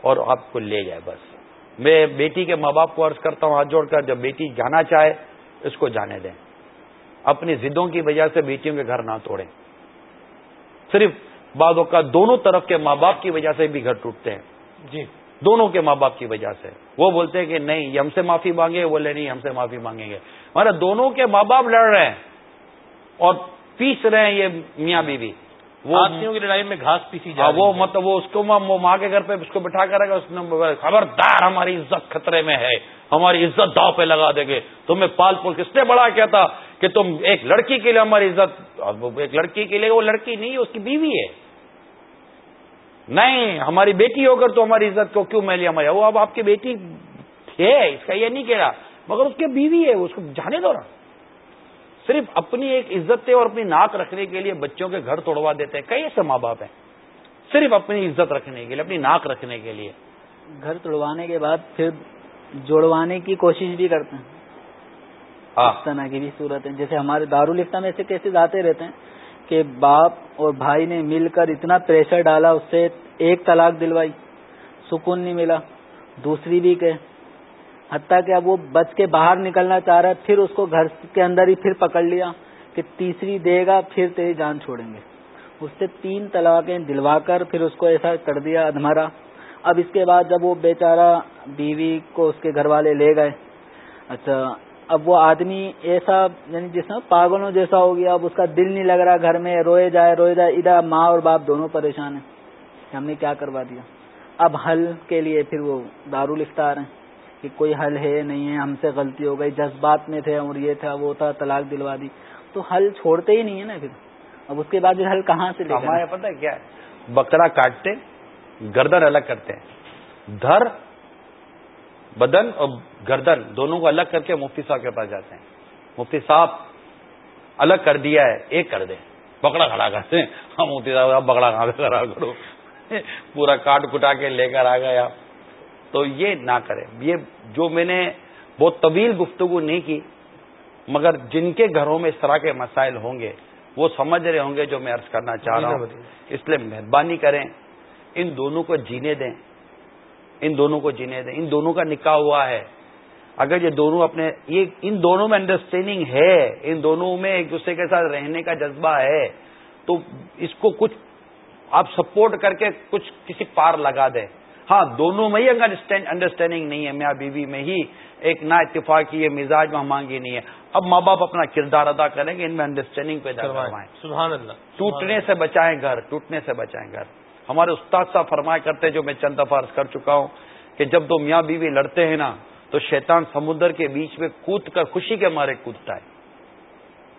اور آپ کو لے جائے بس۔ میں بیٹی کے ماں باپ کو عرض کرتا ہوں ہاتھ جوڑ کر جب بیٹی جانا چاہے اس کو جانے دیں۔ اپنی ضدوں کی وجہ سے بیٹیوں کے گھر نہ توڑیں۔ صرف بعض اوقات دونوں طرف کے ماں باپ کی وجہ سے بھی گھر ٹوٹتے ہیں۔ جی۔ دونوں کے ماں باپ کی وجہ سے۔ وہ بولتے ہیں کہ نہیں یہ ہم سے معافی مانگے وہ بولے نہیں ہم سے معافی مانگیں گے۔ ہمارے دونوں کے ماں باپ لڑ رہے ہیں اور پیس رہے ہیں یہ میاں بیوی۔ وہ کی لڑائی میں گھاس پیسی جا وہ مطلب وہ اس کو ماں کے گھر پہ اس کو بٹھا کر اس نے خبردار ہماری عزت خطرے میں ہے ہماری عزت داؤ پہ لگا دے گے۔ تمہیں پال پول کس نے بڑا کیا تھا کہ تم ایک لڑکی کے لیے ہماری عزت ایک لڑکی کے لیے وہ لڑکی نہیں اس کی بیوی ہے۔ نہیں ہماری بیٹی ہو کر تو ہماری عزت کو کیوں میں لیا؟ میں وہ اب آپ کی بیٹی ہے اس کا یہ نہیں کہہ رہا مگر اس کی بیوی ہے اس کو جانے دو نا۔ صرف اپنی ایک عزت اور اپنی ناک رکھنے کے لیے بچوں کے گھر توڑوا دیتے ہیں۔ کئی ایسے ماں باپ ہیں۔ صرف اپنی عزت رکھنے کے لیے اپنی ناک رکھنے کے لیے۔ گھر توڑوانے کے بعد پھر جوڑوانے کی کوشش بھی کرتے ہیں۔ اس طرح کی بھی صورت ہے۔ جیسے ہمارے دارالفتہ میں ایسے کیسز آتے رہتے ہیں کہ باپ اور بھائی نے مل کر اتنا پریشر ڈالا اس سے ایک طلاق دلوائی سکون نہیں ملا۔ دوسری بھی کہ حتیٰ کہ اب وہ بچ کے باہر نکلنا چاہ رہا ہے، پھر اس کو گھر کے اندر ہی پھر پکڑ لیا کہ تیسری دے گا، پھر تیری جان چھوڑیں گے۔ اس سے تین طلاقیں دلوا کر پھر اس کو ایسا کر دیا ادمرا اب اس کے بعد جب وہ بیچارہ بیوی کو اس کے گھر والے لے گئے۔ اچھا اب وہ آدمی ایسا یعنی جس میں پاگلوں جیسا ہو گیا، اب اس کا دل نہیں لگ رہا گھر میں، روئے جائے روئے جائے، ادھر ماں اور باپ دونوں پریشان ہیں۔ کہ ہم نے کیا کروا دیا؟ اب حل کے لیے پھر وہ دارالفتار ہیں۔ کہ کوئی حل ہے نہیں ہے ہم سے غلطی ہو گئی جذبات میں تھے اور یہ تھا وہ تھا طلاق دلوا دی۔ تو حل چھوڑتے ہی نہیں ہے نا پھر۔ اب اس کے بعد حل کہاں سے ہمارے پتہ کیا ہے؟ بکرا کاٹتے گردن الگ کرتے ہیں۔ دھر بدن اور گردن دونوں کو الگ کر کے مفتی صاحب کے پاس جاتے ہیں۔ مفتی صاحب الگ کر دیا ہے ایک کر دیں۔ بکڑا کھڑا کرتے ہیں ہم مفتی صاحب بکڑا کھا کرا کرو۔ پورا کاٹ کٹا کے لے کر آ گیا تو یہ نہ کرے۔ یہ جو میں نے بہت طویل گفتگو نہیں کی مگر جن کے گھروں میں اس طرح کے مسائل ہوں گے وہ سمجھ رہے ہوں گے جو میں عرض کرنا چاہ رہا ہوں۔ اس لیے مہربانی کریں ان دونوں کو جینے دیں۔ ان دونوں کو جینے دیں۔ ان دونوں کا نکاح ہوا ہے۔ اگر یہ دونوں اپنے یہ ان دونوں میں انڈرسٹینڈنگ ہے ان دونوں میں ایک دوسرے کے ساتھ رہنے کا جذبہ ہے تو اس کو کچھ آپ سپورٹ کر کے کچھ کسی پار لگا دیں۔ ہاں دونوں میں ہی انڈرسٹینڈنگ نہیں ہے میاں بیوی میں ہی ایک نا اتفاقی ہے مزاج میں مانگی نہیں ہے۔ اب ماں باپ اپنا کردار ادا کریں گے ان میں انڈرسٹینڈنگ پیدا کروائیں۔ سبحان اللہ ٹوٹنے سے بچائیں گھر ٹوٹنے سے بچائیں گھر۔ ہمارے استاد صاحب فرمایا کرتے جو میں چند دفعہ کر چکا ہوں کہ جب دو میاں بیوی لڑتے ہیں نا تو شیطان سمندر کے بیچ میں کود کر خوشی کے مارے کودتا ہے۔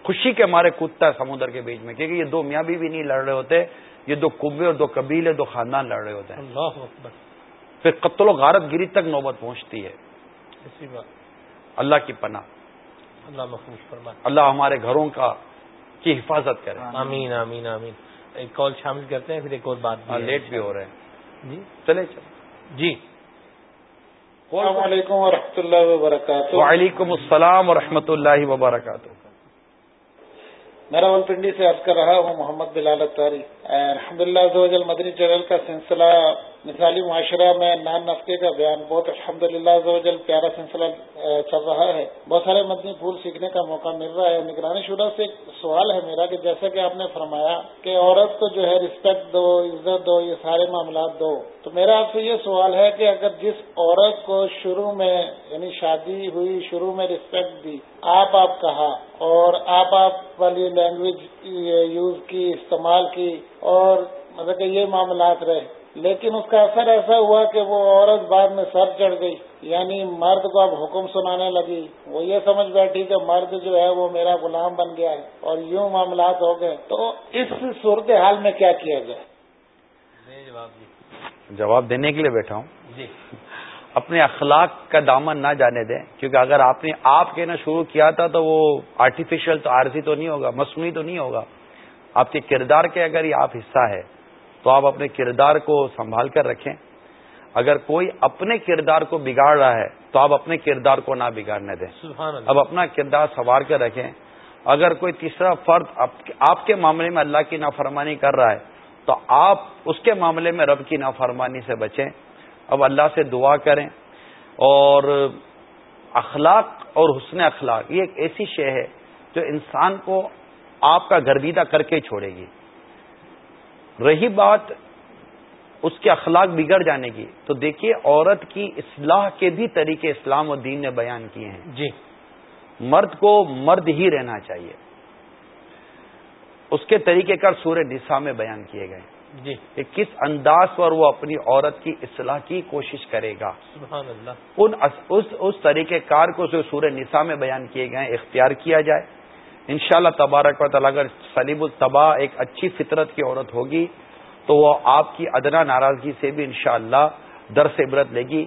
خوشی کے مارے کودتا ہے سمندر کے بیچ میں کیونکہ یہ دو میاں بیوی نہیں لڑ رہے ہوتے یہ دو کنبے اور دو قبیلے دو خاندان لڑ رہے ہوتے ہیں۔ اللہ پھر قتل و غارت گیری تک نوبت پہنچتی ہے۔ اللہ کی پناہ۔ اللہ محفوظ اللہ ہمارے گھروں کا کی حفاظت کرے۔ آمین آمین آمین ایک کال شامل کرتے ہیں پھر ایک اور بات لیٹ بھی ہو رہے ہیں۔ جی؟ چلے چلے۔ جی۔ السلام علیکم و اللہ وبرکاتہ۔ وعلیکم السلام و اللہ وبرکاتہ۔ میں راول پنڈی سے عرض کر رہا ہوں محمد بلال اتاری۔ الحمد للہ مدنی چینل کا سلسلہ مثالی معاشرہ میں نان نفقے کا بیان بہت الحمد للہ پیارا سلسلہ چل رہا ہے۔ بہت سارے مدنی پھول سیکھنے کا موقع مل رہا ہے۔ نگرانی شدہ سے ایک سوال ہے میرا کہ جیسا کہ آپ نے فرمایا کہ عورت کو جو ہے رسپیکٹ دو، عزت دو، یہ سارے معاملات دو۔ تو میرا آپ سے یہ سوال ہے کہ اگر جس عورت کو شروع میں یعنی شادی ہوئی، شروع میں رسپیکٹ دی، آپ آپ کہا اور آپ آپ والی لینگویج یوز کی، استعمال کی، اور مطلب کہ یہ معاملات رہے۔ لیکن اس کا اثر ایسا ہوا کہ وہ عورت بعد میں سر چڑھ گئی یعنی مرد کو اب حکم سنانے لگی۔ وہ یہ سمجھ بیٹھی کہ مرد جو ہے وہ میرا غلام بن گیا ہے اور یوں معاملات ہو گئے۔ تو اس صورت حال میں کیا کیا جائے؟ جواب جواب دینے کے لیے بیٹھا ہوں۔ جی۔ اپنے اخلاق کا دامن نہ جانے دیں کیونکہ اگر آپ نے آپ کہنا شروع کیا تھا تو وہ آرٹیفیشل تو عارضی تو نہیں ہوگا مصنوعی تو نہیں ہوگا۔ آپ کے کردار کے اگر یہ آپ حصہ ہے تو آپ اپنے کردار کو سنبھال کر رکھیں۔ اگر کوئی اپنے کردار کو بگاڑ رہا ہے تو آپ اپنے کردار کو نہ بگاڑنے دیں۔ اب اپنا کردار سنوار کر رکھیں۔ اگر کوئی تیسرا فرد آپ کے معاملے میں اللہ کی نافرمانی کر رہا ہے تو آپ اس کے معاملے میں رب کی نافرمانی سے بچیں۔ اب اللہ سے دعا کریں۔ اور اخلاق اور حسن اخلاق یہ ایک ایسی شے ہے جو انسان کو آپ کا گربیدہ کر کے چھوڑے گی۔ رہی بات اس کے اخلاق بگڑ جانے کی۔ تو دیکھیے عورت کی اصلاح کے بھی طریقے اسلام و دین نے بیان کیے ہیں۔ جی۔ مرد کو مرد ہی رہنا چاہیے۔ اس کے طریقے کار سورہ نساء میں بیان کیے گئے۔ جی۔ کہ کس انداز پر وہ اپنی عورت کی اصلاح کی کوشش کرے گا۔ سبحان اللہ۔ ان اس اس طریقہ کار کو جو سورہ نساء میں بیان کیے گئے اختیار کیا جائے۔ انشاءاللہ تبارک و تعالیٰ اگر سلیب الطبا ایک اچھی فطرت کی عورت ہوگی، تو وہ آپ کی ادنا ناراضگی سے بھی انشاءاللہ در سے عبرت لے گی۔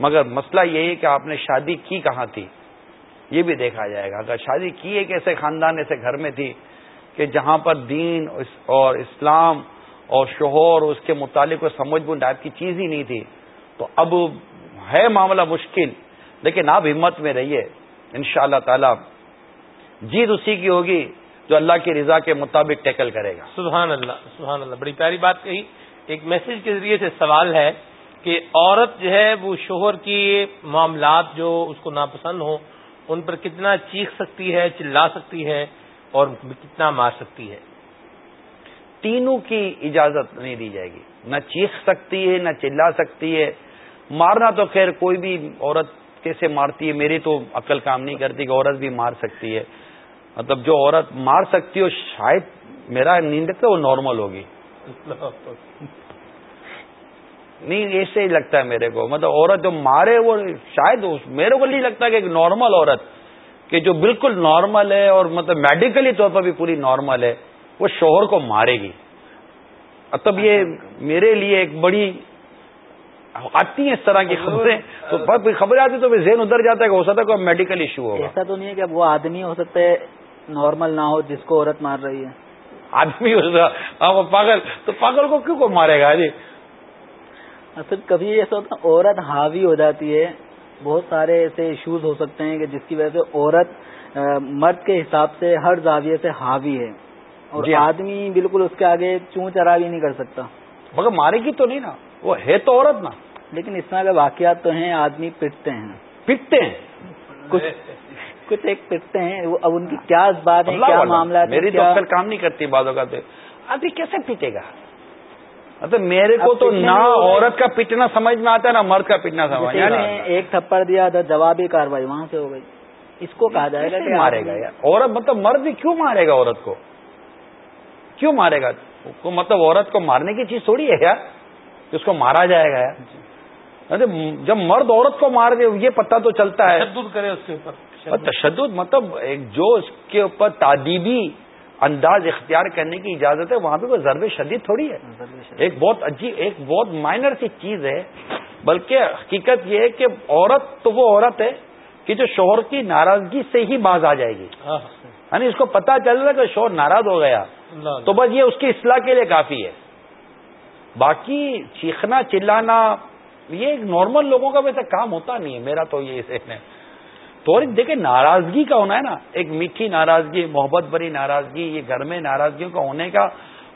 مگر مسئلہ یہ ہے کہ آپ نے شادی کی کہاں تھی؟ یہ بھی دیکھا جائے گا۔ اگر شادی کی ایک ایسے خاندان ایسے گھر میں تھی کہ جہاں پر دین اور اسلام اور شوہر اس کے متعلق کوئی سمجھ بن ٹائپ کی چیز ہی نہیں تھی، تو اب ہے معاملہ مشکل، لیکن آپ ہمت میں رہیے۔ ان شاء اللہ تعالی جیت اسی کی ہوگی جو اللہ کی رضا کے مطابق ٹیکل کرے گا۔ سبحان اللہ سبحان اللہ بڑی پیاری بات کہی۔ ایک میسج کے ذریعے سے سوال ہے کہ عورت جو ہے وہ شوہر کی معاملات جو اس کو ناپسند ہوں ان پر کتنا چیخ سکتی ہے چلا سکتی ہے اور کتنا مار سکتی ہے؟ تینوں کی اجازت نہیں دی جائے گی۔ نہ چیخ سکتی ہے نہ چلا سکتی ہے۔ مارنا تو خیر کوئی بھی عورت کیسے مارتی ہے؟ میری تو عقل کام نہیں کرتی کہ عورت بھی مار سکتی ہے۔ مطلب جو عورت مار سکتی ہے شاید میرا نیند ہے وہ نارمل ہوگی۔ نہیں ایسے ہی لگتا ہے میرے کو۔ مطلب عورت جو مارے، وہ شاید میرے کو نہیں لگتا کہ ایک نارمل عورت کہ جو بالکل نارمل ہے اور مطلب میڈیکلی طور پر بھی پوری نارمل ہے، وہ شوہر کو مارے گی۔ مطلب یہ میرے لیے ایک بڑی آتی ہیں اس طرح کی خبریں۔ تو خبریں آتی تو ذہن ادھر جاتا ہے کہ ہو سکتا ہے کوئی میڈیکل ایشو ہوگا۔ ایسا تو نہیں ہے کہ وہ آدمی ہو سکتا ہے نارمل نہ ہو جس کو عورت مار رہی ہے۔ آدمی ہو پاگل تو پاگل کو کیوں کو مارے گا جی؟ اصل کبھی ایسا ہوتا عورت حاوی ہو جاتی ہے۔ بہت سارے ایسے ایشوز ہو سکتے ہیں کہ جس کی وجہ سے عورت مرد کے حساب سے ہر زاویے سے حاوی ہے۔ اور جی آدمی بالکل اس کے آگے چون چرا بھی نہیں کر سکتا۔ مگر مارے گی تو نہیں نا۔ وہ ہے تو عورت نا۔ لیکن اس طرح کے واقعات تو ہیں آدمی پٹتے ہیں۔ پٹتے ہیں۔ کچھ کچھ ایک پٹتے ہیں اب ان کی کیا بات ہے کیا معاملہ میری تو اکثر کام نہیں کرتی بازوں کا آدمی کیسے پیٹے گا؟ مطلب میرے کو تو نہ عورت کا پٹنا سمجھ میں آتا ہے نہ مرد کا پٹنا سمجھ میں ایک تھپڑ دیا تھا جوابی کاروائی وہاں سے ہو گئی۔ اس کو کہا جائے گا کہ مارے گا یار؟ عورت مطلب مرد بھی کیوں مارے گا عورت کو؟ کیوں مارے گا؟ مطلب عورت کو مارنے کی چیز تھوڑی ہے یار۔ اس کو مارا جائے گا یار۔ جب مرد عورت کو مار دے یہ پتہ تو چلتا ہے۔ کرے اس کے اوپر۔ تشدد مطلب ایک جو اس کے اوپر تعدیبی انداز اختیار کرنے کی اجازت ہے وہاں پہ کوئی ضرب شدید تھوڑی ہے۔ ایک بہت عجیب ایک بہت مائنر سی چیز ہے بلکہ حقیقت یہ ہے کہ عورت تو وہ عورت ہے کہ جو شوہر کی ناراضگی سے ہی باز آ جائے گی۔ یعنی اس کو پتا چل رہا ہے کہ شوہر ناراض ہو گیا۔ تو بس یہ اس کی اصلاح کے لیے کافی ہے۔ باقی چیخنا چلانا یہ ایک نارمل لوگوں کا ویسے کام ہوتا نہیں ہے۔ میرا تو یہ تو دیکھیں ناراضگی کا ہونا ہے نا۔ ایک میٹھی ناراضگی محبت بری ناراضگی یہ گھر میں ناراضگیوں کا ہونے کا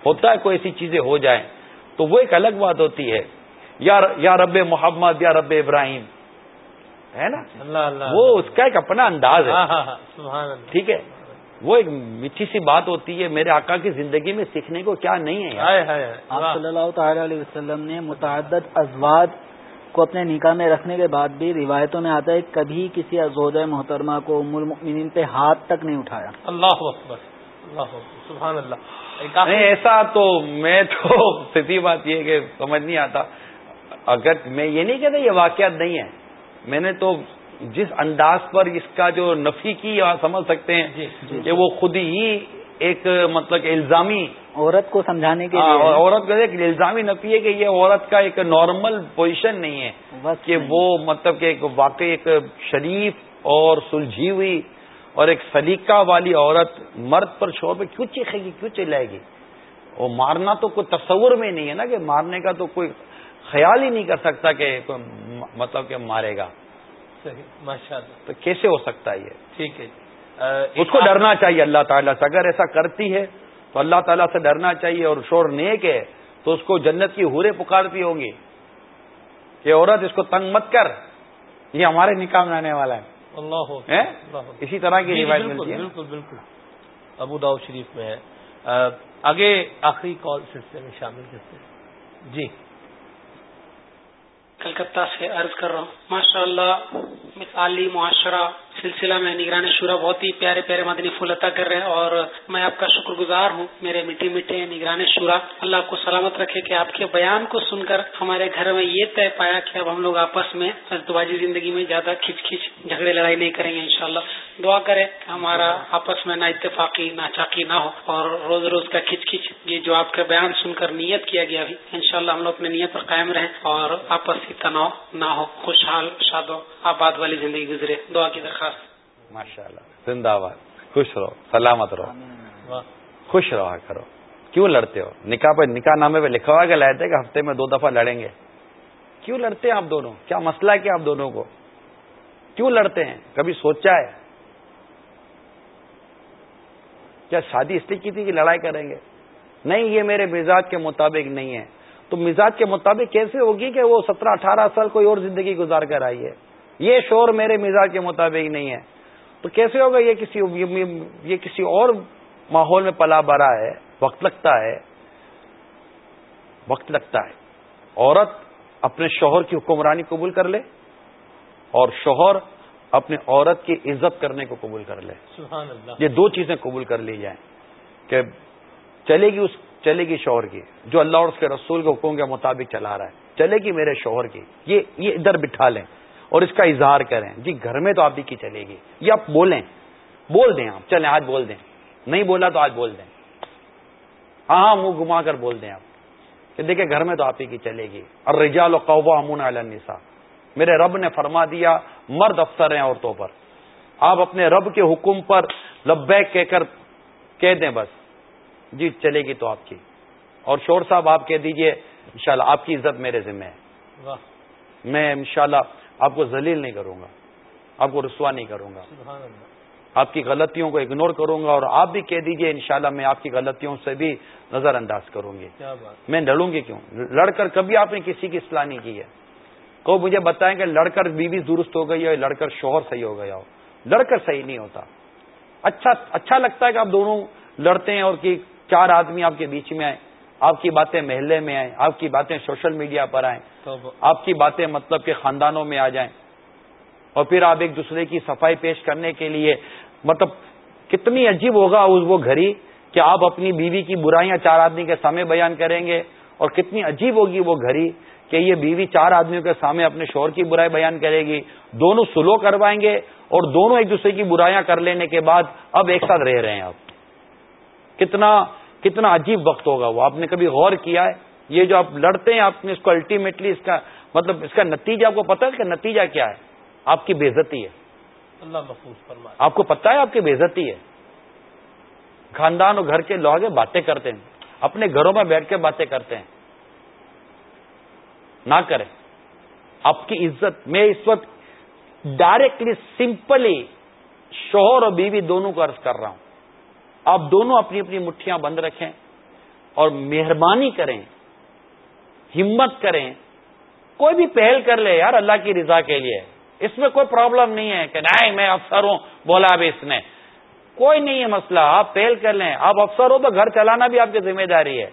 ہوتا ہے کوئی ایسی چیزیں ہو جائیں۔ تو وہ ایک الگ بات ہوتی ہے۔ یا رب محمد یا رب ابراہیم۔ ہے نا؟ اللہ اللہ وہ اس کا ایک اپنا انداز ہے۔ ہاں، ہاں، ہاں، ٹھیک ہے؟ وہ ایک میٹھی سی بات ہوتی ہے۔ میرے آقا کی زندگی میں سیکھنے کو کیا نہیں ہے آپ صلی اللہ تعالی علیہ وسلم نے متعدد ازواج کو اپنے نکاح میں رکھنے کے بعد بھی روایتوں میں آتا ہے کبھی کسی ازوجہ محترمہ کو ام المؤمنین پہ ہاتھ تک نہیں اٹھایا۔ اللہ اکبر اللہ سبحان اللہ۔ نہیں ایسا تو میں تو سیدھی بات یہ کہ سمجھ نہیں آتا۔ اگر میں یہ نہیں کہتا یہ واقعات نہیں ہے میں نے تو جس انداز پر اس کا جو نفی کی سمجھ سکتے ہیں جی، جی، کہ وہ خود ہی ایک مطلب کہ الزامی عورت کو سمجھانے کے لیے۔ عورت کا ایک الزامی نفی ہے کہ یہ عورت کا ایک نارمل پوزیشن نہیں ہے کہ وہ مطلب کہ ایک واقعی ایک شریف اور سلجھی ہوئی اور ایک سلیقہ والی عورت مرد پر شور پہ کیوں چیخے گی کیوں چلائے گی؟ وہ مارنا تو کوئی تصور میں نہیں ہے نا کہ مارنے کا تو کوئی خیال ہی نہیں کر سکتا کہ مطلب کہ مارے گا۔ ماشاء اللہ تو کیسے ہو سکتا ہے یہ؟ ٹھیک ہے۔ اس کو ڈرنا چاہیے اللہ تعالیٰ سے۔ اگر ایسا کرتی ہے تو اللہ تعالیٰ سے ڈرنا چاہیے اور شور نیک ہے تو اس کو جنت کی ہورے پکارتی ہوں گی کہ عورت اس کو تنگ مت کر۔ یہ ہمارے نکاح میں آنے والا ہے۔ اللہ اسی طرح کی جی، روایت ملتی ہے۔ بالکل بالکل۔ ابو داؤ شریف میں ہے۔ آگے آخری کال سلسلے میں شامل کرتے ہیں۔ جی۔ کلکتہ سے عرض کر رہا ہوں ماشاء اللہ مثالی معاشرہ سلسلہ میں نگران شورا بہت ہی پیارے پیارے مدنی پھول عطا کر رہے ہیں اور میں آپ کا شکر گزار ہوں۔ میرے میٹھے میٹھے نگران شورا، اللہ آپ کو سلامت رکھے کہ آپ کے بیان کو سن کر ہمارے گھر میں یہ طے پایا کہ اب ہم لوگ آپس میں ازدواجی زندگی میں زیادہ کھچ کھچ جھگڑے لڑائی نہیں کریں گے انشاءاللہ۔ دعا کرے ہمارا آپس میں نہ اتفاقی، نہ چاقی نہ ہو اور روز روز کا کھچ کھچ، یہ جو آپ کا بیان سن کر نیت کیا گیا بھی انشاءاللہ ہم لوگ اپنے نیت پر قائم رہیں اور آپس تناؤ نہ ہو، خوشحال شادو آباد والی زندگی گزرے۔ دعا کی درخواست۔ ماشاء اللہ زندہ باد خوش رہو، سلامت رہو۔ خوش رہا کرو۔ کیوں لڑتے ہو؟ نکاح پہ، نکاح نامے پہ لکھا ہوا کہ لائے کہ ہفتے میں دو دفعہ لڑیں گے۔ کیوں لڑتے ہیں آپ دونوں؟ کیا مسئلہ ہے کیا آپ دونوں کو؟ کیوں لڑتے ہیں؟ کبھی سوچا ہے؟ کیا شادی اس لیے کی تھی کہ لڑائی کریں گے؟ نہیں، یہ میرے مزاج کے مطابق نہیں ہے۔ تو مزاج کے مطابق کیسے ہوگی کہ وہ سترہ اٹھارہ سال کوئی اور زندگی گزار کر آئی ہے؟ یہ شور میرے مزاج کے مطابق نہیں ہے۔ تو کیسے ہوگا یہ کسی یہ کسی اور ماحول میں پلا بھرا ہے وقت لگتا ہے؟ وقت لگتا ہے۔ عورت اپنے شوہر کی حکمرانی قبول کر لے اور شوہر اپنے عورت کی عزت کرنے کو قبول کر لے۔ سبحان اللہ۔ یہ دو چیزیں قبول کر لی جائیں کہ چلے گی اس چلے گی شوہر کی جو اللہ اور اس کے رسول کے حکم کے مطابق چلا رہا ہے چلے گی میرے شوہر کی۔ یہ یہ ادھر بٹھا لیں۔ اور اس کا اظہار کریں۔ جی گھر میں تو آپ ہی کی چلے گی۔ یہ آپ بولیں بول دیں آپ۔ چلیں آج بول دیں۔ نہیں بولا تو آج بول دیں۔ ہاں ہاں منہ گما کر بول دیں آپ۔ کہ دیکھیں گھر میں تو آپ ہی کی چلے گی۔ اور رجال و قوبہ امون النساء۔ میرے رب نے فرما دیا مرد افسر ہیں عورتوں پر۔ آپ اپنے رب کے حکم پر لبیک کہہ کر کہہ دیں بس۔ جی چلے گی تو آپ کی۔ اور شور صاحب آپ کہہ دیجیے انشاءاللہ آپ کی عزت میرے ذمہ ہے۔ میں انشاءاللہ آپ کو ذلیل نہیں کروں گا آپ کو رسوا نہیں کروں گا۔ آپ کی غلطیوں کو اگنور کروں گا اور آپ بھی کہہ دیجیے انشاءاللہ میں آپ کی غلطیوں سے بھی نظر انداز کروں گی۔ میں لڑوں گی کیوں؟ لڑ کر کبھی آپ نے کسی کی اصلاح نہیں کی ہے۔ کو مجھے بتائیں کہ لڑ کر بیوی درست ہو گئی ہے لڑ کر شوہر صحیح ہو گیا ہو۔ لڑ کر صحیح نہیں ہوتا۔ اچھا اچھا لگتا ہے کہ آپ دونوں لڑتے ہیں اور کہ چار آدمی آپ کے بیچ میں آئے۔ آپ کی باتیں محلے میں آئیں آپ کی باتیں سوشل میڈیا پر آئیں آپ کی باتیں مطلب کہ خاندانوں میں آ جائیں۔ اور پھر آپ ایک دوسرے کی صفائی پیش کرنے کے لیے مطلب کتنی عجیب ہوگا وہ گھڑی کہ آپ اپنی بیوی کی برائیاں چار آدمی کے سامنے بیان کریں گے اور کتنی عجیب ہوگی وہ گھڑی کہ یہ بیوی چار آدمیوں کے سامنے اپنے شوہر کی برائی بیان کرے گی۔ دونوں سلو کروائیں گے اور دونوں ایک دوسرے کی برائیاں کر لینے کے بعد اب ایک ساتھ رہ رہے ہیں آپ۔ کتنا کتنا عجیب وقت ہوگا وہ آپ نے کبھی غور کیا ہے؟ یہ جو آپ لڑتے ہیں آپ نے اس کو الٹیمیٹلی اس کا مطلب اس کا نتیجہ آپ کو پتا ہے کا نتیجہ کیا ہے؟ آپ کی بےزتی ہے۔ اللہ محفوظ آپ کو پتا ہے آپ کی بےزتی ہے؟ خاندان اور گھر کے لوگ باتیں کرتے ہیں۔ اپنے گھروں میں بیٹھ کے باتیں کرتے ہیں۔ نہ کریں۔ آپ کی عزت میں اس وقت ڈائریکٹلی سمپلی شوہر اور بیوی دونوں کو عرض کر رہا ہوں۔ آپ دونوں اپنی اپنی مٹھیاں بند رکھیں اور مہربانی کریں، ہمت کریں، کوئی بھی پہل کر لے یار اللہ کی رضا کے لیے۔ اس میں کوئی پرابلم نہیں ہے کہ نہیں، میں افسر ہوں، بولا اب اس نے۔ کوئی نہیں ہے مسئلہ، آپ پہل کر لیں۔ آپ افسر ہو تو گھر چلانا بھی آپ کی ذمہ داری ہے۔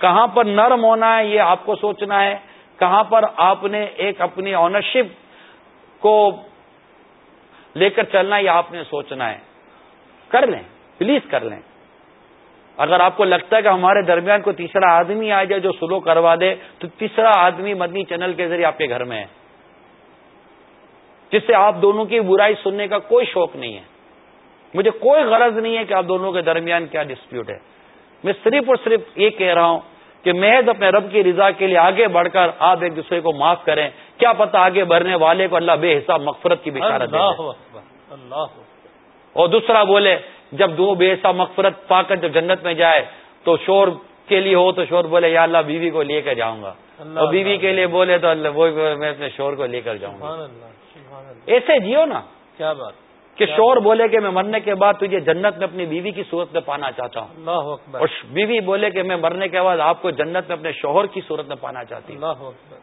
کہاں پر نرم ہونا ہے یہ آپ کو سوچنا ہے۔ کہاں پر آپ نے ایک اپنی آنرشپ کو لے کر چلنا یہ آپ نے سوچنا ہے۔ کر لیں۔ پلیز کر لیں۔ اگر آپ کو لگتا ہے کہ ہمارے درمیان کوئی تیسرا آدمی آ جائے جو سلو کروا دے تو تیسرا آدمی مدنی چینل کے ذریعے آپ کے گھر میں ہے۔ جس سے آپ دونوں کی برائی سننے کا کوئی شوق نہیں ہے۔ مجھے کوئی غرض نہیں ہے کہ آپ دونوں کے درمیان کیا ڈسپیوٹ ہے۔ میں صرف اور صرف یہ کہہ رہا ہوں کہ محض اپنے رب کی رضا کے لیے آگے بڑھ کر آپ ایک دوسرے کو معاف کریں۔ کیا پتا آگے بڑھنے والے کو اللہ بے حساب مغفرت کی بشارت اللہ اور دوسرا بولے جب دو بے حساب مغفرت پا کر جب جنت میں جائے تو شور کے لیے ہو تو شور بولے یا اللہ بیوی کو لے کر جاؤں گا۔ اور بیوی کے لیے بولے تو اللہ وہ میں اپنے شور کو لے کر جاؤں گا۔ ایسے جیو نا۔ کیا بات۔ کہ شور بولے کہ میں مرنے کے بعد تجھے جنت میں اپنی بیوی کی صورت میں پانا چاہتا ہوں۔ اللہ اکبر۔ اور بیوی بولے کہ میں مرنے کے بعد آپ کو جنت میں اپنے شوہر کی صورت میں پانا چاہتی ہوں۔ اللہ اکبر۔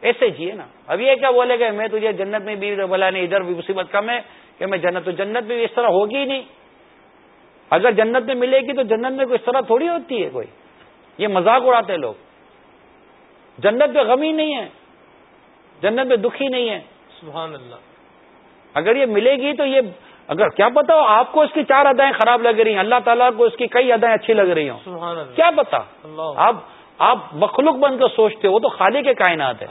ایسے جیے نا۔ اب یہ کیا بولے گا میں تجھے جنت میں بیوی بولا نہیں ادھر بھی مصیبت کم ہے کہ میں جنت تو جنت میں اس طرح ہوگی ہی نہیں۔ اگر جنت میں ملے گی تو جنت میں کوئی اس طرح تھوڑی ہوتی ہے کوئی۔ یہ مذاق اڑاتے لوگ۔ جنت میں غم ہی نہیں ہے۔ جنت میں دکھ ہی نہیں ہے۔ سبحان اللہ۔ اگر یہ ملے گی تو یہ اگر کیا پتا ہو آپ کو اس کی چار ادائیں خراب لگ رہی ہیں اللہ تعالیٰ کو اس کی کئی ادائیں اچھی لگ رہی ہوں۔ کیا پتا؟ آپ آپ مخلوق بن کر سوچتے ہو وہ تو خالی کے کائنات ہے۔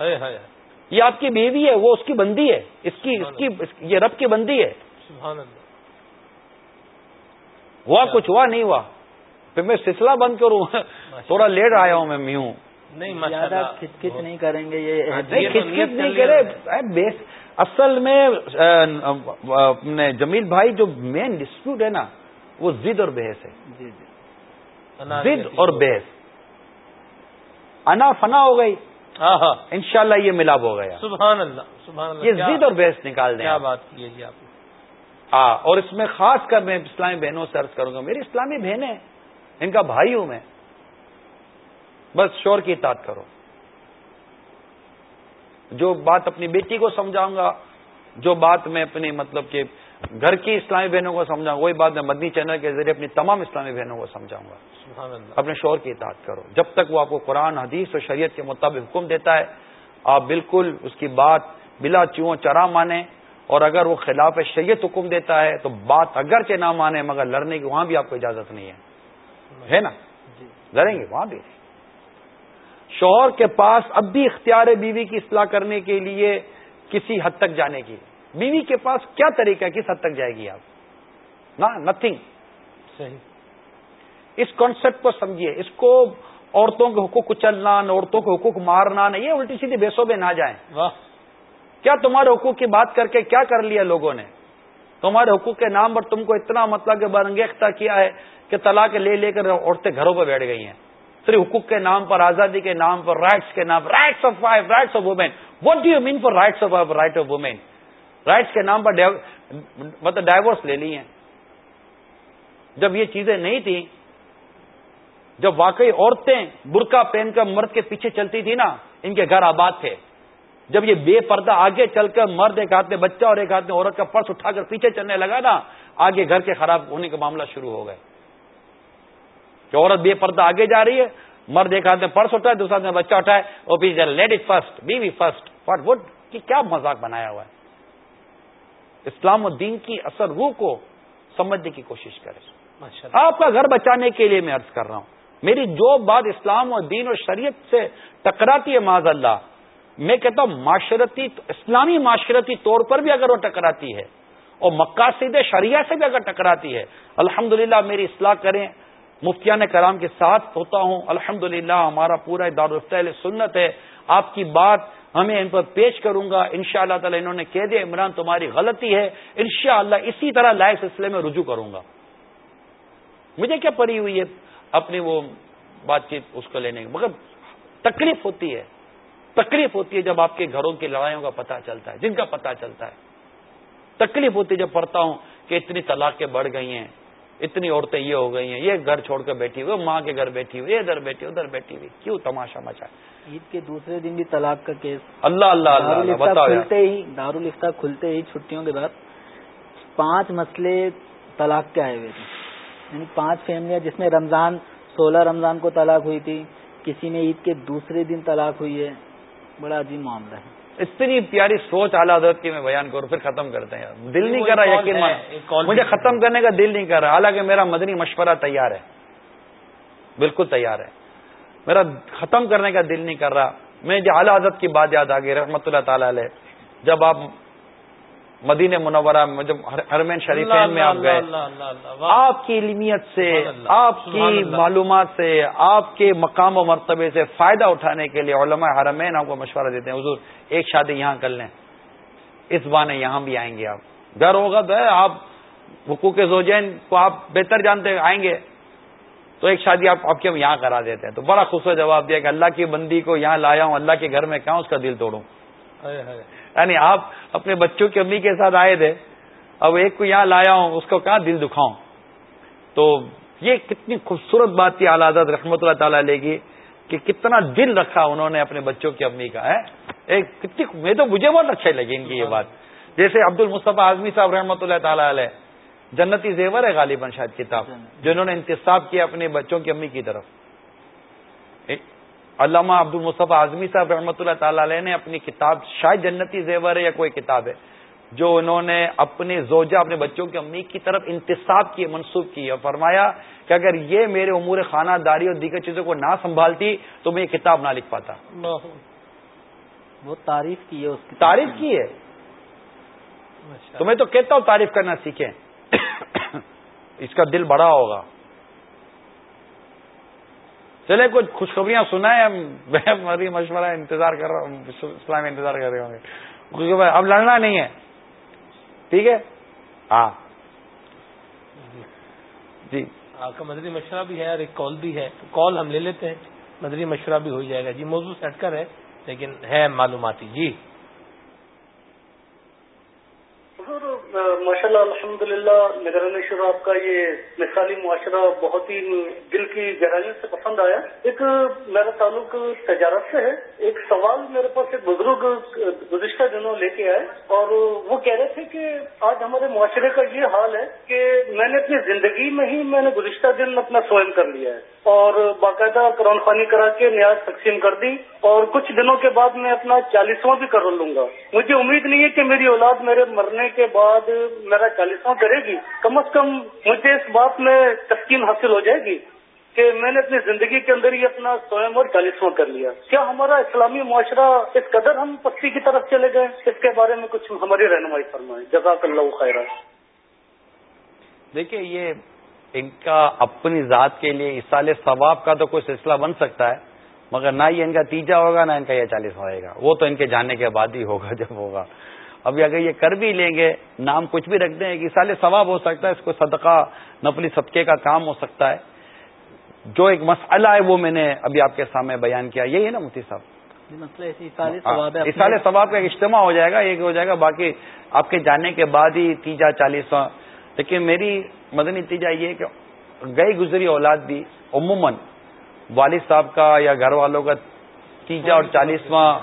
یہ آپ کی بیوی ہے وہ اس کی بندی ہے اس کی اس کی یہ رب کی بندی ہے۔ ہوا کچھ ہوا؟ نہیں ہوا۔ پھر میں سلسلہ بند کروں۔ تھوڑا لیٹ آیا ہوں میں میوں نہیں زیادہ کھچ کھچ نہیں کریں گے یہ کھچ کچ نہیں کرے۔ اصل میں اپنے جمیل بھائی جو مین ڈسپیوٹ ہے نا وہ زد اور بحث ہے۔ جی جی۔ زد اور بحث۔ انا فنا ہو گئی۔ ان شاء اللہ یہ ملاب ہو گیا. سبحان اللہ سبحان اللہ. یہ زد اور بحث نکال دیں کیا بات کی جی آپ ہاں اور اس میں خاص کر میں اسلامی بہنوں سے عرض کروں گا میری اسلامی بہنیں ان کا بھائی ہوں میں بس شور کی اطاعت کرو. جو بات اپنی بیٹی کو سمجھاؤں گا جو بات میں اپنی مطلب کہ گھر کی اسلامی بہنوں کو سمجھاؤں وہی بات میں مدنی چینل کے ذریعے اپنی تمام اسلامی بہنوں کو سمجھاؤں گا۔ اپنے شور کی اطاعت کرو۔ جب تک وہ آپ کو قرآن حدیث اور شریعت کے مطابق حکم دیتا ہے آپ بالکل اس کی بات بلا چو چرا مانیں۔ اور اگر وہ خلاف شریعت حکم دیتا ہے تو بات اگرچہ نہ مانے مگر لڑنے کی وہاں بھی آپ کو اجازت نہیں ہے۔ ہے نا؟ جی۔ لڑیں گے وہاں بھی۔ شوہر کے پاس اب بھی اختیار بیوی کی اصلاح کرنے کے لیے کسی حد تک جانے کی۔ بیوی کے پاس کیا طریقہ ہے؟ کس حد تک جائے گی آپ؟ نا نتھنگ صحیح۔ اس کانسیپٹ کو سمجھیے۔ اس کو عورتوں کے حقوق کچلنا عورتوں کے حقوق مارنا یہ الٹی سیدھی بیسوں میں نہ جائیں۔ کیا تمہارے حقوق کی بات کر کے کیا کر لیا لوگوں نے؟ تمہارے حقوق کے نام پر تم کو اتنا مطلب کہ برنگیختہ کیا ہے کہ طلاق لے لے کر عورتیں گھروں پہ بیٹھ گئی ہیں۔ صرف حقوق کے نام پر آزادی کے نام پر رائٹس کے نام rights of wife rights of women what do you mean for rights of right of women rights کے نام پر مطلب ڈائیورس لے لی ہیں جب یہ چیزیں نہیں تھیں، جب واقعی عورتیں برقع پہن کر مرد کے پیچھے چلتی تھی نا، ان کے گھر آباد تھے۔ جب یہ بے پردہ آگے چل کر مرد ایک ہاتھ میں بچہ اور ایک ہاتھ میں عورت کا پرس اٹھا کر پیچھے چلنے لگا نا، آگے گھر کے خراب ہونے کا معاملہ شروع ہو گئے۔ کہ عورت بے پردہ آگے جا رہی ہے، مرد ایک ہاتھ میں پرس اٹھا ہے دوسرا میں بچہ اٹھائے، وہ پیچھے لیڈیز فرسٹ بیوی فرسٹ واٹ وڈ کی کیا مذاق بنایا ہوا ہے۔ اسلام الدین کی اثر روح کو سمجھنے کی کوشش کرے۔ آپ کا گھر بچانے کے لیے میں عرض کر رہا ہوں۔ میری جو بات اسلام اور دین اور شریعت سے ٹکراتی ہے معذ اللہ میں کہتا ہوں معاشرتی اسلامی معاشرتی طور پر بھی اگر وہ ٹکراتی ہے اور مقاصد شریعہ سے بھی اگر ٹکراتی ہے الحمد میری اصلاح کریں۔ مفتیان کرام کے ساتھ ہوتا ہوں۔ الحمد ہمارا پورا دارالفت سنت ہے۔ آپ کی بات ہمیں ان پر پیش کروں گا۔ ان شاء اللہ تعالیٰ انہوں نے کہہ دیا، عمران تمہاری غلطی ہے۔ ان شاء اللہ اسی طرح لائے سلسلے میں رجوع کروں گا۔ مجھے کیا پڑی ہوئی ہے اپنی وہ بات چیت اس کو لینے کی؟ مگر تکلیف ہوتی ہے۔ تکلیف ہوتی ہے جب آپ کے گھروں کی لڑائیوں کا پتہ چلتا ہے، جن کا پتہ چلتا ہے۔ تکلیف ہوتی ہے جب پڑھتا ہوں کہ اتنی طلاقیں بڑھ گئی ہیں۔ اتنی عورتیں یہ ہو گئی ہیں یہ گھر چھوڑ کر بیٹھی ہوئی ماں کے گھر بیٹھی ہوئی ادھر بیٹھی ادھر بیٹھی ہوئی۔ کیوں تماشا مچا؟ عید کے دوسرے دن بھی طلاق کا کیس۔ اللہ اللہ اللہ کھلتے ہی دارالفتہ کھلتے ہی چھٹیوں کے بعد پانچ مسئلے طلاق کے آئے ہوئے تھے۔ یعنی پانچ فیملیاں جس میں رمضان سولہ رمضان کو طلاق ہوئی تھی کسی میں عید کے دوسرے دن طلاق ہوئی ہے۔ بڑا عجیب معاملہ ہے۔ اتنی پیاری سوچ اعلیٰ حضرت کی میں بیان کروں پھر ختم کرتے ہیں۔ دل نہیں کر رہا یقین مجھے ختم کرنے کا دل نہیں کر رہا حالانکہ میرا مدنی مشورہ تیار ہے۔ بالکل تیار ہے۔ میرا ختم کرنے کا دل نہیں کر رہا۔ میں جو اعلیٰ حضرت کی بات یاد آ گئی رحمۃ اللہ تعالی علیہ جب آپ مدین منورہ جب ہرمین شریف میں آپ گئے آپ کی علمیت سے آپ کی معلومات سے آپ کے مقام و مرتبے سے فائدہ اٹھانے کے لیے علماء حرمین آپ کو مشورہ دیتے ہیں حضور ایک شادی یہاں کر لیں۔ اس بانے یہاں بھی آئیں گے آپ۔ گھر ہوگا تو آپ حقوق زوجین کو آپ بہتر جانتے آئیں گے۔ تو ایک شادی آپ آپ کے یہاں کرا دیتے ہیں۔ تو بڑا خوبصورت جواب دیا کہ اللہ کی بندی کو یہاں لایا ہوں اللہ کے گھر میں کہاں اس کا دل توڑوں۔ یعنی آپ اپنے بچوں کی امی کے ساتھ آئے تھے اب ایک کو یہاں لایا ہوں اس کو کہاں دل دکھاؤں۔ تو یہ کتنی خوبصورت بات تھی اعلیٰ رحمۃ اللہ تعالی علیہ کی کہ کتنا دل رکھا انہوں نے اپنے بچوں کی امی کا ہے ایک کتنی میں تو مجھے بہت اچھے لگے ان کی یہ بات۔ جیسے عبد المصطفیٰ اعظمی صاحب رحمۃ اللہ تعالی علیہ جنتی زیور ہے غالباً شاید کتاب جنہوں نے انتصاب کیا اپنے بچوں کی امی کی طرف۔ علامہ عبد المصطفیٰ اعظمی صاحب رحمۃ اللہ تعالی علیہ نے اپنی کتاب شاید جنتی زیور ہے یا کوئی کتاب ہے جو انہوں نے اپنے زوجہ اپنے بچوں کی امی کی طرف انتصاب کیے منسوخ کی اور فرمایا کہ اگر یہ میرے امور خانہ داری اور دیگر چیزوں کو نہ سنبھالتی تو میں یہ کتاب نہ لکھ پاتا۔ وہ تعریف کی ہے اس کی۔ تعریف کی ہے؟ تو میں تو کہتا ہوں تعریف کرنا سیکھیں۔ اس کا دل بڑا ہوگا۔ چلے، کچھ خوشخبریاں سنائیں ہم۔ مشورہ انتظار کر رہا ہوں، اسلام انتظار کر رہے ہوں گے۔ اب لڑنا نہیں ہے۔ ٹھیک ہے؟ ہاں۔ جی۔ آپ کا مدری مشورہ بھی ہے اور ایک کال بھی ہے۔ تو کال ہم لے لیتے ہیں۔ مدری مشورہ بھی ہو جائے گا۔ جی موضوع سیٹ کر ہے، لیکن ہے معلوماتی۔ جی۔ ماشاء اللہ الحمد للہ نگران شروع آپ کا یہ مثالی معاشرہ بہت ہی دل کی گہرائیوں سے پسند آیا۔ ایک، میرا تعلق تجارت سے ہے۔ ایک سوال میرے پاس ایک بزرگ گزشتہ دنوں لے کے آئے اور وہ کہہ رہے تھے کہ آج ہمارے معاشرے کا یہ حال ہے کہ میں نے اپنی زندگی میں ہی میں نے گزشتہ دن اپنا سوئم کر لیا ہے اور باقاعدہ قرآن خانی کرا کے نیاز تقسیم کر دی اور کچھ دنوں کے بعد میں اپنا چالیسواں بھی کر لوں گا۔ مجھے امید نہیں ہے کہ میری اولاد میرے مرنے کے بعد میرا چالیسواں کرے گی۔ کم از کم مجھے اس بات میں تسکین حاصل ہو جائے گی کہ میں نے اپنی زندگی کے اندر ہی اپنا سوئم اور چالیسواں کر لیا۔ کیا ہمارا اسلامی معاشرہ اس قدر ہم پستی کی طرف چلے گئے؟ اس کے بارے میں کچھ ہماری رہنمائی فرمائیں۔ جزاک اللہ خیر دیکھیے، یہ ان کا اپنی ذات کے لیے اسال ثواب کا تو کوئی سلسلہ بن سکتا ہے۔ مگر نہ ہی ان کا تیجا ہوگا نہ ان کا یہ چالیس ہوئے گا۔ وہ تو ان کے جانے کے بعد ہی ہوگا جب ہوگا۔ ابھی اگر یہ کر بھی لیں گے نام کچھ بھی رکھ دیں کہ سال ثواب ہو سکتا ہے اس کو صدقہ نفلی صدقے کا کام ہو سکتا ہے۔ جو ایک مسئلہ ہے وہ میں نے ابھی آپ کے سامنے بیان کیا۔ یہی ہے نا مفتی صاحب۔ اسال ثواب کا اجتماع ہو جائے گا ایک ہو جائے گا باقی آپ کے جانے کے بعد ہی تیجا چالیسواں۔ لیکن میری مدنی تیجا یہ کہ گئی گزری اولاد بھی عموماً والد صاحب کا یا گھر والوں کا تیجا اور چالیسواں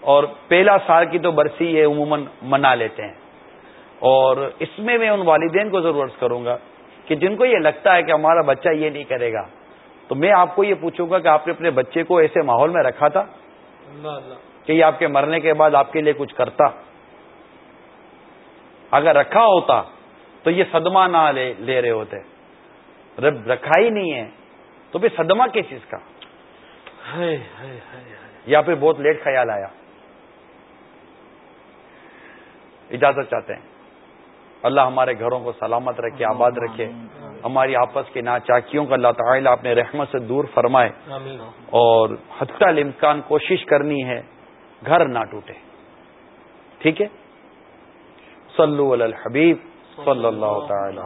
اور پہلا سال کی تو برسی یہ عموماً منا لیتے ہیں۔ اور اس میں میں ان والدین کو ضرورت کروں گا کہ جن کو یہ لگتا ہے کہ ہمارا بچہ یہ نہیں کرے گا تو میں آپ کو یہ پوچھوں گا کہ آپ نے اپنے بچے کو ایسے ماحول میں رکھا تھا؟ کہ یہ آپ کے مرنے کے بعد آپ کے لیے کچھ کرتا۔ اگر رکھا ہوتا تو یہ صدمہ نہ لے لے رہے ہوتے۔ رکھا ہی نہیں ہے۔ تو پھر صدمہ کس چیز کا؟ یا پھر بہت لیٹ خیال آیا؟ اجازت چاہتے ہیں۔ اللہ ہمارے گھروں کو سلامت رکھے آباد رکھے۔ ہماری آپس کے ناچاکیوں کا اللہ تعالیٰ اپنے رحمت سے دور فرمائے۔ اور حتیٰ الامکان کوشش کرنی ہے گھر نہ ٹوٹے۔ ٹھیک ہے؟ صلو علی الحبیب صلی اللہ تعالی